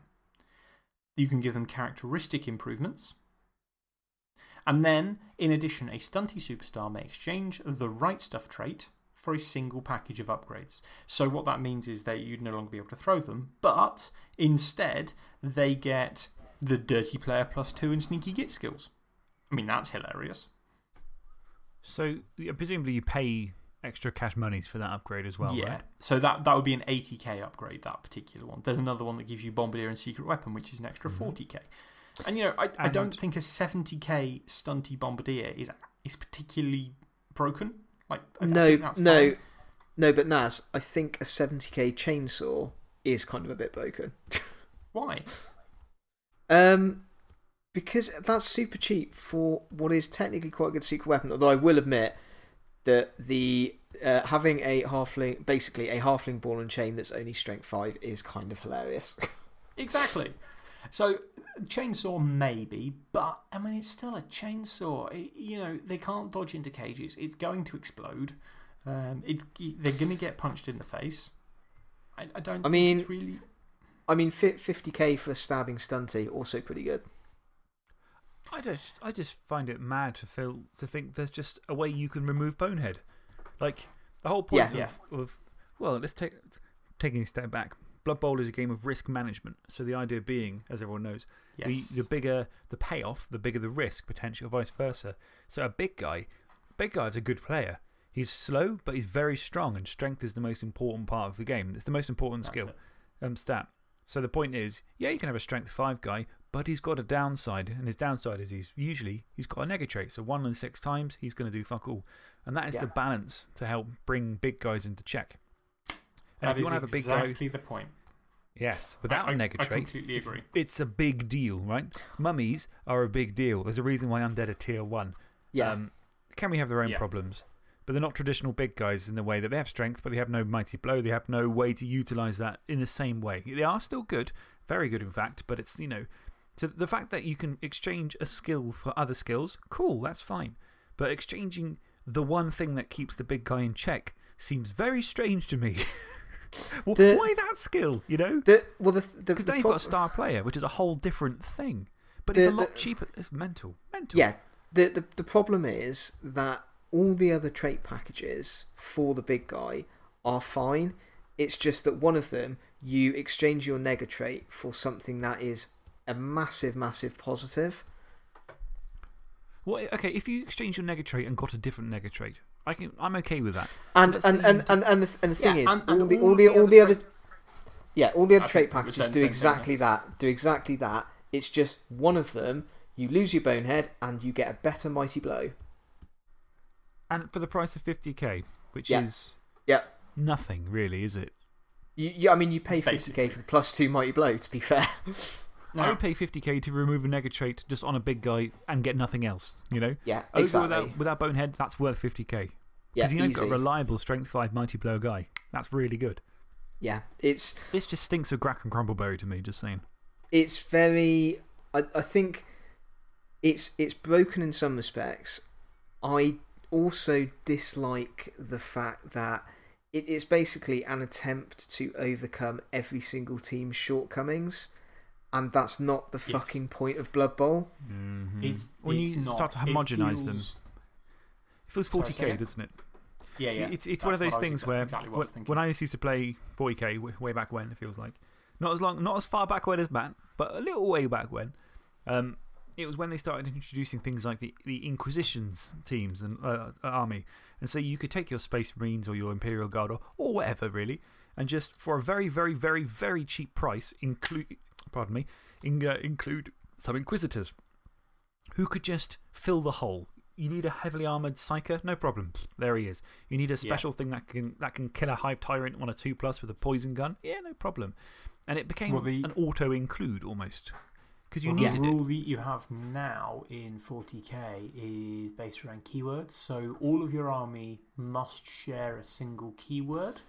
You can give them characteristic improvements. And then, in addition, a stunty superstar may exchange the right stuff trait for a single package of upgrades. So, what that means is that you'd no longer be able to throw them, but instead, they get the dirty player plus two and sneaky git skills. I mean, that's hilarious. So, presumably, you pay extra cash monies for that upgrade as well, yeah. right? So, that, that would be an 80k upgrade, that particular one. There's another one that gives you Bombardier and Secret Weapon, which is an extra Mm-hmm. 40k. And, you know, I, I don't think a 70k stunty Bombardier is, is particularly broken. Like, I, I No, think that's no, fine. no, but Naz, I think a 70k chainsaw is kind of a bit broken. Why? Um, because that's super cheap for what is technically quite a good secret weapon. Although I will admit that the uh, having a halfling, basically a halfling ball and chain that's only strength five, is kind of hilarious. Exactly. So, chainsaw maybe, but I mean, it's still a chainsaw. It, you know, they can't dodge into cages. It's going to explode. Um, it, they're going to get punched in the face. I, I don't I think mean- it's really. I mean, 50k for a stabbing stunty, also pretty good. I just, I just find it mad to, feel, to think there's just a way you can remove Bonehead. Like, the whole point Yeah. of, of. Well, let's take. Taking a step back, Blood Bowl is a game of risk management. So, the idea being, as everyone knows, Yes. the, the bigger the payoff, the bigger the risk potential, vice versa. So, a big guy, big guy's a good player. He's slow, but he's very strong, and strength is the most important part of the game. It's the most important That's skill um, stat. So the point is, yeah, you can have a strength 5 guy, but he's got a downside. And his downside is he's usually he's got a nega trait. So one in six times, he's going to do fuck all. And that is Yeah. the balance to help bring big guys into check. And That if you is want to have a big guy. exactly the point. Yes, without I- a nega I trait. completely it's- agree. It's, a big deal, right? Mummies are a big deal. There's a reason why undead are tier 1. Yeah. Um, can we have their own Yeah. problems? But they're not traditional big guys in the way that they have strength, but they have no mighty blow. They have no way to utilize that in the same way. They are still good, very good, in fact, but it's, you know. So the fact that you can exchange a skill for other skills, cool, that's fine. But exchanging the one thing that keeps the big guy in check seems very strange to me. well, The- why that skill, you know? the, well, the, the, Because the then you've got a star player, which is a whole different thing. But it's a lot cheaper. It's mental. Mental. Yeah. The, the, the problem is that all the other trait packages for the big guy are fine. It's just that one of them, you exchange your nega trait for something that is a massive, massive positive. Well, okay, if you exchange your nega trait and got a different nega trait, I can, I'm okay with that. And, Let's and, and, and, and, the, and the thing Yeah, is, and- and all, the, all all, the, the all the other other. Yeah, all the other I trait think we were packages do the same thing, exactly that. Do exactly that. It's just one of them, you lose your bonehead and you get a better mighty blow. And for the price of 50k, which Yeah. is Yeah. nothing really, is it? You, you, I mean, you pay 50k Basically. for the plus two mighty blow, to be fair. I would pay 50k to remove a nega trait just on a big guy and get nothing else, you know? yeah, Ogre exactly. Without, without Bonehead, that's worth 50k. yeah, Because you know you've got a reliable strength 5 mighty blow guy. That's really good. yeah, it's, This just stinks of Grak and Crumbleberry to me, just saying. it's very. I, I think it's, it's broken in some respects. I also dislike the fact that it is basically an attempt to overcome every single team's shortcomings. And that's not the Yes. fucking point of Blood Bowl. -hmm. it's, when it's you not, start to it homogenize them, feels- it feels 40k, say again? doesn't it? Yeah, yeah. It's, it's That's one of those things exa- where exactly what I when, was when I used to play 40k way back when, it feels like. Not as, long, not as far back when as Matt, but a little way back when. Um, it was when they started introducing things like the, the Inquisitions teams and uh, army. And so you could take your Space Marines or your Imperial Guard or, or whatever, really, and just for a very, very, very, very cheap price, include, pardon me, in, uh, include some Inquisitors who could just fill the hole. You need a heavily armoured Psyker? No problem. There he is. You need a special thing that can, that can kill a Hive Tyrant on a 2 plus with a poison gun? Yeah, no problem. And it became Well, the- an auto include almost. Because you well, needed the it. rule that you have now in 40k is based around keywords. So all of your army must share a single keyword.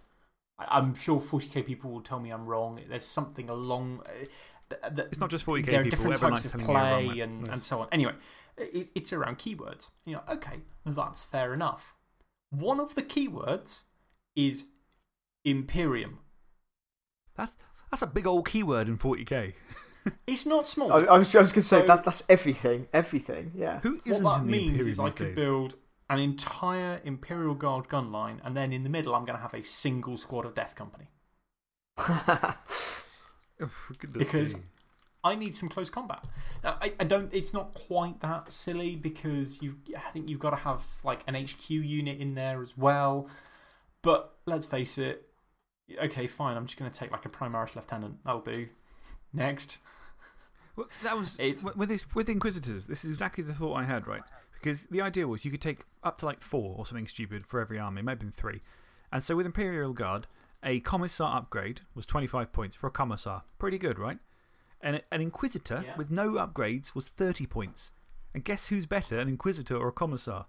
I, I'm sure 40k people will tell me I'm wrong. There's something along. Th- th- It's not just 40k There are people, different types of you you're play and, Yes. and so on. Anyway, it, it's around keywords. You know, okay, that's fair enough. One of the keywords is Imperium. That's, that's a big old keyword in 40k. It's not small. I, I was, I was going to say So- that's, that's everything. Everything, yeah. Who what isn't that in the means Imperium is I these could days? build an entire Imperial Guard gun line, and then in the middle, I'm going to have a single squad of Death Company. For goodness Because- I need some close combat. Now, I, I don't. It's not quite that silly because you. I think you've got to have like an HQ unit in there as well. But let's face it. Okay, fine. I'm just going to take like a Primaris Lieutenant. That'll do. Next. Well, that was It's- with, with, this, with Inquisitors. This is exactly the thought I had, right? Because the idea was you could take up to like four or something stupid for every army, maybe three. And so with Imperial Guard, a Commissar upgrade was 25 points for a Commissar. Pretty good, right? And an Inquisitor Yeah. with no upgrades was 30 points. And guess who's better, an Inquisitor or a Commissar?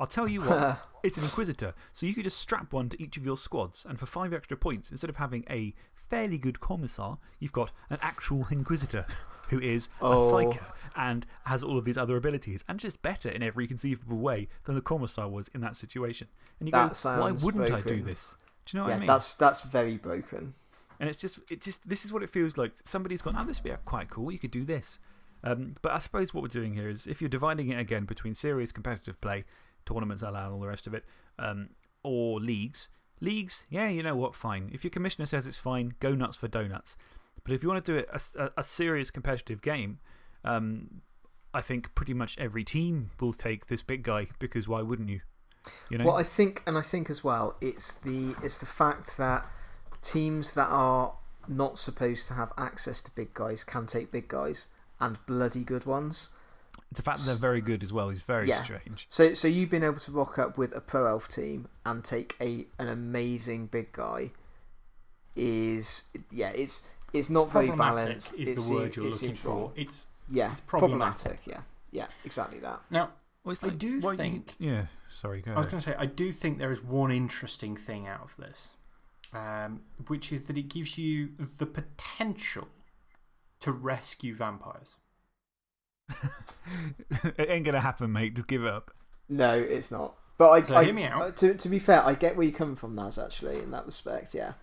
I'll tell you what, it's an Inquisitor. So you could just strap one to each of your squads, and for five extra points, instead of having a fairly good Commissar, you've got an actual Inquisitor who is Oh. a Psyker and has all of these other abilities, and just better in every conceivable way than the Commissar was in that situation. And you That go, why wouldn't I do this? Do you know what yeah, I mean? that's, that's very broken. And it's just, it just, this is what it feels like. Somebody's gone, oh, this would be quite cool. You could do this. Um, but I suppose what we're doing here is if you're dividing it again between serious competitive play, tournaments allowed, and all the rest of it, um, or leagues, leagues, yeah, you know what, fine. If your commissioner says it's fine, go nuts for donuts. But if you want to do it a, a, a serious competitive game, um, I think pretty much every team will take this big guy because why wouldn't you? You know? Well, I think, and I think as well, it's the, it's the fact that teams that are not supposed to have access to big guys can take big guys and bloody good ones. the fact that they're very good as well is very Yeah. strange. So, so you've been able to rock up with a pro elf team and take a, an amazing big guy is, yeah, it's, it's not very balanced. is It the seem- word you're it looking seems for. wrong. It's Yeah, it's problematic. Yeah, yeah, exactly that. now. Well, it's I do well, you- think- yeah, sorry, go I was going to say, I do think there is one interesting thing out of this, um, which is that it gives you the potential to rescue vampires. it ain't gonna happen, mate. Just give it up. No, it's not. But I, So I hear me out. uh, to, to be fair, I get where you're coming from, Naz, actually, in that respect, yeah.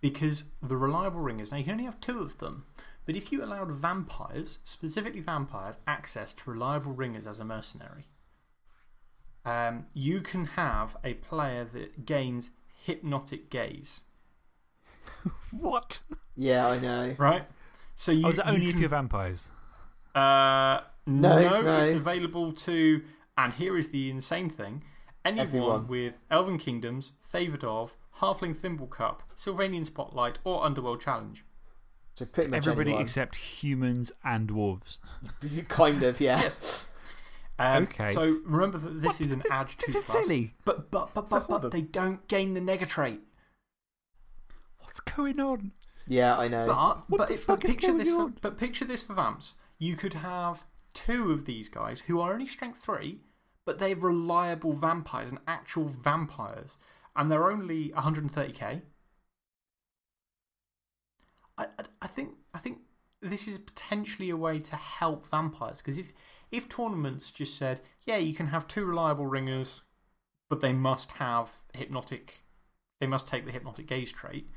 Because the reliable ringers, now you can only have two of them, but if you allowed vampires, specifically vampires, access to reliable ringers as a mercenary, um, you can have a player that gains hypnotic gaze. What? Yeah, I know. Right? So you, oh, is that you only if you're vampires? Uh, No, no, no. it's available to, and here is the insane thing anyone Everyone. with Elven Kingdoms, Favoured of, Halfling Thimble Cup, Sylvanian Spotlight, or Underworld Challenge. So pretty much Everybody anyone. except humans and dwarves. kind of, yeah. Yes. Um, Okay. So remember that this is an This- Ad 2 This is silly. But, but, but, a but, but they don't gain the nega trait. What's going on? Yeah, I know. But, What but, the it- but picture this for, but picture this for Vamps. You could have two of these guys who are only strength three, but they're reliable vampires and actual vampires, and they're only 130k. I, I, I think I think this is potentially a way to help vampires because if if tournaments just said, yeah, you can have two reliable ringers, but they must have hypnotic, they must take the hypnotic gaze trait.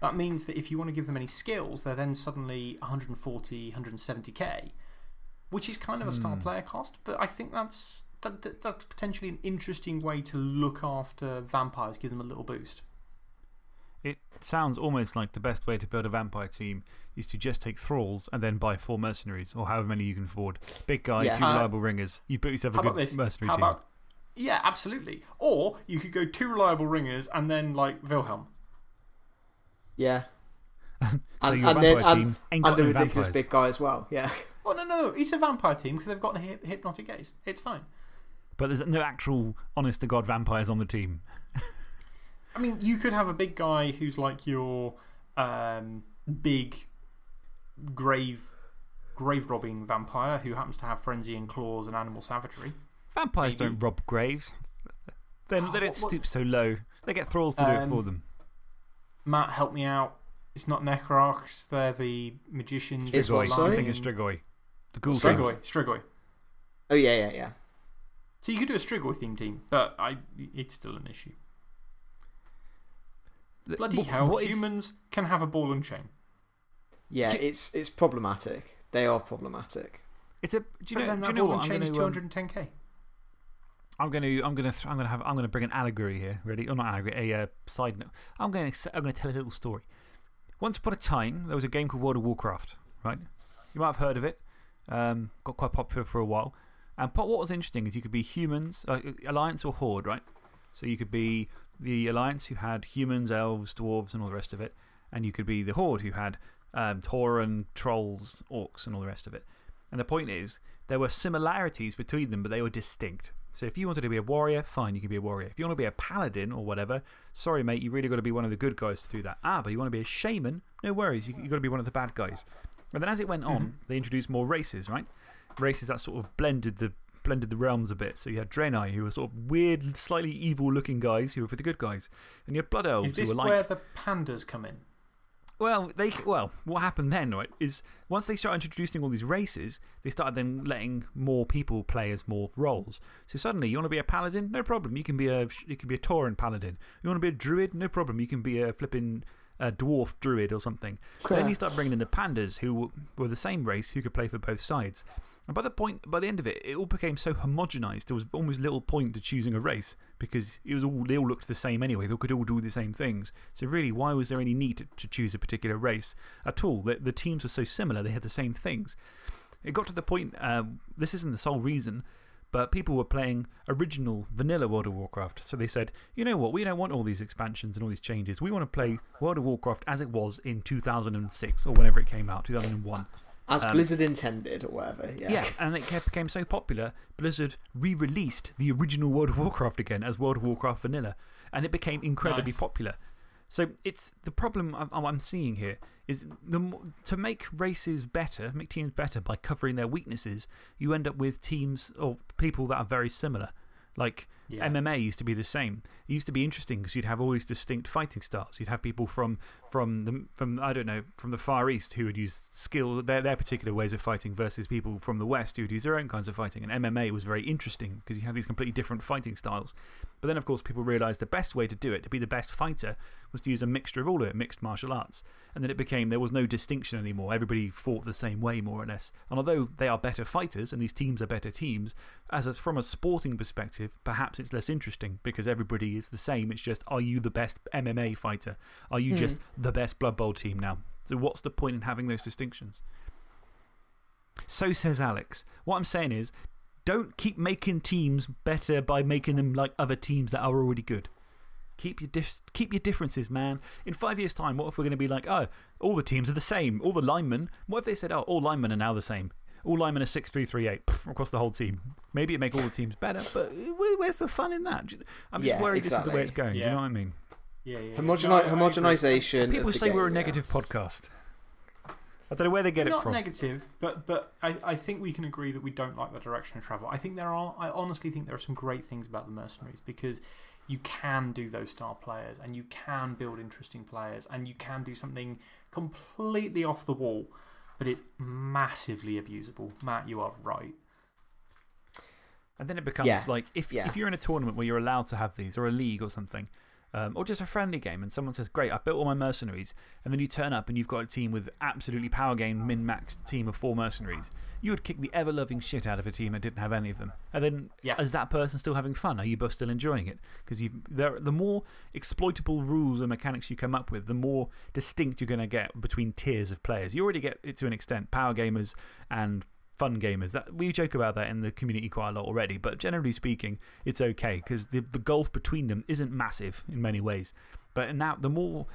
That means that if you want to give them any skills, they're then suddenly 140, 170k, which is kind of a star Hmm. player cost. But I think that's that, that, that's potentially an interesting way to look after vampires, give them a little boost. It sounds almost like the best way to build a vampire team is to just take thralls and then buy four mercenaries or however many you can afford. Big guy, Yeah. two Uh, reliable ringers. You've built yourself a good about this? mercenary How team. about. Yeah, absolutely. Or you could go two reliable ringers and then, like, Wilhelm. Yeah. so and- your and vampire then- and- team ain't got And a no ridiculous vampires. big guy as well. Yeah. Well, no, no, no. It's a vampire team because they've got a hyp hypnotic gaze. It's fine. But there's no actual, honest to God vampires on the team. I mean, you could have a big guy who's like your um, big grave grave robbing vampire who happens to have frenzy and claws and animal savagery. Vampires Maybe. don't rob graves. They, they Oh, don't what- what- stoop so low. They get thralls to do it Um, for them. Matt, help me out. It's not Necrarchs, they're the magicians. It's who are what, Strigoi. I'm lying. thinking Strigoi. The ghoul Strigoi. Strigoi. Strigoi. Oh, yeah, yeah, yeah. So you could do a Strigoi theme team, but I, it's still an issue. Th- Bloody hell, what is- humans can have a ball and chain. Yeah, Yeah. it's, it's problematic. They are problematic. It's a. Do you but know, do that you know ball what? and I'm chain is going to. 210k. I'm going to. I'm going to. I'm going to have. I'm going to bring an allegory here. Ready? Or not allegory. A uh, side note. I'm going to. I'm going to tell a little story. Once upon a time, there was a game called World of Warcraft. Right? You might have heard of it. Um, got quite popular for a while. And po- what was interesting is you could be humans, uh, alliance or horde, right? So you could be the alliance who had humans, elves, dwarves, and all the rest of it, and you could be the horde who had um, Tauren, trolls, orcs, and all the rest of it. And the point is, there were similarities between them, but they were distinct. So if you wanted to be a warrior, fine, you can be a warrior. If you want to be a paladin or whatever, sorry, mate, you really got to be one of the good guys to do that. Ah, but you want to be a shaman? No worries, you, you got to be one of the bad guys. And then as it went on, they introduced more races, right? Races that sort of blended the, blended the realms a bit. So you had Draenei, who were sort of weird, slightly evil looking guys who were for the good guys. And you had Blood Elves, Is this who were like. where the pandas come in? Well, they, well, what happened then, right, is once they started introducing all these races, they started then letting more people play as more roles. So suddenly, you want to be a paladin? No problem. You can be a, you can be a Tauren paladin. You want to be a druid? No problem. You can be a flipping uh, dwarf druid or something. then you start bringing in the pandas, who were the same race, who could play for both sides. And by the, point, by the end of it, it all became so homogenized, there was almost little point to choosing a race because it was all, they all looked the same anyway. They could all do the same things. So, really, why was there any need to, to choose a particular race at all? The, the teams were so similar, they had the same things. It got to the point um, this isn't the sole reason, but people were playing original vanilla World of Warcraft. So they said, you know what, we don't want all these expansions and all these changes. We want to play World of Warcraft as it was in 2006 or whenever it came out, 2001. As Um, Blizzard intended or whatever. Yeah. Yeah, and it kept, became so popular, Blizzard re released the original World of Warcraft again as World of Warcraft Vanilla, and it became incredibly Nice. popular. So it's the problem I'm, I'm seeing here is the, to make races better, make teams better by covering their weaknesses, you end up with teams or people that are very similar. Like Yeah. MMA used to be the same. It used to be interesting because you'd have all these distinct fighting styles. You'd have people from, from, the, from, I don't know, from the Far East who would use skill, their, their particular ways of fighting versus people from the West who would use their own kinds of fighting. And MMA was very interesting because you had these completely different fighting styles. But then, of course, people realised the best way to do it, to be the best fighter, was to use a mixture of all of it, mixed martial arts. And then it became there was no distinction anymore. Everybody fought the same way, more or less. And although they are better fighters and these teams are better teams, as a, from a sporting perspective, perhaps it's less interesting because everybody is the same. It's just, are you the best MMA fighter? Are you hmm. just the best Blood Bowl team now? So, what's the point in having those distinctions? So says Alex. What I'm saying is, don't keep making teams better by making them like other teams that are already good. Keep your, keep your differences, man. In five years' time, what if we're going to be like, oh, all the teams are the same? All the linemen. What if they said, oh, all linemen are now the same? All linemen are 6 3 3 8 across the whole team. Maybe it make all the teams better, but where's the fun in that? I'm just Yeah, worried this is the way it's exactly. going. Do you know what I mean? Yeah, yeah. Homogeni No, I- I agree. homogenization. People of the say we're a game, negative podcast. I don't know where they get We're it not from. negative, but, but I, I think we can agree that we don't like the direction of travel. I think there are, I honestly think there are some great things about the mercenaries because you can do those star players and you can build interesting players and you can do something completely off the wall, but it's massively abusable. Matt, you are right. And then it becomes Yeah, like if, yeah. if you're in a tournament where you're allowed to have these, or a league or something, um, or just a friendly game, and someone says, Great, I've built all my mercenaries, and then you turn up and you've got a team with absolutely power gain, min maxed team of four mercenaries, you would kick the ever loving shit out of a team that didn't have any of them. And then, Yeah. is that person still having fun? Are you both still enjoying it? Because the more exploitable rules and mechanics you come up with, the more distinct you're going to get between tiers of players. You already get it to an extent, power gamers and fun gamers. That, we joke about that in the community quite a lot already, but generally speaking, it's okay because the, the gulf between them isn't massive in many ways. But now, the more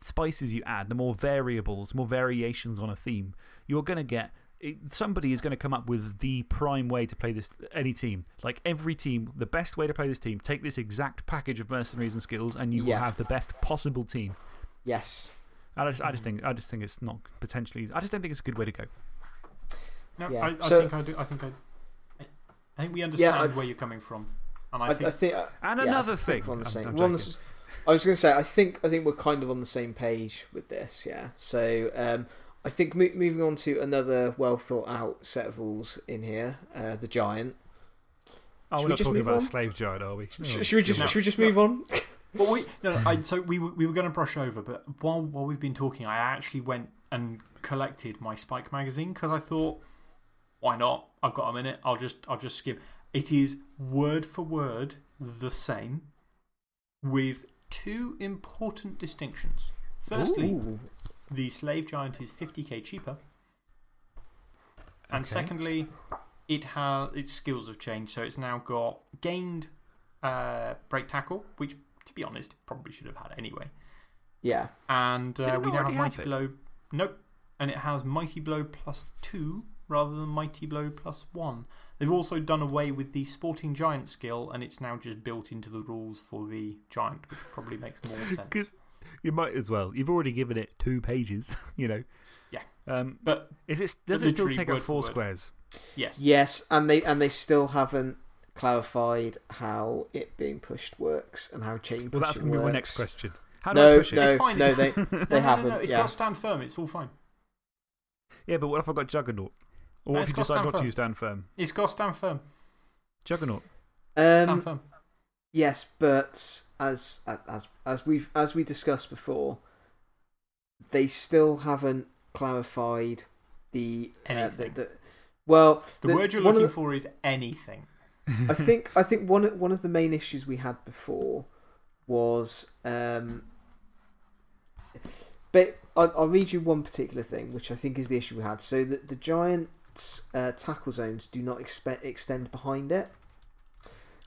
spices you add, the more variables, more variations on a theme, you're going to get. It, somebody is going to come up with the prime way to play this, any team. Like every team, the best way to play this team, take this exact package of mercenaries and skills, and you will have the best possible team. Yes. I just, I, just think, I just think it's not potentially. I just don't think it's a good way to go. No, Yeah. I, I So- think I do. I think I. I think we understand I- where you're coming from. And I, I, I think. think. uh, And yeah, I another think thing. we're on the I'm- same- I'm we're the joking. was going to say, I think, I think we're kind of on the same page with this, yeah. So um, I think mo- moving on to another well thought out set of rules in here uh, the giant. Oh, Should we're we not talking about on? a slave giant, are we? Sh- Oh, should, we just, No. should we just No. move on? But we, no, I, so we, were- we were going to brush over, but while, while we've been talking, I actually went and collected my Spike magazine because I thought, why not? I've got a minute. I'll just, I'll just skim. It is word for word the same with two important distinctions. Firstly, Ooh. the slave giant is 50k cheaper. And Okay. secondly, it has its skills have changed. So it's now got gained uh, break tackle, which, to be honest, probably should have had anyway. Yeah. And uh, we now have Mighty have? Blow. Nope. And it has Mighty Blow plus two rather than Mighty Blow plus one. They've also done away with the Sporting Giant skill, and it's now just built into the rules for the Giant, which probably makes more sense. 'Cause You might as well. You've already given it two pages, you know. Yeah. Um, But is it, does it still take word up for four squares? yes. Yes, and they, and they still haven't clarified how it being pushed works and how chain Well, that's pushing going to be my next question. How do I No, push it? no, It's fine, no, they, they no, no, haven't. no, It's yeah. got to stand firm. It's all fine. Yeah, but what if I've got Juggernaut? Or No, if it's you got decide stand not firm. to stand firm? It's got to stand firm. Juggernaut. Stand Um, firm. yes, but as as as we've as we discussed before, they still haven't clarified the uh, the, Anything. the well The, word you're looking the- for is anything. I think I think one of- one of the main issues we had before was um, but I'll, I'll read you one particular thing which I think is the issue we had. So that the Uh, tackle zones do not extend behind it.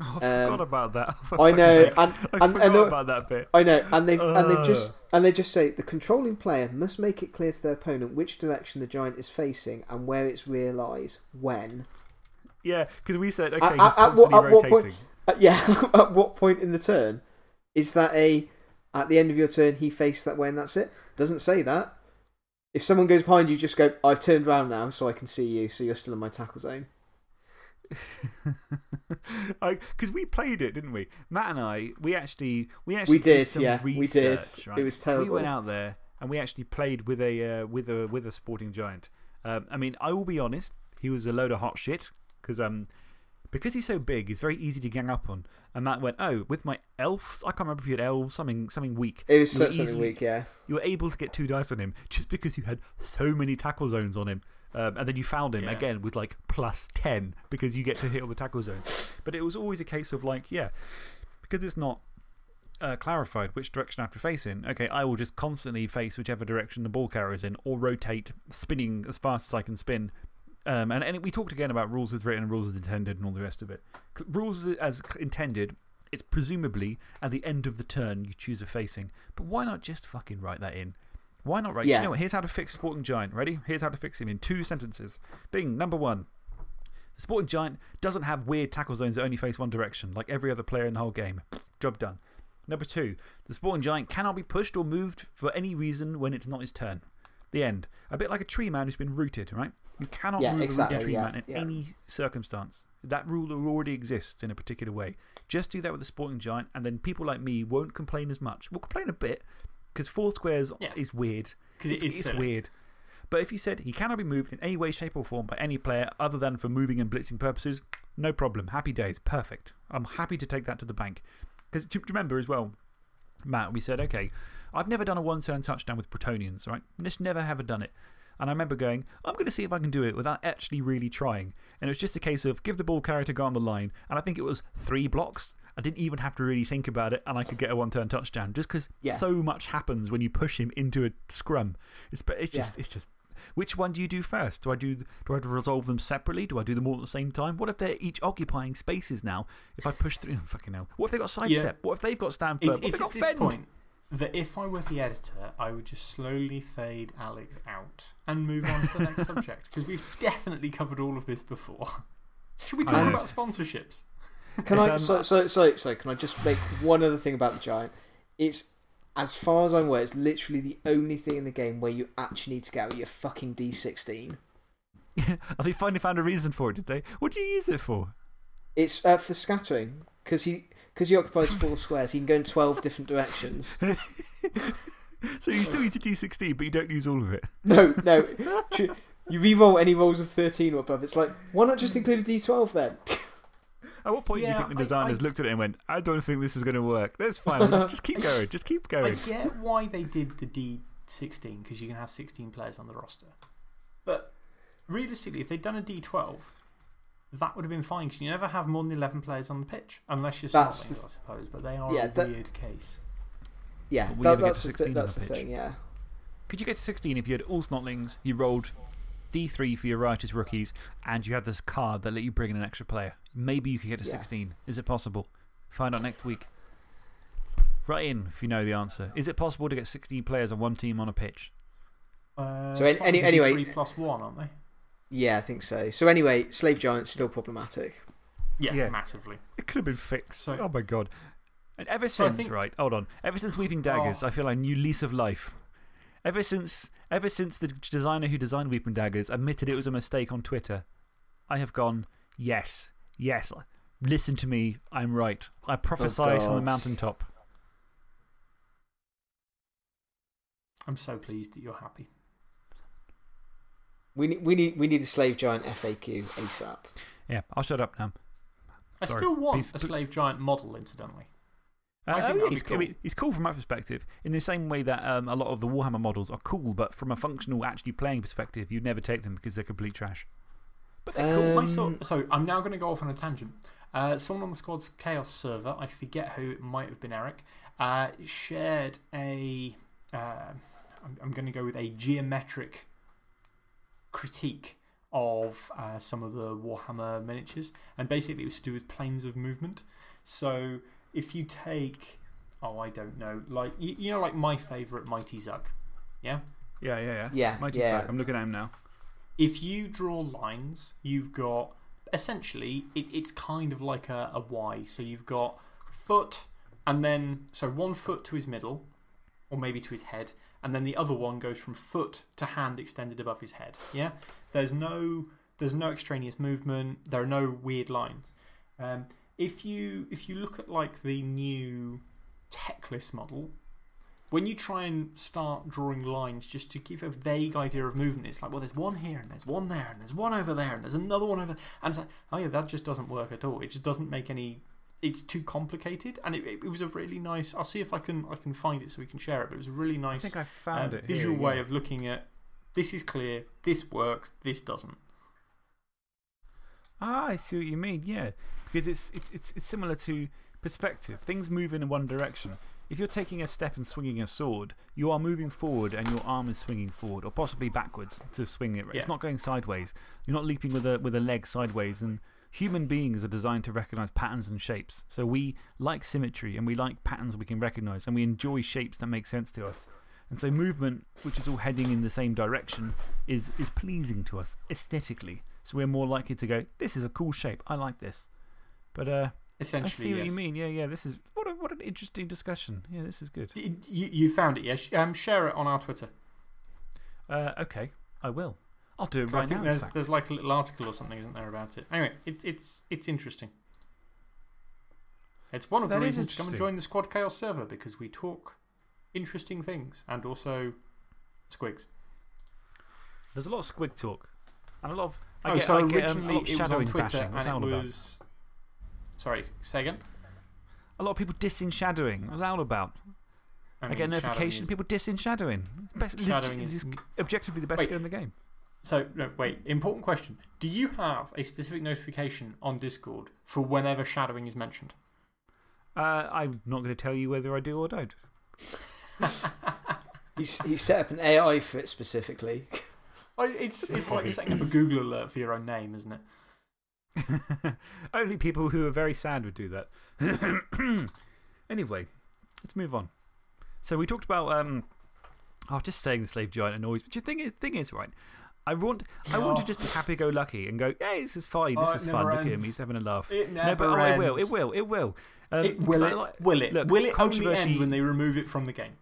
Oh, I Um, forgot about that. For I know, sake. and, I and, forgot and about that bit. I know, and they've and they've just and they just say the controlling player must make it clear to their opponent which direction the giant is facing and where its rear lies when. Yeah, because we said, okay, At- he's at- at constantly what- at what rotating. point- Uh, yeah, at what point in the turn is that a at the end of your turn he faced that way and that's it? Doesn't say that. If someone goes behind you, just go. I've turned around now, so I can see you. So you're still in my tackle zone. Because we played it, didn't we? Matt and I, we actually, we actually We did, some yeah, we did. research, It right? was We went out there and we actually played with a uh, with a with a sporting giant. Um, I mean, I will be honest, he was a load of hot shit because um, because he's so big, he's very easy to gang up on. And Matt went, oh, with my elves, I can't remember if you had elves, something something weak. It was You were something weak, yeah. You were able to get two dice on him just because you had so many tackle zones on him. Um, and then you found him Yeah. again with like plus 10 because you get to hit all the tackle zones. But it was always a case of like, yeah, because it's not uh, clarified which direction I have to face in, okay, I will just constantly face whichever direction the ball carrier is in or rotate, spinning as fast as I can spin. Um, and, and we talked again about rules as written and rules as intended and all the rest of it. Rules as intended, it's presumably at the end of the turn you choose a facing. But why not just fucking write that in? Why not write? Yeah. You know what? Here's how to fix Sporting Giant. Ready? Here's how to fix him in two sentences. Bing, number one. The Sporting Giant doesn't have weird tackle zones that only face one direction, like every other player in the whole game. Job done. Number two. The Sporting Giant cannot be pushed or moved for any reason when it's not his turn. The end. A bit like a tree man who's been rooted, right? You cannot Yeah, move exactly, a tree yeah, man in yeah. any circumstance. That rule already exists in a particular way. Just do that with the Sporting Giant, and then people like me won't complain as much. We'll complain a bit, because four squares is weird. 'Cause it it's, is it's weird. But if you said he cannot be moved in any way, shape, or form by any player other than for moving and blitzing purposes, no problem. Happy days. Perfect. I'm happy to take that to the bank. Because remember as well, Matt, we said, okay, I've never done a one turn touchdown with Bretonnians, right? Just never ever done it. And I remember going, I'm going to see if I can do it without actually really trying. And it was just a case of give the ball carrier to go on the line. And I think it was three blocks. I didn't even have to really think about it, and I could get a one turn touchdown just because Yeah. so much happens when you push him into a scrum. It's, it's, just, it's just. Which one do you do first? Do I, do, do I resolve them separately? Do I do them all at the same time? What if they're each occupying spaces now? If I push through, fucking hell. What if they've got sidestep? What if they've got stand firm? It's, What if they've at got this fend? point that if I were the editor, I would just slowly fade Alex out and move on to the next subject because we've definitely covered all of this before. Should we talk about sponsorships? Can I, Um, so, so, so, so, can I just make one other thing about the Giant? It's, as far as I'm aware, it's literally the only thing in the game where you actually need to get out your fucking D16. Oh, they finally found a reason for it, did they? What do you use it for? It's uh, for scattering, because he, cause he occupies four squares, he can go in 12 different directions. So you still use a D16, but you don't use all of it. No, no. you re-roll any rolls of 13 or above. It's like, why not just include a D12 then? At what point do you think the designers I- looked at it and went, I don't think this is going to work? That's fine. Just just keep going. Just keep going. I going. get why they did the D16 because you can have 16 players on the roster. But realistically, if they'd done a D12, that would have been fine because you never have more than 11 players on the pitch unless you're That's starting, I suppose. But they are Yeah, a that- weird case. Yeah, But we that, never get that's, to the, 16 th on that's the the pitch. thing, yeah. Could you get to 16 if you had all snotlings, you rolled D3 for your righteous rookies, and you had this card that let you bring in an extra player? Maybe you could get to Yeah. 16. Is it possible? Find out next week. Write in if you know the answer. Is it possible to get 16 players on one team on a pitch? Uh, So any- Snotlings any- are anyway- D3 plus one, aren't they? Yeah, I think so. So anyway, Slave Giant's still problematic. Yeah, Yeah. massively. It could have been fixed. So- oh my god. And ever So I since, think- right, hold on. Ever since Weeping Daggers, Oh. I feel like a new lease of life. Ever since, ever since the designer who designed Weeping Daggers admitted it was a mistake on Twitter, I have gone, yes, yes, listen to me, I'm right. I oh, prophesy it on the God. mountaintop. I'm so pleased that you're happy. We need, we need, we need a Slave Giant FAQ ASAP. Yeah, I'll shut up now. I Sorry, still want please- a slave giant model, incidentally. I Uh, think oh, that'd be he's, I mean, he's cool from my perspective, in the same way that um, a lot of the Warhammer models are cool, but from a functional, actually playing perspective, you'd never take them because they're complete trash. But they're cool. I Um, saw, so I'm now going to go off on a tangent. Uh, someone on the squad's Chaos server, I forget who, it might have been Eric, uh, shared a. Uh, I'm, I'm going to go with a geometric critique of uh, some of the Warhammer miniatures. And basically, it was to do with planes of movement. So if you take. Oh, I don't know. Like, you, you know, like my favourite Mighty Zug. Yeah? Yeah, yeah, yeah. Yeah, Mighty yeah. Zag, I'm looking at him now. if you draw lines, you've got essentially it, it's kind of like a, a Y. So you've got foot, and then so one foot to his middle, or maybe to his head, and then the other one goes from foot to hand extended above his head. Yeah, there's no there's no extraneous movement. There are no weird lines. Um, if you if you look at like the new Techless model, when you try and start drawing lines just to give a vague idea of movement, it's like, well, there's one here, and there's one there, and there's one over there, and there's another one over And it's like, oh, yeah, that just doesn't work at all. It just doesn't make any. It's too complicated. And it, it, it was a really nice. I'll see if I can, I can find it so we can share it. But it was a really nice I think I found uh, it. visual here, way of looking at this is clear, this works, this doesn't. Ah, I see what you mean, yeah. Because it's, it's, it's, it's similar to perspective. Things move in one direction. If you're taking a step and swinging a sword, you are moving forward and your arm is swinging forward, or possibly backwards to swing it. Yeah. It's not going sideways. You're not leaping with a, with a leg sideways. And human beings are designed to recognize patterns and shapes. So we like symmetry and we like patterns we can recognize, and we enjoy shapes that make sense to us. And so movement, which is all heading in the same direction, is, is pleasing to us aesthetically. So we're more likely to go, this is a cool shape. I like this. But uh, I see what yes. you mean. Yeah, yeah. This is what, a, what an interesting discussion. Yeah, this is good. You, you found it, yes? Um, share it on our Twitter. Uh, okay, I will. I'll do it right I think now. there's, there's like a little article or something, isn't there, about it? Anyway, it, it's, it's interesting. It's one of the reasons to come and join the Squad Chaos server because we talk interesting things and also squigs. There's a lot of squig talk. And a lot of. I oh, get, so I get, um, originally lot it was on Twitter bashing. And it about? was. Sorry, say again? A lot of people dissing shadowing. What's that all about? I I, get a notification people dissing shadowing. Best, Shadowing legit- is- objectively the best Wait. skill in the game. So, no, wait, important question. Do you have a specific notification on Discord for whenever shadowing is mentioned? Uh, I'm not going to tell you whether I do or don't. He's, he's set up an AI for it specifically. It's, it's like setting up a Google alert for your own name, isn't it? Only people who are very sad would do that. anyway, let's move on. So we talked about. Um, oh, just saying the slave giant annoys me. The thing is, thing is right. I want, I want to just be happy go lucky and go, hey, this is fine. This Oh, is fun. Look at him. He's having a laugh. It never no, but oh, it will. It will. It will. Um, it, will it? like- will it? look, will it only controversy- end when they remove it from the game?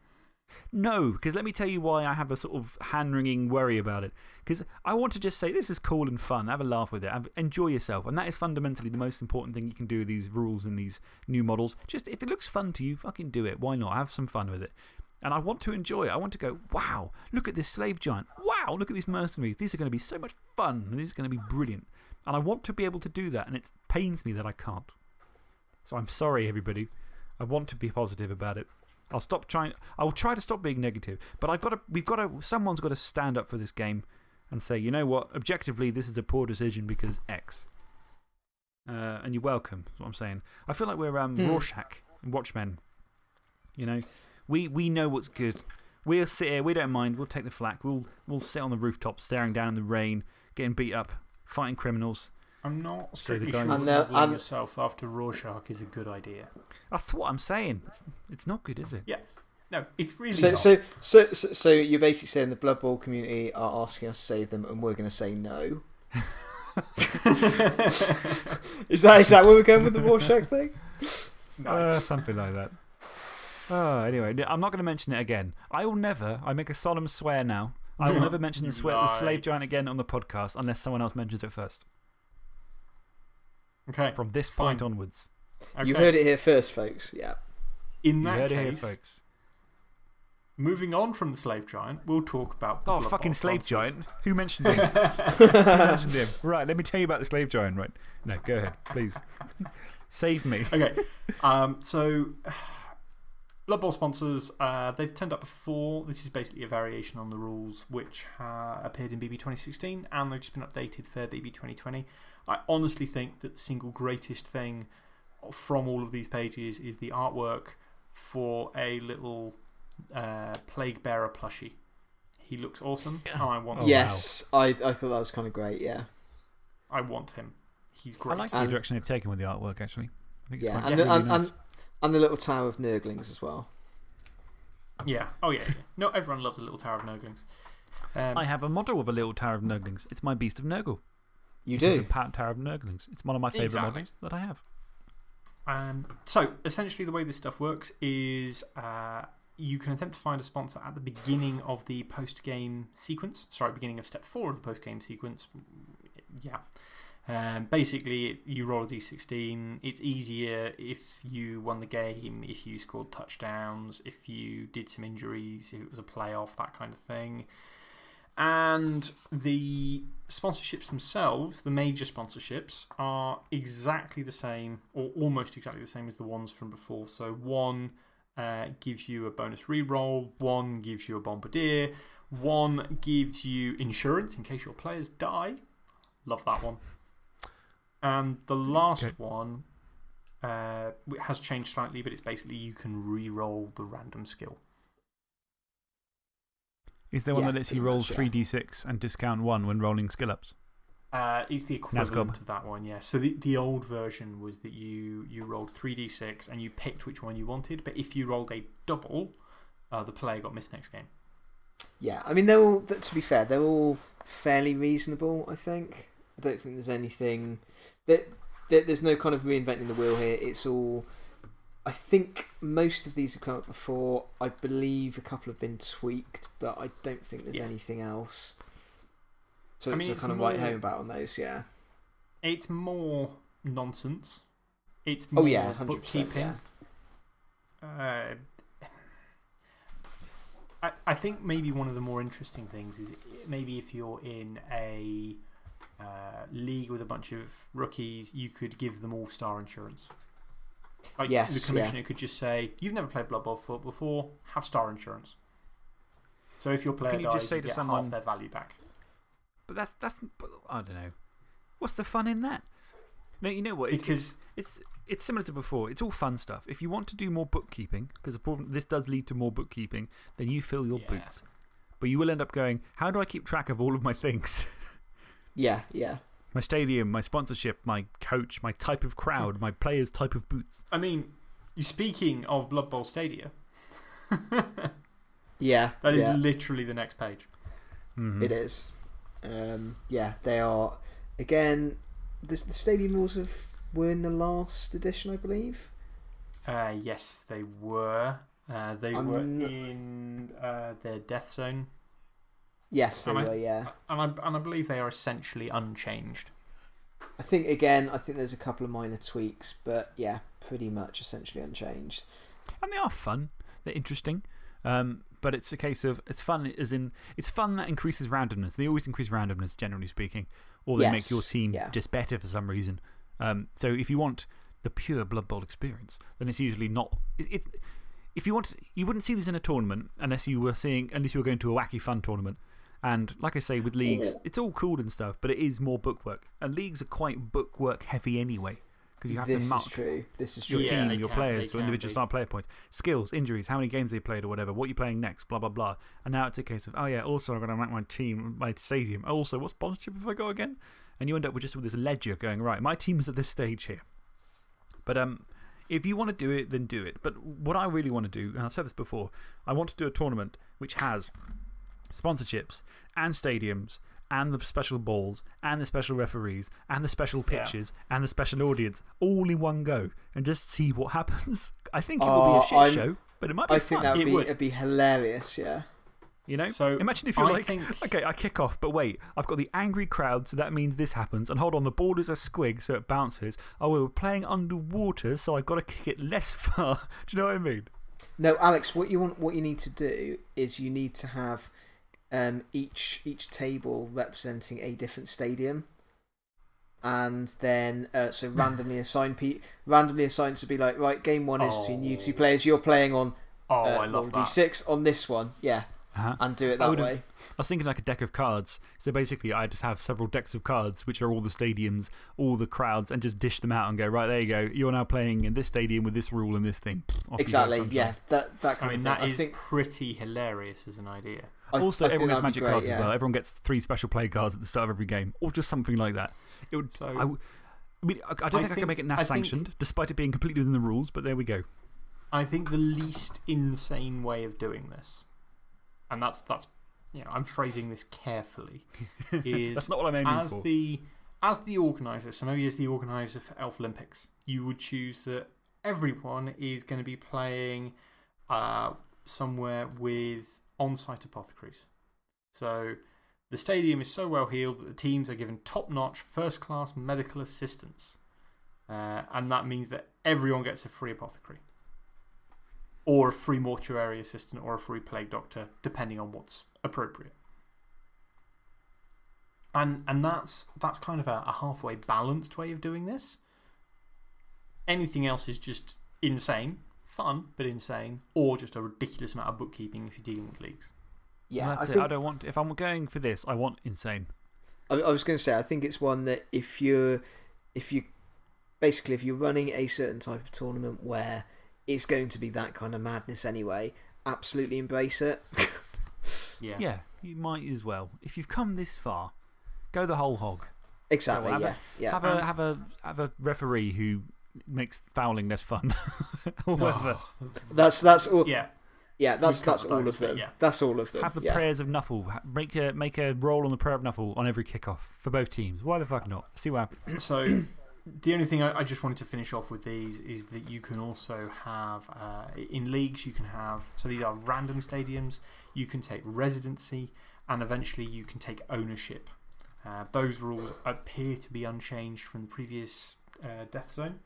No, because let me tell you why I have a sort of hand wringing worry about it. Because I want to just say this is cool and fun. Have a laugh with it. Enjoy yourself. And that is fundamentally the most important thing you can do with these rules and these new models. Just if it looks fun to you, fucking do it. Why not? Have some fun with it. And I want to enjoy it. I want to go, wow, look at this slave giant. Wow, look at these mercenaries. These are going to be so much fun and these are going to be brilliant. And I want to be able to do that. And it pains me that I can't. So I'm sorry, everybody. I want to be positive about it. I'll stop trying. I will try to stop being negative. But I've got to, we've got to, someone's got to stand up for this game and say, you know what, objectively, this is a poor decision because X. Uh, and you're welcome, is what I'm saying. I feel like we're um, Hmm. Rorschach and Watchmen. You know, we, we know what's good. We'll sit here, we don't mind, we'll take the flak. We'll, we'll sit on the rooftop staring down in the rain, getting beat up, fighting criminals. I'm not strictly guy sure who's- And, modelling and- yourself after Rorschach is a good idea. That's what I'm saying. It's, it's not good, is it? Yeah. No, it's really So, not. so, so, so, so you're basically saying the Blood Bowl community are asking us to save them and we're going to say no? Is that, is that where we're going with the Rorschach thing? Uh, something like that. Oh, anyway, I'm not going to mention it again. I will never, I make a solemn swear now, I will never mention the, swear, the slave giant again on the podcast unless someone else mentions it first. okay. From this Fine. point onwards. okay. You heard it here first, folks. Yeah. In You that heard case, it here, folks. moving on from the slave giant, we'll talk about. the Oh, Blood fucking Bowl slave sponsors. giant. Who mentioned him? Who mentioned him? Right, let me tell you about the slave giant, right? No, go ahead, please. Save me. okay. Um, so, Blood Bowl sponsors, uh, they've turned up before. This is basically a variation on the rules which uh, appeared in BB 2016 and they've just been updated for BB 2020. I honestly think that the single greatest thing from all of these pages is the artwork for a little uh, Plague Bearer plushie. He looks awesome. and I want, Oh, yes, I, I thought that was kind of great, yeah. I want him. He's great. I like the And- direction they've taken with the artwork, actually. I think it's Yeah, quite and, the, really and, nice. and, and the little Tower of Nurglings as well. Yeah. Oh, yeah, yeah. No, everyone loves a little Tower of Nurglings. Um, I have a model of a little Tower of Nurglings. It's my Beast of Nurgle. You Which is do? a Pat Tower of Nurglings. It's one of my favourite Exactly. models that I have. Um, so, essentially, the way this stuff works is uh, you can attempt to find a sponsor at the beginning of the post game sequence. Sorry, beginning of step four of the post game sequence. Yeah. Um, basically, you roll a d16. It's easier if you won the game, if you scored touchdowns, if you did some injuries, if it was a playoff, that kind of thing. And the sponsorships themselves, the major sponsorships, are exactly the same, or almost exactly the same as the ones from before. So, one uh, gives you a bonus reroll, one gives you a bombardier, one gives you insurance in case your players die. Love that one. And the last Okay. one uh, has changed slightly, but it's basically you can re-roll the random skill. Is there one Yeah, that lets you roll much, 3d6 and discount 1 when rolling skill ups? Uh, it's the equivalent Nazgob. of that one, yeah. So the, the old version was that you, you rolled 3d6 and you picked which one you wanted, but if you rolled a double, uh, the player got missed next game. Yeah, I mean, they're all, to be fair, they're all fairly reasonable, I think. I don't think there's anything. That, that There's no kind of reinventing the wheel here. It's all. I think most of these have come up before. I believe a couple have been tweaked, but I don't think there's Yeah. anything else. So I mean, it's kind of write more- home about on those, yeah. It's more nonsense. It's Oh, more yeah, 100%. bookkeeping. Yeah. Uh, I, I think maybe one of the more interesting things is maybe if you're in a uh, league with a bunch of rookies, you could give them all star insurance. Like Yes, the yeah. commissioner could just say, "You've never played Blood Bowl fo- before. Have star insurance." So if your player Can you dies, just say you to get someone- half their value back. But that's, that's, but I don't know. What's the fun in that? No, you know what? It's, Because it's, it's similar to before. It's all fun stuff. If you want to do more bookkeeping, because this does lead to more bookkeeping, then you fill your Yeah. boots. But you will end up going, how do I keep track of all of my things? Yeah, yeah. my stadium, my sponsorship, my coach, my type of crowd, my players' type of boots. I mean, you're speaking of Blood Bowl Stadia, Yeah. that is yeah. literally the next page. -hmm. It is. Um, yeah, they are. Again, the, the stadium rules of, were in the last edition, I believe. Uh, yes, they were. Uh, they I'm were in uh, their death zone. Yes, they Am I- yeah. And I, and I believe they are essentially unchanged. I think, again, I think there's a couple of minor tweaks, but yeah, pretty much essentially unchanged. And they are fun. They're interesting. Um, but it's a case of it's fun, as in, it's fun that increases randomness. They always increase randomness, generally speaking, or they make your Yes, team yeah. just better for some reason. Um, so if you want the pure Blood Bowl experience, then it's usually not. It, it's if you want, you wouldn't see this in a tournament unless you were seeing, unless you were going to a wacky fun tournament. And like I say, with leagues, it's all cool and stuff, but it is more bookwork. And leagues are quite bookwork heavy anyway, because you have this to mark is true. This is your true. Yeah, team, your can- players, they so individual be. star player points, skills, injuries, how many games they played or whatever, what you're playing next, blah, blah, blah. And now it's a case of, oh yeah, also I've got to rank my team, my stadium. Also, what sponsorship have I got again? And you end up with just with this ledger going, right, my team is at this stage here. But um, if you want to do it, then do it. But what I really want to do, and I've said this before, I want to do a tournament which has sponsorships and stadiums and the special balls and the special referees and the special Yeah. pitches and the special audience all in one go and just see what happens. I think it will be Oh, a shit I'm- show, but it might be I fun. think that It would be, would. it'd be hilarious, yeah. You know? So Imagine if you're I like, think- okay, I kick off, but wait, I've got the angry crowd, so that means this happens. And hold on, the ball is a squig, so it bounces. Oh, we're playing underwater, so I've got to kick it less far. Do you know what I mean? No, Alex, what you, want, what you need to do is you need to have um, each, each table representing a different stadium. And then, uh, so randomly assign pe randomly assigned to be like, right, game one is between you two Oh. players. You're playing on Oh, uh, I love. D6 on this one, yeah, Uh-huh. and do it that would've- way. I was thinking like a deck of cards. So basically, I just have several decks of cards, which are all the stadiums, all the crowds, and just dish them out and go, right, there you go. You're now playing in this stadium with this rule and this thing. Off Exactly, yeah, that, that I kind mean, of that thing. is I think, pretty hilarious as an idea. I- Also, I everyone has magic great, cards yeah. as well. Everyone gets three special play cards at the start of every game, or just something like that. It would, So- I, w- I mean, I, I don't I think I can make it I NAF think- sanctioned, despite it being completely within the rules, but there we go. I think the least insane way of doing this, and that's, that's you know, I'm phrasing this carefully, is That's not what I'm aiming as for. the as the organizer, so maybe as the organizer for Elf Olympics, you would choose that everyone is going to be playing uh, somewhere with on site apothecaries. So the stadium is so well heeled that the teams are given top notch, first class medical assistance. Uh, and that means that everyone gets a free apothecary, or a free mortuary assistant, or a free plague doctor, depending on what's appropriate. And, and that's, that's kind of a, a halfway balanced way of doing this. Anything else is just insane, fun, but insane, or just a ridiculous amount of bookkeeping if you're dealing with leagues. yeah, That's I it. I don't want, if I'm going for this, I want insane. I, I was going to say, I think it's one that if you're, if you, basically, if you're running a certain type of tournament where it's going to be that kind of madness anyway, absolutely embrace it. Yeah. Yeah, you might as well. If you've come this far, go the whole hog. exactly, have a- yeah. yeah. Have, a, have, a, have a referee who makes fouling less fun. or whatever. Oh, that's, that's all. yeah. Yeah, that's, that's all of but them. yeah. That's all of them. Have the yeah. prayers of Nuffle. Make a, make a roll on the prayer of Nuffle on every kickoff for both teams. Why the fuck not? See what happens. So, the only thing I, I just wanted to finish off with these is that you can also have, uh, in leagues, you can have, so these are random stadiums, you can take residency, and eventually you can take ownership. Uh, those rules appear to be unchanged from the previous uh, Death Zone.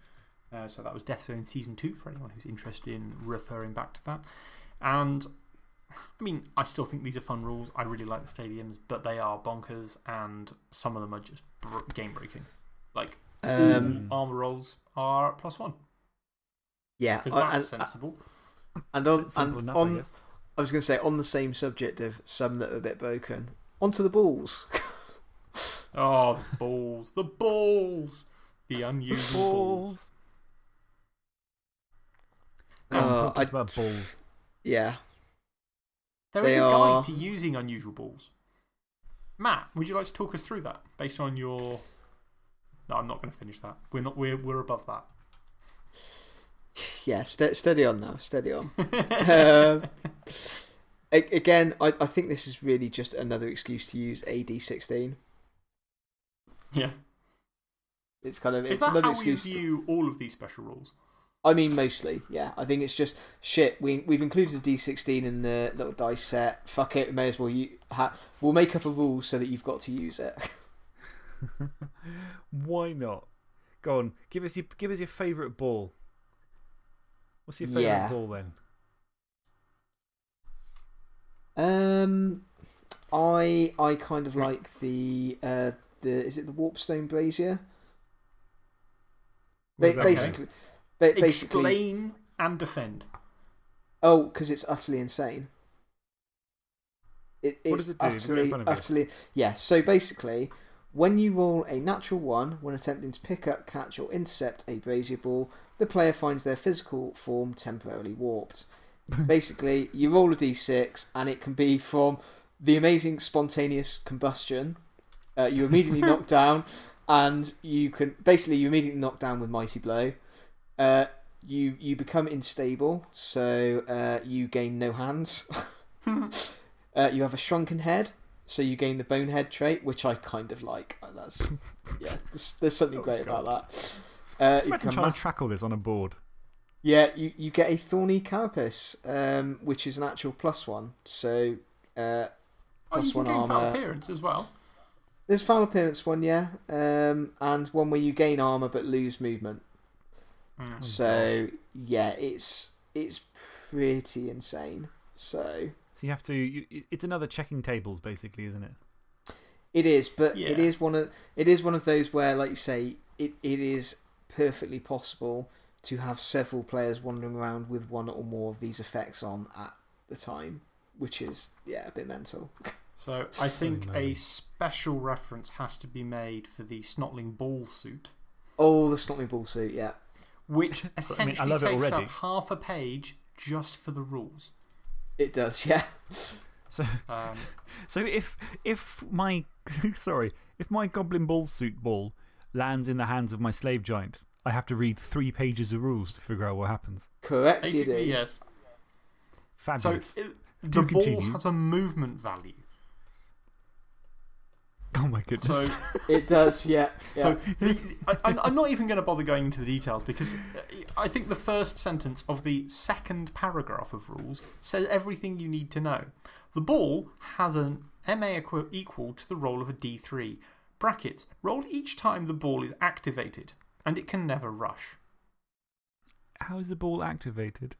Uh, so that was Death Zone Season 2 for anyone who's interested in referring back to that. And I mean, I still think these are fun rules. I really like the stadiums, but they are bonkers, and some of them are just game breaking. Like, Um, armor rolls are plus one. Yeah, Because I- that's and, sensible. and on, and enough, I on guess. I was going to say on the same subject of some that are a bit broken. Onto the balls. Oh, the balls. The balls. The unusual balls. Balls. Go on, Uh, talk to us I- about balls. yeah. There is They a are- guide to using unusual balls. Matt, would you like to talk us through that based on your. No, I'm not going to finish that. We're, not, we're, we're above that. Yeah, ste steady on now, steady on. um, a- again, I, I think this is really just another excuse to use AD16. Yeah. It's kind of Is it's that another how we excuse. to- view all of these special rules? I mean, mostly, yeah. I think it's just shit. We we've included a D16 in the little dice set. Fuck it, we may as well. You ha- we'll make up a rule so that you've got to use it. Why not? Go on, give us your, give us your favourite ball. What's your favourite Yeah. ball then? Um, I I kind of like the uh the is it the Warpstone Brazier? Ba- basically, ba- basically, Explain and defend. oh, because it's utterly insane. It, it's What does it do? Is it Utterly, front utterly, yeah. So basically, when you roll a natural one when attempting to pick up, catch, or intercept a brazier ball, the player finds their physical form temporarily warped. basically, you roll a d6, and it can be from the amazing spontaneous combustion. Uh, you immediately knock down, and you can basically you immediately knock down with mighty blow. Uh, you you become unstable, so uh, you gain no hands. uh, you have a shrunken head, so you gain the bonehead trait, which I kind of like. Uh, That's yeah. There's, there's something Oh, great God. about that. Uh, you can trying to track all this on a board. yeah, you, you get a thorny carapace, um, which is an actual plus one. So uh, Oh, Plus you can one gain foul appearance as well. there's foul appearance one, yeah, um, and one where you gain armor but lose movement. Mm. So yeah, it's it's pretty insane. So So you have to. You, it's another checking tables, basically, isn't it? it is, but it Yeah. is one of it is one of those where, like you say, it, it is perfectly possible to have several players wandering around with one or more of these effects on at the time, which is yeah a bit mental. So I think a special reference has to be made for the Snotling ball suit, Oh, the Snotling Ball suit, yeah. Which I essentially love it takes already. up half a page just for the rules. It does, yeah. So, Um, so if if my sorry, if my goblin ball suit ball lands in the hands of my slave giant, I have to read three pages of rules to figure out what happens. Correct, you do. basically, yes. So it, Do the ball has a movement value. oh my goodness. So, It does, yeah. yeah. so the, I, I'm- I'm not even going to bother going into the details because uh, I think the first sentence of the second paragraph of rules says everything you need to know. The ball has an MA equal to the roll of a D3. Brackets, rolled each time the ball is activated, and it can never rush. How is the ball activated?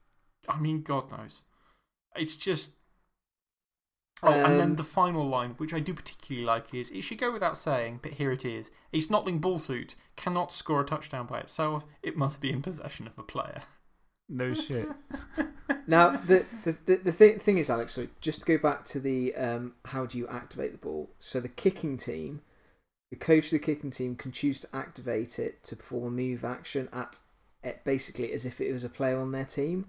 I mean, God knows. It's just. Oh, and then Um, the final line, which I do particularly like, is it should go without saying, but here it is. A Snotling ball suit cannot score a touchdown by itself, it must be in possession of a player. No shit. Now, the, the, the, the thing, thing is, Alex, so just to go back to the um, how do you activate the ball? So, the kicking team, the coach of the kicking team can choose to activate it to perform a move action at, at basically as if it was a player on their team.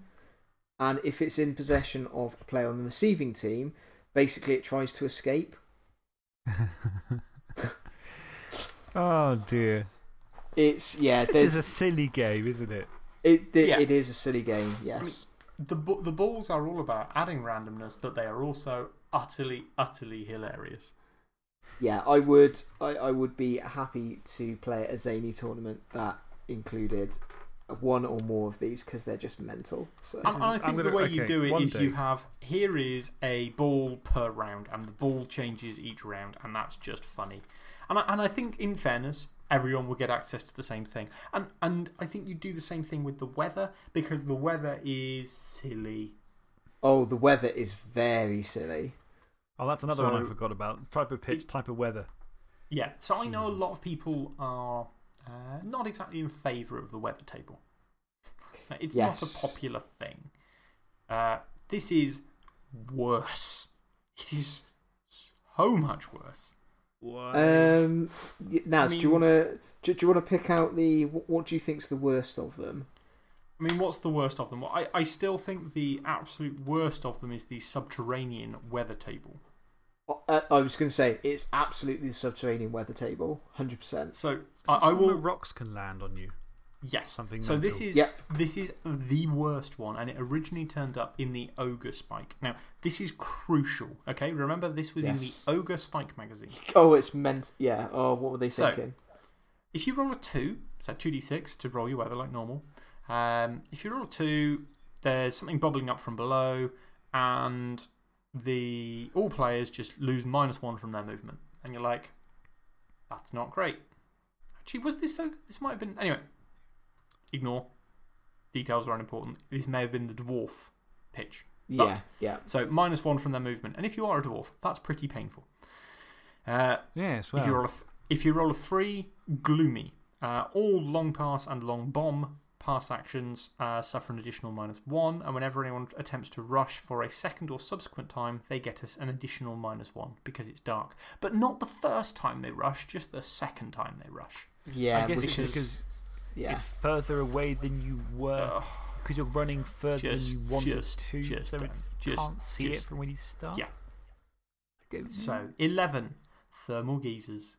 And if it's in possession of a player on the receiving team, basically it tries to escape. oh dear. It's, yeah, This there's, is a silly game, isn't it? it, it, Yeah. it is a silly game, yes. The, the balls are all about adding randomness, but they are also utterly, utterly hilarious. Yeah, I would. I, I would be happy to play a zany tournament that included one or more of these because they're just mental. So And, and I think the gonna- way you do it one is you have here is a ball per round, and the ball changes each round, and that's just funny. And I, and I think, in fairness, everyone will get access to the same thing. And, and I think you do the same thing with the weather because the weather is silly. oh, the weather is very silly. Oh, that's another one I forgot about. Type of pitch, type of weather. Yeah, so I know a lot of people are uh, not exactly in favour of the weather table. Now, it's not a popular thing. Uh, this is worse. It is so much worse. What? Um, y- Naz, do you want to do, do you want to pick out the what do you think's the worst of them? I mean, what's the worst of them? Well, I, I still think the absolute worst of them is the subterranean weather table. Uh, I was going to say it's absolutely the subterranean weather table, hundred percent. So I, I, I will. Rocks can land on you. Yes. Something So this is Yep. this is the worst one, and it originally turned up in the Ogre Spike. Now this is crucial. Okay, remember this was Yes. in the Ogre Spike magazine. Oh, it's meant. Yeah. Oh, what were they So- thinking? If you roll a two, so two d six to roll your weather like normal. Um, if you roll a two, there's something bubbling up from below, and the all players just lose minus one from their movement, and you're like, that's not great. Actually, was this so? This might have been anyway. Ignore. Details are unimportant. This may have been the dwarf pitch. yeah. Yeah. So minus one from their movement. And if you are a dwarf, that's pretty painful. Uh, Yes, well. if, you roll a th- if you roll a three, gloomy. Uh, all long pass and long bomb pass actions uh, suffer an additional minus one, and whenever anyone attempts to rush for a second or subsequent time, they get us an additional minus one because it's dark. But not the first time they rush, just the second time they rush. Yeah. I guess which it's is because yeah. it's further away than you were Ugh, because you're running further Just- than you wanted just- to, just so don't. Just- can't see it from when you start. Yeah. I don't know. So, 11. Thermal geysers.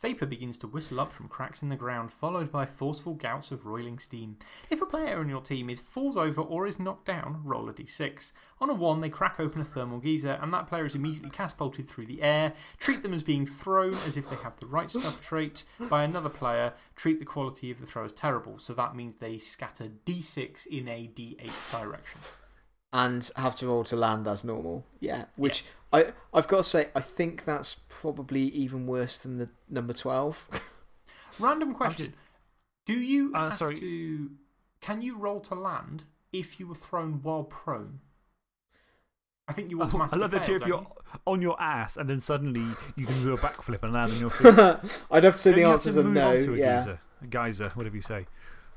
Vapour begins to whistle up from cracks in the ground, followed by forceful gouts of roiling steam. If a player in your team is falls over or is knocked down, roll a d6. On a 1, they crack open a thermal geyser, and that player is immediately catapulted through the air. Treat them as being thrown as if they have the right stuff trait by another player. Treat the quality of the throw as terrible, so that means they scatter d6 in a d8 direction. and have to roll to land as normal. Yeah, which I I've got to say I think that's probably even worse than the number twelve. Random question. Do you Uh, have sorry. to. Can you roll to land if you were thrown while prone? I think you Oh, automatically I love the fail, two if don't you're you? on your ass and then suddenly you can do a backflip and land on your feet. I'd have to say Don't the answers to are move no. on to a Yeah, Geyser, a geyser, whatever you say.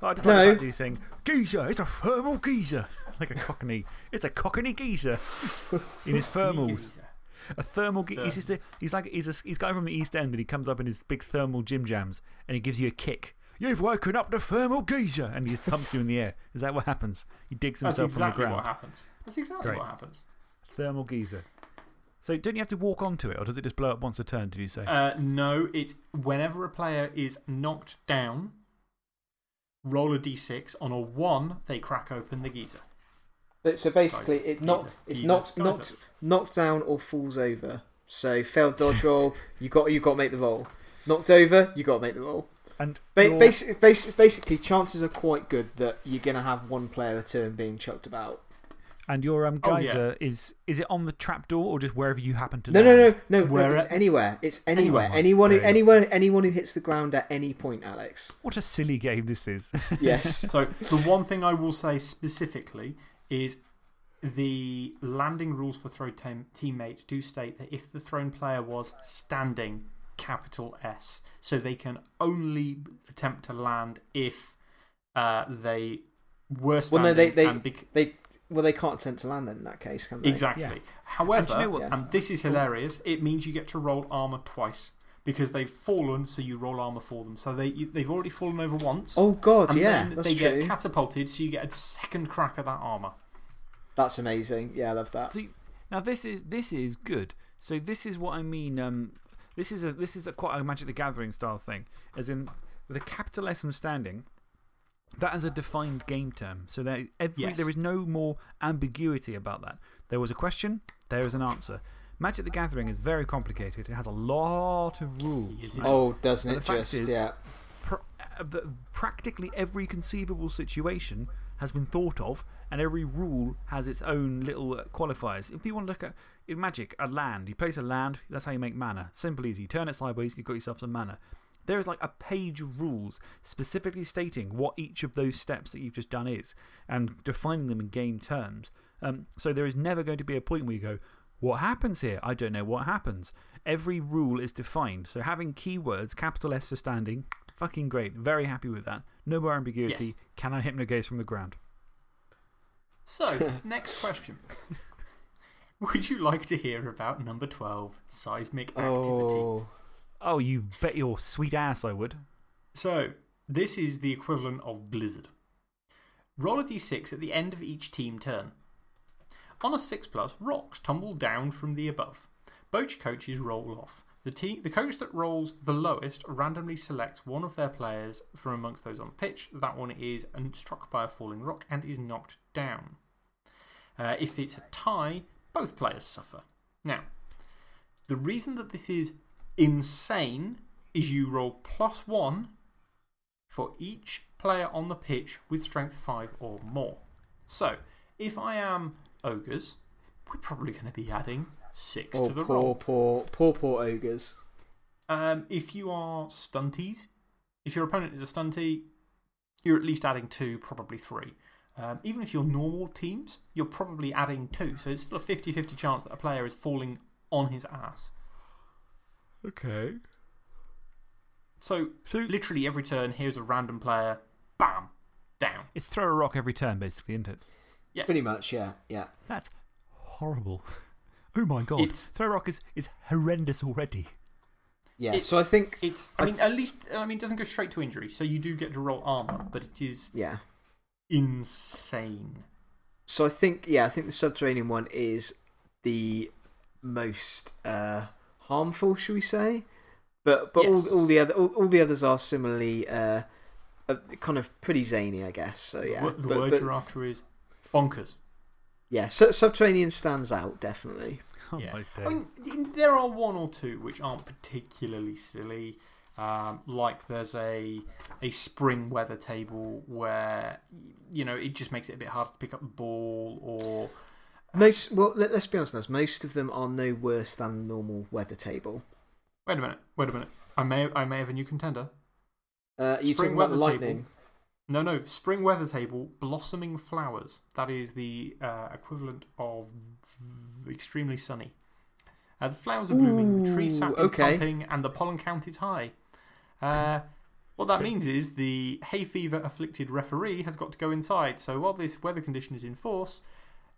Oh, I just No. like the fact that you're saying, Geyser, it's a thermal geyser. like a cockney. It's a cockney geyser in his thermals. A thermal ge- he's, just a, he's like he's a, he's a guy from the East End and he comes up in his big thermal gym jams and he gives you a kick. You've woken up the thermal geyser and he thumps you in the air. Is that what happens? He digs That's himself exactly from the what happens. That's exactly Great. what happens. Thermal geyser. So don't you have to walk onto it or does it just blow up once a turn, did you say? Uh, no, it's whenever a player is knocked down, roll a d6. On a 1, they crack open the geyser. so, so basically Geyser, it knock, geyser, it's geyser, knocked geyser. knocked knocked down or falls over. So failed dodge roll, you got you got to make the roll. Knocked over, you got to make the roll. and Ba your- basic, basic, basically, chances are quite good that you're going to have one player a turn being chucked about. And your um, Oh, yeah. geyser is, is it on the trapdoor or just wherever you happen to No, no, land? no, no, no. Where- It's anywhere. It's anywhere. Anywhere. Anyone, who, anyone, anyone who hits the ground at any point, Alex. What a silly game this is. Yes. So, the one thing I will say specifically is the landing rules for throw team teammate do state that if the thrown player was standing, capital S, so they can only attempt to land if uh, they were Well, standing. no, they, they, and bec- they, well, they can't attempt to land then in that case, can they? exactly. Yeah. However, And you know what- and, this is hilarious, it means you get to roll armor twice. Because they've fallen, so you roll armor for them. So they, they've already fallen over once. Oh God, and yeah, then that's they true. get catapulted, so you get a second crack at that armor. That's amazing. Yeah, I love that. See, now this is, this is good. So this is what I mean. Um, this is, a, this is a quite a Magic the Gathering style thing. As in, with a capital S and standing, that is a defined game term. So there, every, Yes. there is no more ambiguity about that. There was a question, there is an answer. Magic the Gathering is very complicated. It has a lot of rules. Yes, it Oh, doesn't But it the fact just? is- yeah. pr uh, the, practically every conceivable situation has been thought of, and every rule has its own little uh, qualifiers. If you want to look at in Magic, a land, you place a land, that's how you make mana. Simple, easy. Turn it sideways, you've got yourself some mana. There is like a page of rules specifically stating what each of those steps that you've just done is and defining them in game terms. Um, so there is never going to be a point where you go, What happens here? I don't know what happens. Every rule is defined. So having keywords, capital S for standing, fucking great. Very happy with that. No more ambiguity. Yes. Can I hypnogaze from the ground? So, next question. Would you like to hear about number 12, seismic activity? Oh, Oh, you bet your sweet ass I would. So, this is the equivalent of Blizzard. Roll a d6 at the end of each team turn. On a 6 plus, rocks tumble down from the above. Both coaches roll off. The, team, the coach that rolls the lowest randomly selects one of their players from amongst those on the pitch. That one is struck by a falling rock and is knocked down. Uh, if it's a tie, both players suffer. Now, the reason that this is insane is you roll plus one for each player on the pitch with strength 5 or more. So, if I am ogres, we're probably going to be adding 6 oh to the poor, roll. poor, poor, poor ogres. Um, if you are stunties, if your opponent is a stunty, you're at least adding 2, probably 3. Um, even if you're normal teams, you're probably adding 2. So it's still a 50 50 chance that a player is falling on his ass. Okay. So, So literally every turn, here's a random player, bam, down. it's throw a rock every turn, basically, isn't it? Yes. Pretty much, yeah. yeah. That's horrible. Oh my god. It's- throw rock is, is horrendous already. Yeah, It's- so I think. It's, I mean, at least, I mean, it doesn't go straight to injury, so you do get to roll armor, but it is Yeah. insane. So I think, yeah, I think the subterranean one is the most uh, harmful, shall we say? But but Yes. all, all, the other, all, all the others are similarly uh, uh, kind of pretty zany, I guess. So yeah. wo- the but, word but, you're after is bonkers. yeah, so, subterranean stands out, definitely. Oh Yeah. I mean, there are one or two which aren't particularly silly. Um, like there's a, a spring weather table where, you know, it just makes it a bit hard to pick up the ball or. Most, well, let, us be honest, Naz, most of them are no worse than normal weather table. Wait a minute, wait a minute. I may, I may have a new contender. Uh, you Spring talking about the weather table. No, no. Spring weather table, blossoming flowers. That is the uh, equivalent of v- extremely sunny. Uh, the flowers are blooming, the tree Ooh, sap is okay. pumping, and the pollen count is high. Uh, what that means is the hay fever afflicted referee has got to go inside. So while this weather condition is in force,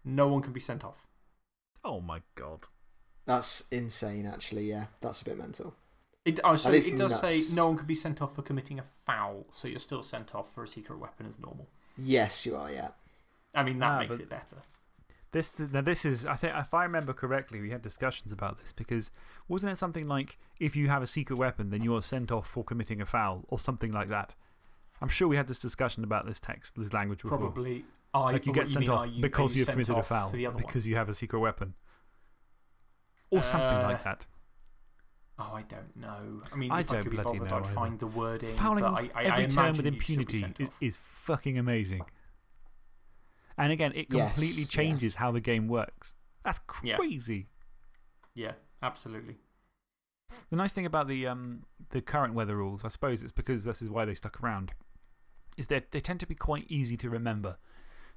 no one can be sent off. Oh my god. That's insane, actually, yeah. That's a bit mental. It, oh, so it does say no one can be sent off for committing a foul, so you're still sent off for a secret weapon as normal. Yes, you are, yeah. I mean, that Ah, makes but- it better. This, now this is, I think, if I remember correctly, we had discussions about this because wasn't it something like if you have a secret weapon, then you're sent off for committing a foul or something like that? I'm sure we had this discussion about this text, this language before. Probably. I, like you get you sent mean, off you, because you you've sent committed a off foul for the other one? because you have a secret weapon. Or something Uh, like that. Oh, I don't know. I mean, I if I don't could be bloody bothered, know I'd find the wording. Fouling I, I, every I turn with imagine you'd still be impunity is, is fucking amazing. And again, it Yes, completely yeah. changes how the game works. That's Yeah. crazy. Yeah, absolutely. The nice thing about the, um, the current weather rules, I suppose it's because this is why they stuck around, is that they tend to be quite easy to remember.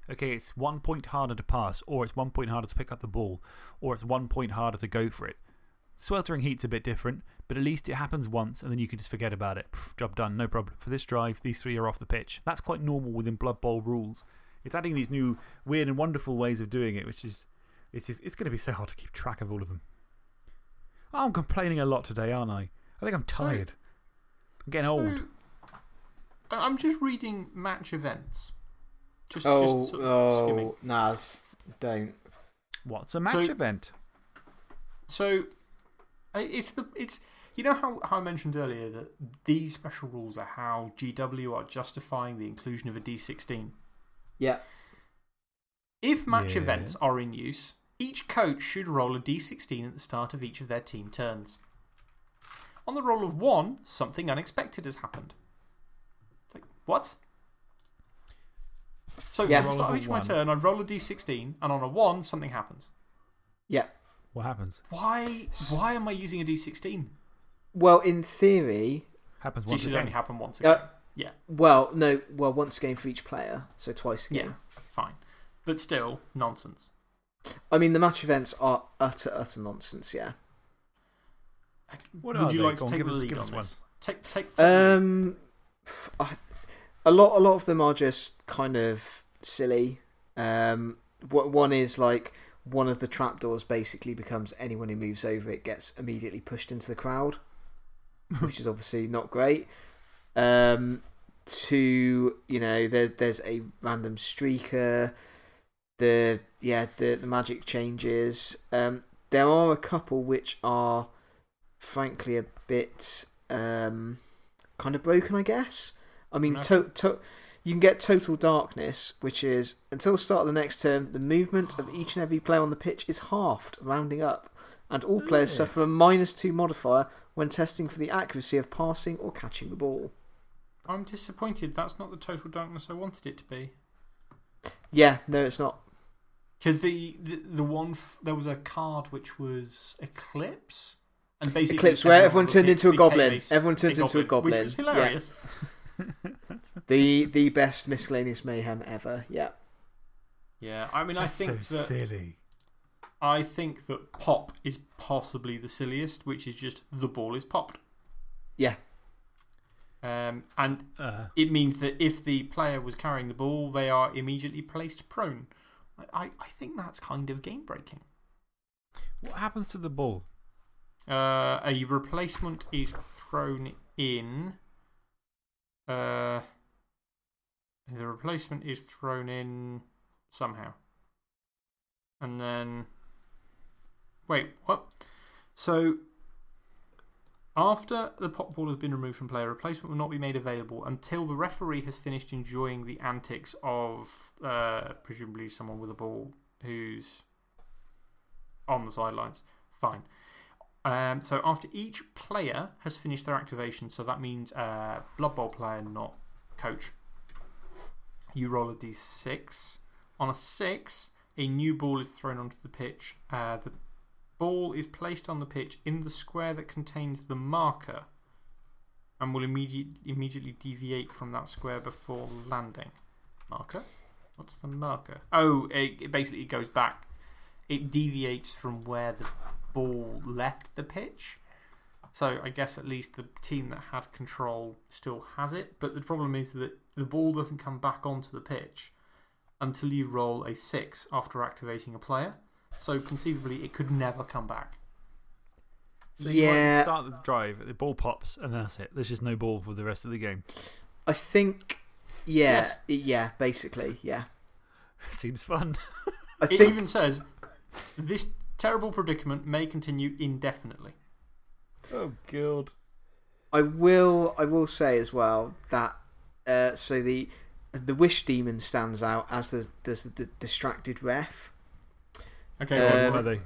Okay, it's one point harder to pass, or it's one point harder to pick up the ball, or it's one point harder to go for it. Sweltering heat's a bit different, but at least it happens once and then you can just forget about it. Pff, job done, no problem. For this drive, these three are off the pitch. That's quite normal within Blood Bowl rules. It's adding these new weird and wonderful ways of doing it, which is it's, just, it's going to be so hard to keep track of all of them. Oh, I'm complaining a lot today, aren't I? I think I'm So- tired. I'm getting old. So, I- I'm just reading match events. Just, Oh, just sort of skimming. oh, Naz, don't. What's a match So- event? So, it's the. it's You know how, how I mentioned earlier that these special rules are how GW are justifying the inclusion of a D16? Yeah. If match Yeah. events are in use, each coach should roll a d16 at the start of each of their team turns. On the roll of one, something unexpected has happened. Like, what? So, Yeah. at the start of each of of my turn, I roll a d16, and on a one, something happens. Yeah. What happens? Why, why am I using a d16? Well, in theory, Happens It should again. only happen once again. uh, yeah, well, no, well, once a game for each player, so twice a yeah, fine. But still, nonsense. I mean, the match events are utter, utter nonsense, yeah. What Would are you they? like Go to take give the us- lead give on us one. this? Take, take, take Um, I, a, lot, a lot of them are just kind of silly. Um, what one is like one of the trapdoors basically becomes anyone who moves over it gets immediately pushed into the crowd, which is obviously not great. Um, to you know, there there's a random streaker. The yeah, the the magic changes. Um, there are a couple which are, frankly, a bit um, kind of broken, I guess. I mean, to, to, you can get total darkness, which is until the start of the next term, the movement of each and every player on the pitch is halved, rounding up, and all players suffer a minus two modifier when testing for the accuracy of passing or catching the ball. I'm disappointed. That's not the total darkness I wanted it to be. Yeah, no, it's not. Because the, the, the one, f there was a card which was Eclipse. And basically, Eclipse, where everyone turned into a goblin. Everyone turned into a goblin. Which goblin. was Yeah. hilarious. The the best miscellaneous mayhem ever. Yeah. Yeah, I mean, I think so that silly. I think that pop is possibly the silliest, which is just the ball is popped. Yeah. Um, and Uh, it means that if the player was carrying the ball, they are immediately placed prone. I, I, think that's kind of game breaking. what happens to the ball? Uh, a replacement is thrown in. Uh, the replacement is thrown in somehow. And then. Wait, what? So, after the pop ball has been removed from play, a replacement will not be made available until the referee has finished enjoying the antics of uh, presumably someone with a ball who's on the sidelines. Fine. Um, so after each player has finished their activation, so that means uh, Blood Bowl player, not coach, you roll a d6. On a 6, a new ball is thrown onto the pitch. Uh, the ball is placed on the pitch in the square that contains the marker and will immediate, immediately deviate from that square before landing. Marker? What's the marker? Oh, it, it basically goes back. It deviates from where the ball left the pitch. So I guess at least the team that had control still has it. But the problem is that the ball doesn't come back onto the pitch until you roll a 6 after activating a player. So conceivably, it could never come back. So you might yeah. start the drive, the ball pops, and that's it. There's just no ball for the rest of the game. I think. Yeah. Yes. Yeah, basically. Yeah. Seems fun. I It think. even says this terrible predicament may continue indefinitely. Oh, God. I will. I will say as well that uh, so the the wish demon stands out as the does the, distracted ref. Okay, Um, What are they?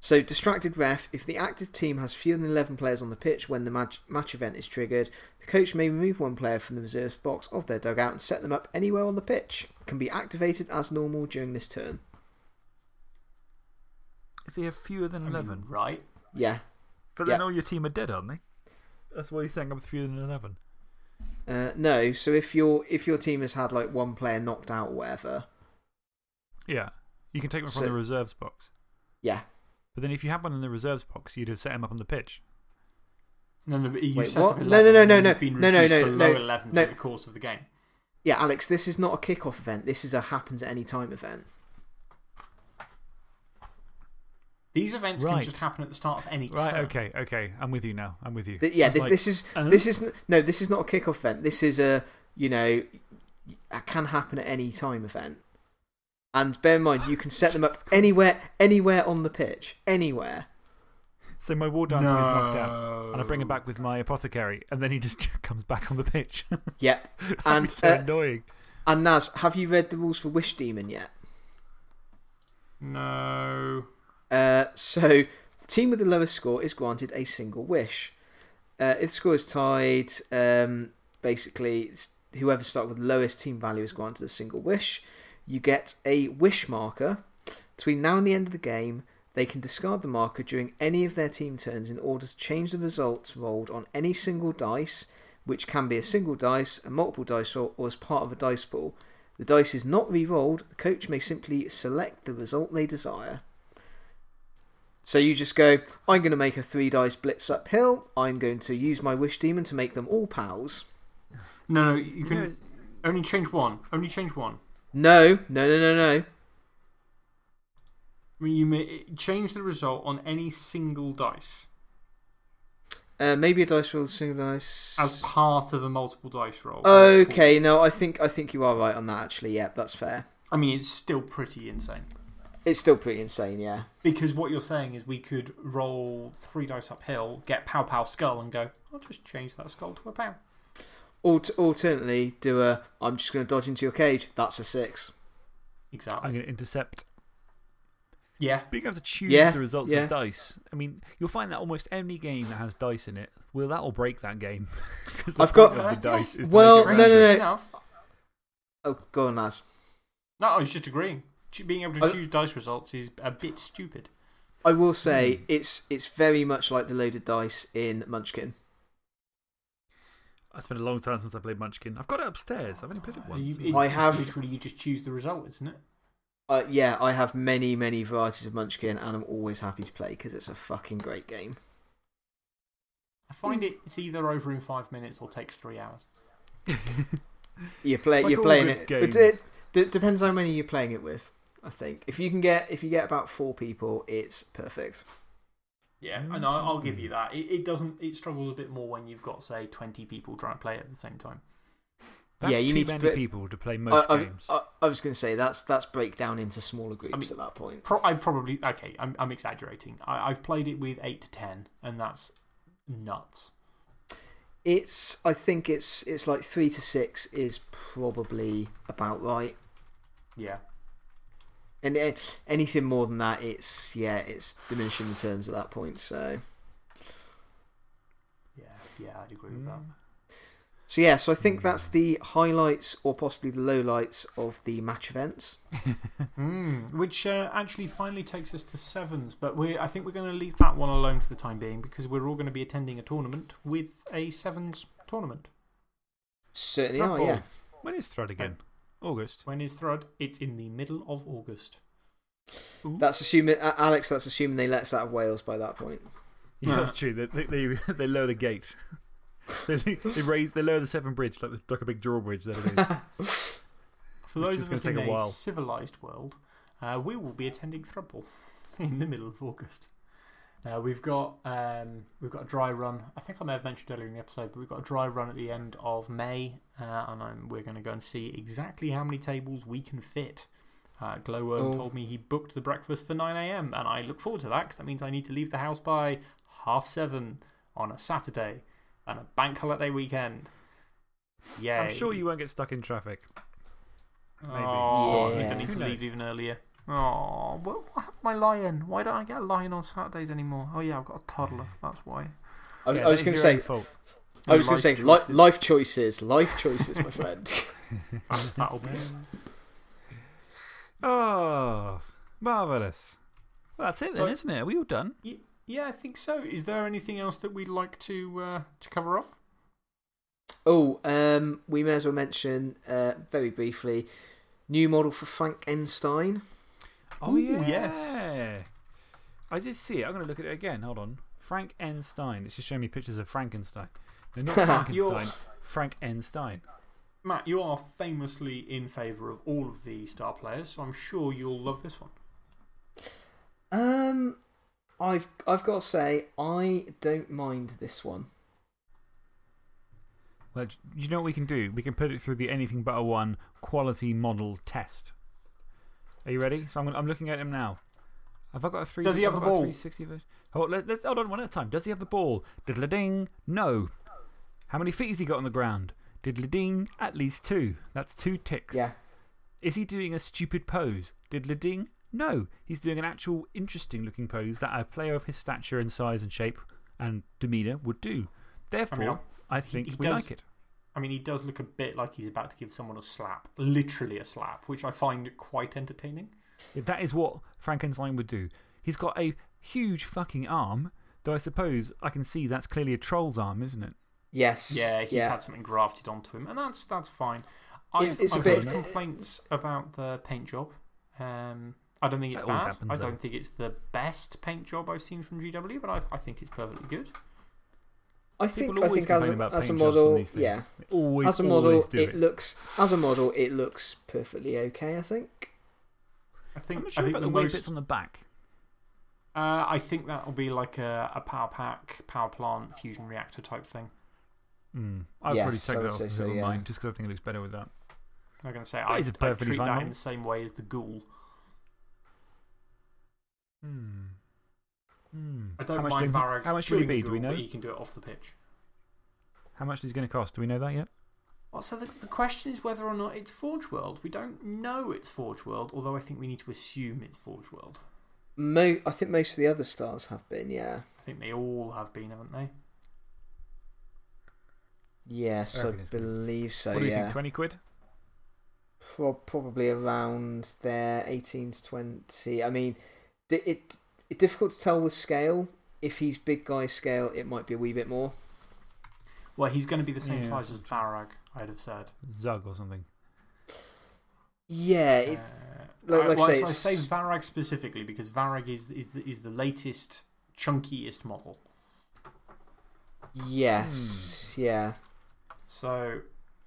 So distracted ref. If the active team has fewer than eleven players on the pitch when the match match event is triggered, the coach may remove one player from the reserves box of their dugout and set them up anywhere on the pitch. Can be activated as normal during this turn. If they have fewer than I mean, 11. right? Yeah. But then yeah. all your team are dead, aren't they? That's why he's saying I'm fewer than 11. Uh, no. So if your if your team has had like one player knocked out or whatever, Yeah. You can take them from So- the reserves box. yeah. But then if you had one in the reserves box, you'd have set him up on the pitch. No, no, but you Wait, set what? up No, 11 no, no, and no, you've no. been No, no, reduced no, below no, 11 no. through the course of the game. Yeah, Alex, this is not a kickoff event. This is a happens at any time event. These events can Right. just happen at the start of any Right, turn. okay, okay. I'm with you now. I'm with you. Th- yeah, I was this, like, this is uh? this is n- no, this is not a kickoff event. This is a you know, it can happen at any time event. And bear in mind, you can set them up anywhere, anywhere on the pitch, anywhere. So my war dancer is knocked out, and I bring him back with my apothecary, and then he just comes back on the pitch. Yep. That'd And be so uh, annoying. and Naz, have you read the rules for Wish Demon yet? No. Uh, so the team with the lowest score is granted a single wish. Uh, if the score is tied, um, basically it's- whoever starts with the lowest team value is granted a single wish. You get a wish marker. Between now and the end of the game, they can discard the marker during any of their team turns in order to change the results rolled on any single dice, which can be a single dice, a multiple dice roll, or as part of a dice pool. The dice is not re rolled, the coach may simply select the result they desire. So you just go, I'm going to make a three dice blitz uphill. I'm going to use my wish demon to make them all pals. No, no, you can know- only change one. Only change one. No, no, no, no, no. I mean, you may change the result on any single dice Uh, maybe a dice roll, single dice. as part of a multiple dice roll. Okay, no, I think I think you are right on that. Actually, yeah, that's fair. I mean, it's still pretty insane. It's still pretty insane, yeah. Because what you're saying is we could roll three dice uphill, get pow pow skull, and go, I'll just change that skull to a pow. Alt- alternately, do a. I'm just going to dodge into your cage. That's a six. Exactly. I'm going to intercept. Yeah. Being able to choose Yeah, the results yeah. of dice. I mean, you'll find that almost any game that has dice in it, well, that will break that game. 'Cause the I've got- the Uh, dice yes. is Well, make no, no, no. Oh, go on, Naz. No, I was just agreeing. Being able to I- choose dice results is a bit stupid. I will say it's it's very much like the loaded dice in Munchkin. It's been a long time since I played Munchkin. I've got it upstairs. I've only played it once. You- it- I have- Literally, you just choose the result, isn't it? Uh, yeah, I have many, many varieties of Munchkin, and I'm always happy to play because it's a fucking great game. I find it, it's either over in five minutes or takes three hours. You play, Like you're playing it, games. but it d- depends how many you're playing it with. I think if you can get if you get about four people, it's perfect. Yeah, mm. I know. I'll give you that. It, it doesn't. It struggles a bit more when you've got, say, 20 people trying to play it at the same time. That's Yeah, you too need to many put- people to play most I, games. I, I was going to say that's that's break down into smaller groups mean- at that point. Pro- I probably. Okay, I'm, I'm exaggerating. I, I've played it with 8 to 10, and that's nuts. It's I think it's it's like three to six is probably about right. Yeah. And eh, anything more than that, it's yeah, it's diminishing returns at that point. So Yeah, yeah, I'd agree with that. so yeah, so I think that's the highlights or possibly the lowlights of the match events. Mm, which uh, actually finally takes us to sevens, but we I think we're going to leave that one alone for the time being because we're all going to be attending a tournament with a sevens tournament. Certainly Front are, ball. yeah. When is Thrud again? August. When is Thrud? It's in the middle of August. That's assuming Alex. That's assuming they let us out of Wales by that point. Yeah, Yeah. that's true. They, they, they, they lower the gate. they, they, raise, they lower the Severn Bridge like, like a big drawbridge that it is. For Which those of us gonna in take a a while. civilized world, uh, we will be attending Thrudball in the middle of August. Now we've got um, we've got a dry run. I think I may have mentioned earlier in the episode, but we've got a dry run at the end of May, uh, and I'm, we're going to go and see exactly how many tables we can fit. Uh, Glowworm Oh. told me he booked the breakfast for 9 a.m., and I look forward to that because that means I need to leave the house by half seven on a Saturday and a bank holiday weekend. Yeah, I'm sure you won't get stuck in traffic. Maybe. Oh, Yeah. means I need to leave even earlier. Oh, what, what happened to my lion? Why don't I get a lion on Saturdays anymore? Oh, yeah, I've got a toddler. That's why. I, Yeah, I was going to say. fault. I was going to Life say li- choices. life choices, life choices, my friend. That- That'll be. Oh, marvellous. Well, that's it then, So- isn't it? Are we all done? Yeah, I think so. Is there anything else that we'd like to uh, to cover off? Oh, um, we may as well mention uh, very briefly new model for Frankenstein. Oh, Ooh, yeah. yes. I did see it. I'm going to look at it again. Hold on. Frank N. Stein. It's just showing me pictures of Frankenstein. No, not You're- Frankenstein. Frank N. Stein. Matt, you are famously in favour of all of the star players, so I'm sure you'll love this one. Um, I've I've got to say I don't mind this one. Well, you know what we can do? We can put it through the Anything But a One quality model test. Are you ready? So I'm, I'm looking at him now. Have I got a three? Does he have have the ball? 360 version? Hold, let, let's, hold on one at a time. Does he have the ball? Diddle ding. No. How many feet has he got on the ground? Diddle ding. At least two. That's two ticks. Yeah. Is he doing a stupid pose? Diddle ding. No. He's doing an actual interesting looking pose that a player of his stature and size and shape and demeanour would do. Therefore, I, he- think he we does- like it. I mean, he does look a bit like he's about to give someone a slap. Literally a slap, which I find quite entertaining. Yeah, That is what Frankenstein would do. He's got a huge fucking arm, though I suppose I can see that's clearly a troll's arm, isn't it? Yes. Yeah, he's yeah. had something grafted onto him, and that's, that's fine. I've, It's- it's a I've bit- heard complaints about the paint job. Um, I don't think it's That bad. happens, I don't think it's the best paint job I've seen from GW, but I, I think it's perfectly good. I think People I always think as complain a, about as a paint jobs on model, these things. yeah, They always, as a model, it, it. looks as a model it looks perfectly okay. I think. I think, I'm not I sure think about the the weight most. bits on the back. Uh, I think that'll be like a, a power pack, power plant, fusion reactor type thing. Hmm. I'd Yes, probably I take would that off say and so, yeah. mind, just because I think it looks better with that. I'm going to say That I is a I'd treat that model. in the same way as the ghoul. Hmm. Hmm. I don't how much mind do, Varag How much will he be? the Do we know? But he can do it off the pitch. How much is he going to cost? Do we know that yet? Well, so the, the question is whether or not it's Forge World. We don't know it's Forge World, although I think we need to assume it's Forge World. Mo I think most of the other stars have been, yeah. I think they all have been, haven't they? Yes, I I believe so, what do you yeah. think? 20 quid? Pro- probably around there, 18 to 20. I mean, it, it it's difficult to tell with scale. If he's big guy scale, it might be a wee bit more. Well, he's going to be the same Yeah, size as Varag, I'd have said. Zug or something. Yeah, it, Uh, like- I, like I well, say, so I say Varag specifically because Varag is, is, the, is the latest, chunkiest model. yes, yeah. So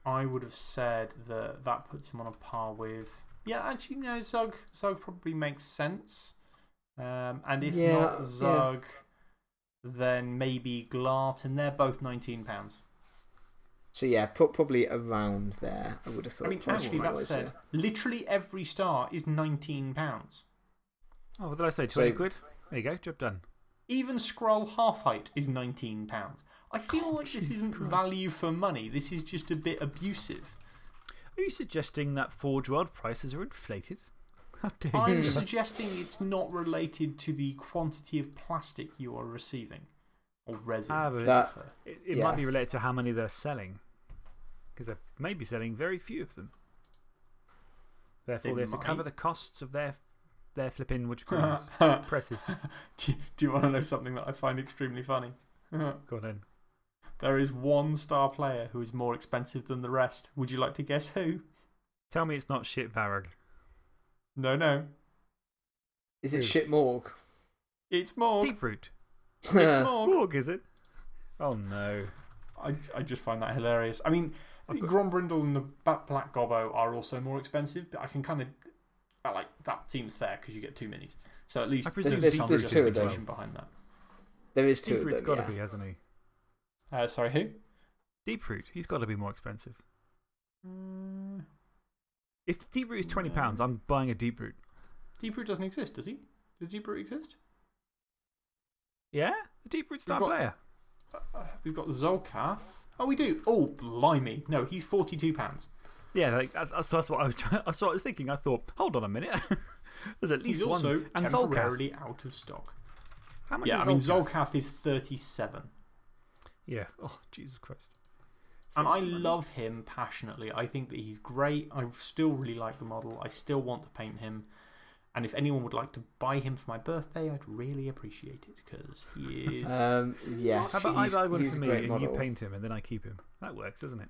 I would have said that that puts him on a par with. Yeah, actually, no, Zug, Zug probably makes sense. Um, and if Yeah, not yeah. Zug, then maybe Glart, and they're both £19. So, yeah, pro probably around there, I would have thought. I mean, actually, that wise, said, literally every star is £19. Oh, what did I say? 20 So- quid? There you go, job done. Even Skrull Halfheight is £19. I feel Oh, like this isn't Christ. value for money. This is just a bit abusive. Are you suggesting that Forge World prices are inflated? How dare I'm you? suggesting it's not related to the quantity of plastic you are receiving. Or resin. Ah, if but you That- It, it Yeah. might be related to how many they're selling. Because they may be selling very few of them. Therefore, They they have to cover the costs of their, their flipping, what you call them, presses. do, do you want to know something that I find extremely funny? Go on then. there is one star player who is more expensive than the rest. Would you like to guess who? Tell me it's not shit Varag. No, no. Is it Who? shit Morg? It's Morg. Deep Root. It's Morg. Morg, is it? Oh no. I, I just find that hilarious. I mean, I've got- Grombrindle and the Ba- Black Gobbo are also more expensive, but I can kind of. I like That seems fair because you get two minis. So at least I presume there's Deep some Root's two of behind that. there is two Deep of Root's them. got to Yeah. be, hasn't he? Uh, sorry, who? Deep Root, he's got to be more expensive. Mm, If the Deep Root is £20, I'm buying a Deep Root. Deep Root doesn't exist, does he? Does Deep Root exist? Yeah? The Deep Root star got- player. Uh, we've got Zolcath. Oh, we do. Oh, blimey. No, he's £42. Yeah, like, that's, that's- what I was trying, that's what I was thinking. I thought, hold on a minute. There's at least He's also one. And Zolcath. temporarily out of stock. How much Yeah, I mean, Zolcath? Zolkath is 37 Yeah. Oh, Jesus Christ. And I love him passionately. I think that he's great. I still really like the model. I still want to paint him. And if anyone would like to buy him for my birthday, I'd really appreciate it because he is. Um, yes. How about I buy one for me and model. you paint him and then I keep him? That works, doesn't it?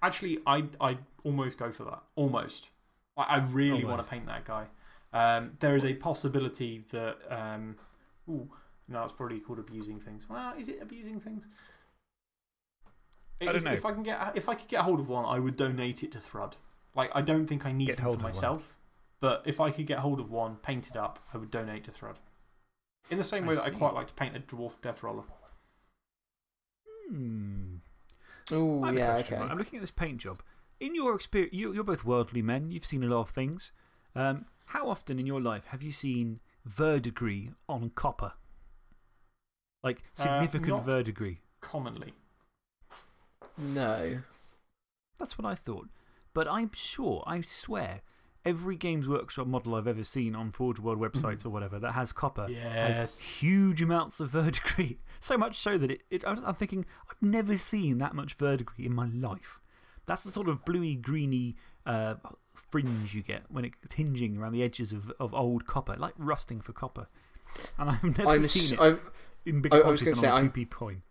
Actually, I I almost go for that. Almost. I, I really want to paint that guy. Um, there is a possibility that. Um, ooh, no, that's probably called abusing things. Well, is it abusing things? I don't if, know. If I, can get, if I could get hold of one, I would donate it to Thrud. Like, I don't think I need Get him for of myself, but if I could get hold of one, painted up, I would donate to Thrud. In the same I way that I quite like to paint a dwarf death roller. Hmm. Oh, I have a yeah, question, okay. right? I'm looking at this paint job. In your experience, you, you're both worldly men, you've seen a lot of things. Um, how often in your life have you seen verdigris on copper? Like Uh, significant not- verdigris? Commonly. No. That's what I thought. But I'm sure, I swear, every Games Workshop model I've ever seen on Forge World websites or whatever that has copper has Yes. huge amounts of verdigris. So much so that it, it, I'm thinking, I've never seen that much verdigris in my life. That's the sort of bluey, greeny uh, fringe you get when it's tinging around the edges of, of old copper, like rusting for copper. And I've never I'm, seen it I'm, in big I- I was gonna on say, I'm- 2p coin.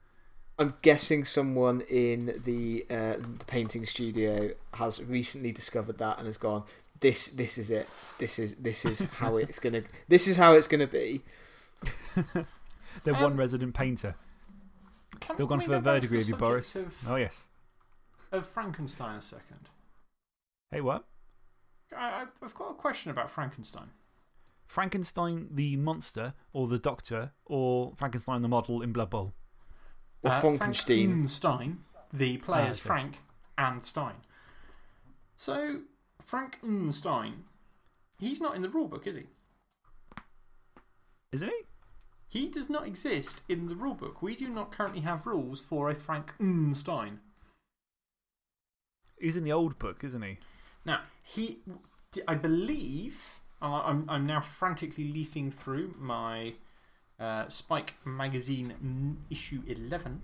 I'm guessing someone in the, uh, the painting studio has recently discovered that and has gone, this, this is it. This is, this is how it's going to, this is how it's going to be. They're Um, one resident painter. Can They've gone for a go back the verdigris, have you, Boris? Of, Oh, yes. of Frankenstein a second. Hey, what? I, I've got a question about Frankenstein. Frankenstein the monster, or the doctor, or Frankenstein the model in Blood Bowl? Or Uh, Frankenstein. Frankenstein, the players okay. Frank and Stein. So, Frankenstein, he's not in the rulebook, is he? Isn't he? He does not exist in the rulebook. We do not currently have rules for a Frankenstein. He's in the old book, isn't he? Now, he, I believe, I'm, I'm now frantically leafing through my uh, Spike magazine issue 11.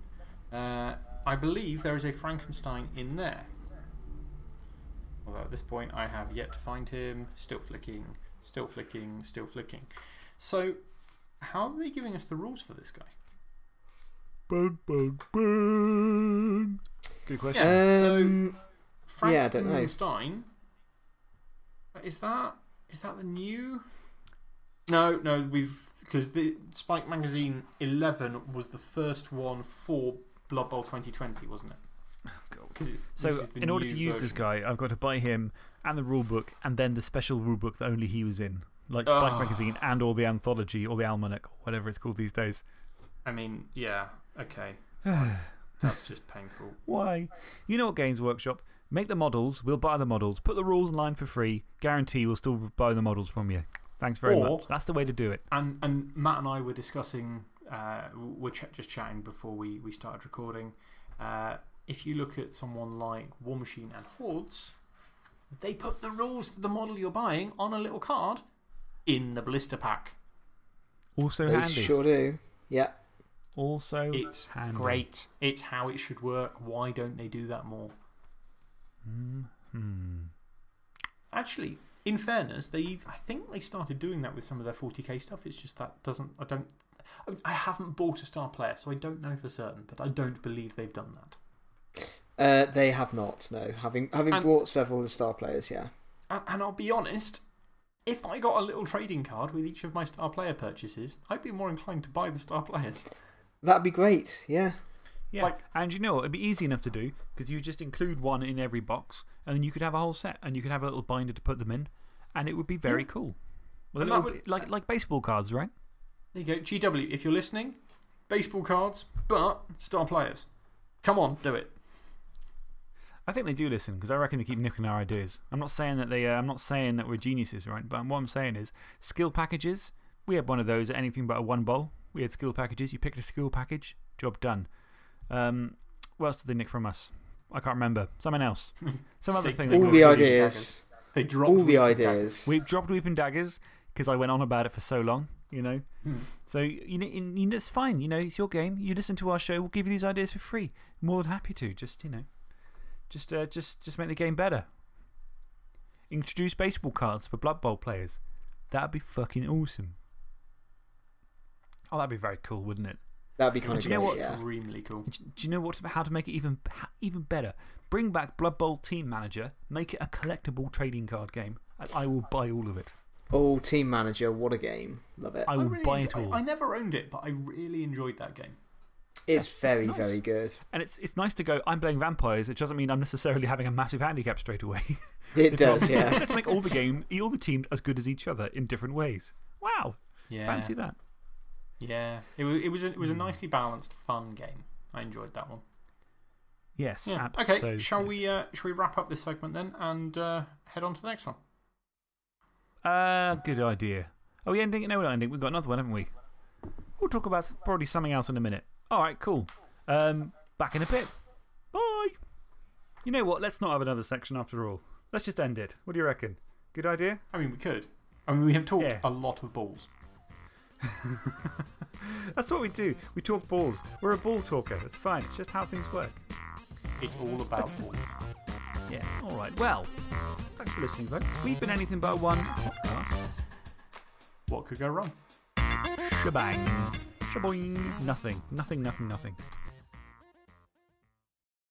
Uh, I believe there is a Frankenstein in there. Although at this point I have yet to find him. Still flicking, still flicking, still flicking. So, how are they giving us the rules for this guy? Bun, bun, bun. Good question. Yeah, so- Um, Yeah, I don't know. Frankenstein. Is that is that the new? No, no, we've because the Spike Magazine eleven was the first one for Blood Bowl twenty twenty, wasn't it? It's, So, this is the in order to use this guy, I've got to buy him and the rulebook, and then the special rulebook that only he was in. Like Spike Ah. Magazine and all the anthology or the almanac, or whatever it's called these days. I mean, yeah, okay, that's just painful. Why? You know what Games Workshop? Make the models, we'll buy the models, put the rules in line for free, guarantee we'll still buy the models from you. Thanks very Or- much. That's the way to do it. And and Matt and I were discussing, uh, we're ch just chatting before we, we started recording. Uh, if you look at someone like Warmachine and Hordes, they put the rules for the model you're buying on a little card in the blister pack. Also they handy. sure do. Yeah. Also It's handy. great. It's how it should work. Why don't they do that more? Hmm. Actually, in fairness, they've, I think they started doing that with some of their 40k stuff. It's just that doesn't. I don't. I haven't bought a star player, so I don't know for certain, but I don't believe they've done that. Uh, they have not, no. Having, having And- bought several of the star players, yeah. And, and I'll be honest, if I got a little trading card with each of my star player purchases, I'd be more inclined to buy the star players. That'd be great, yeah. Yeah. Like- and you know what? It'd be easy enough to do because you just include one in every box and then you could have a whole set and you could have a little binder to put them in and it would be very Yeah. cool. Well, little would- like, like baseball cards, right? There you go. GW, if you're listening, baseball cards, but star players. Come on, do it. I think they do listen because I reckon they keep nicking our ideas. I'm not saying that, they, uh, I'm not saying that we're geniuses, right? But what I'm saying is skill packages. We had one of those at anything but a one bowl. We had skill packages. You picked a skill package, job done. Um, what else did they nick from us? I can't remember. Something else. Some other thing. All the got rid of. really ideas. They dropped All the ideas. We've dropped Weeping Daggers because I went on about it for so long, you know. Hmm. So, you know, you know, it's fine. You know, it's your game. You listen to our show, we'll give you these ideas for free. More than happy to. Just, you know, just, uh, just, just make the game better. Introduce baseball cards for Blood Bowl players. That'd be fucking awesome. Oh, that'd be very cool, wouldn't it? That'd be kind of Do you know great, what- yeah. Extremely cool. Do you know what, how to make it even, even better? Bring back Blood Bowl Team Manager, make it a collectible trading card game, I will buy all of it. Oh, Team Manager, what a game. Love it. I will really buy it all. I, I never owned it, but I really enjoyed that game. It's very, nice. very good. And it's, it's nice to go, I'm playing vampires. It doesn't mean I'm necessarily having a massive handicap straight away. It does, yeah. Let's make all the game, all the teams as good as each other in different ways. Wow. Yeah. Fancy that. Yeah. It was, it was, a, it was a nicely balanced, fun game. I enjoyed that one. Yes. Yeah. Okay, so- shall, we, uh, shall we wrap up this segment then and uh, head on to the next one? Uh, good idea. Are we ending? No, we're not ending. We've got another one, haven't we? We'll talk about probably something else in a minute. All right, cool. Um, back in a bit. Bye. You know what? Let's not have another section after all. Let's just end it. What do you reckon? Good idea? I mean, we could. I mean, we have talked Yeah. a lot of balls. That's what we do. We talk balls. We're a ball talker. It's fine. It's just how things work. It's all about balls. Yeah. All right. Well, thanks for listening, folks. We've been anything but one podcast. What could go wrong? Shebang. Shaboing. Nothing. Nothing, nothing, nothing.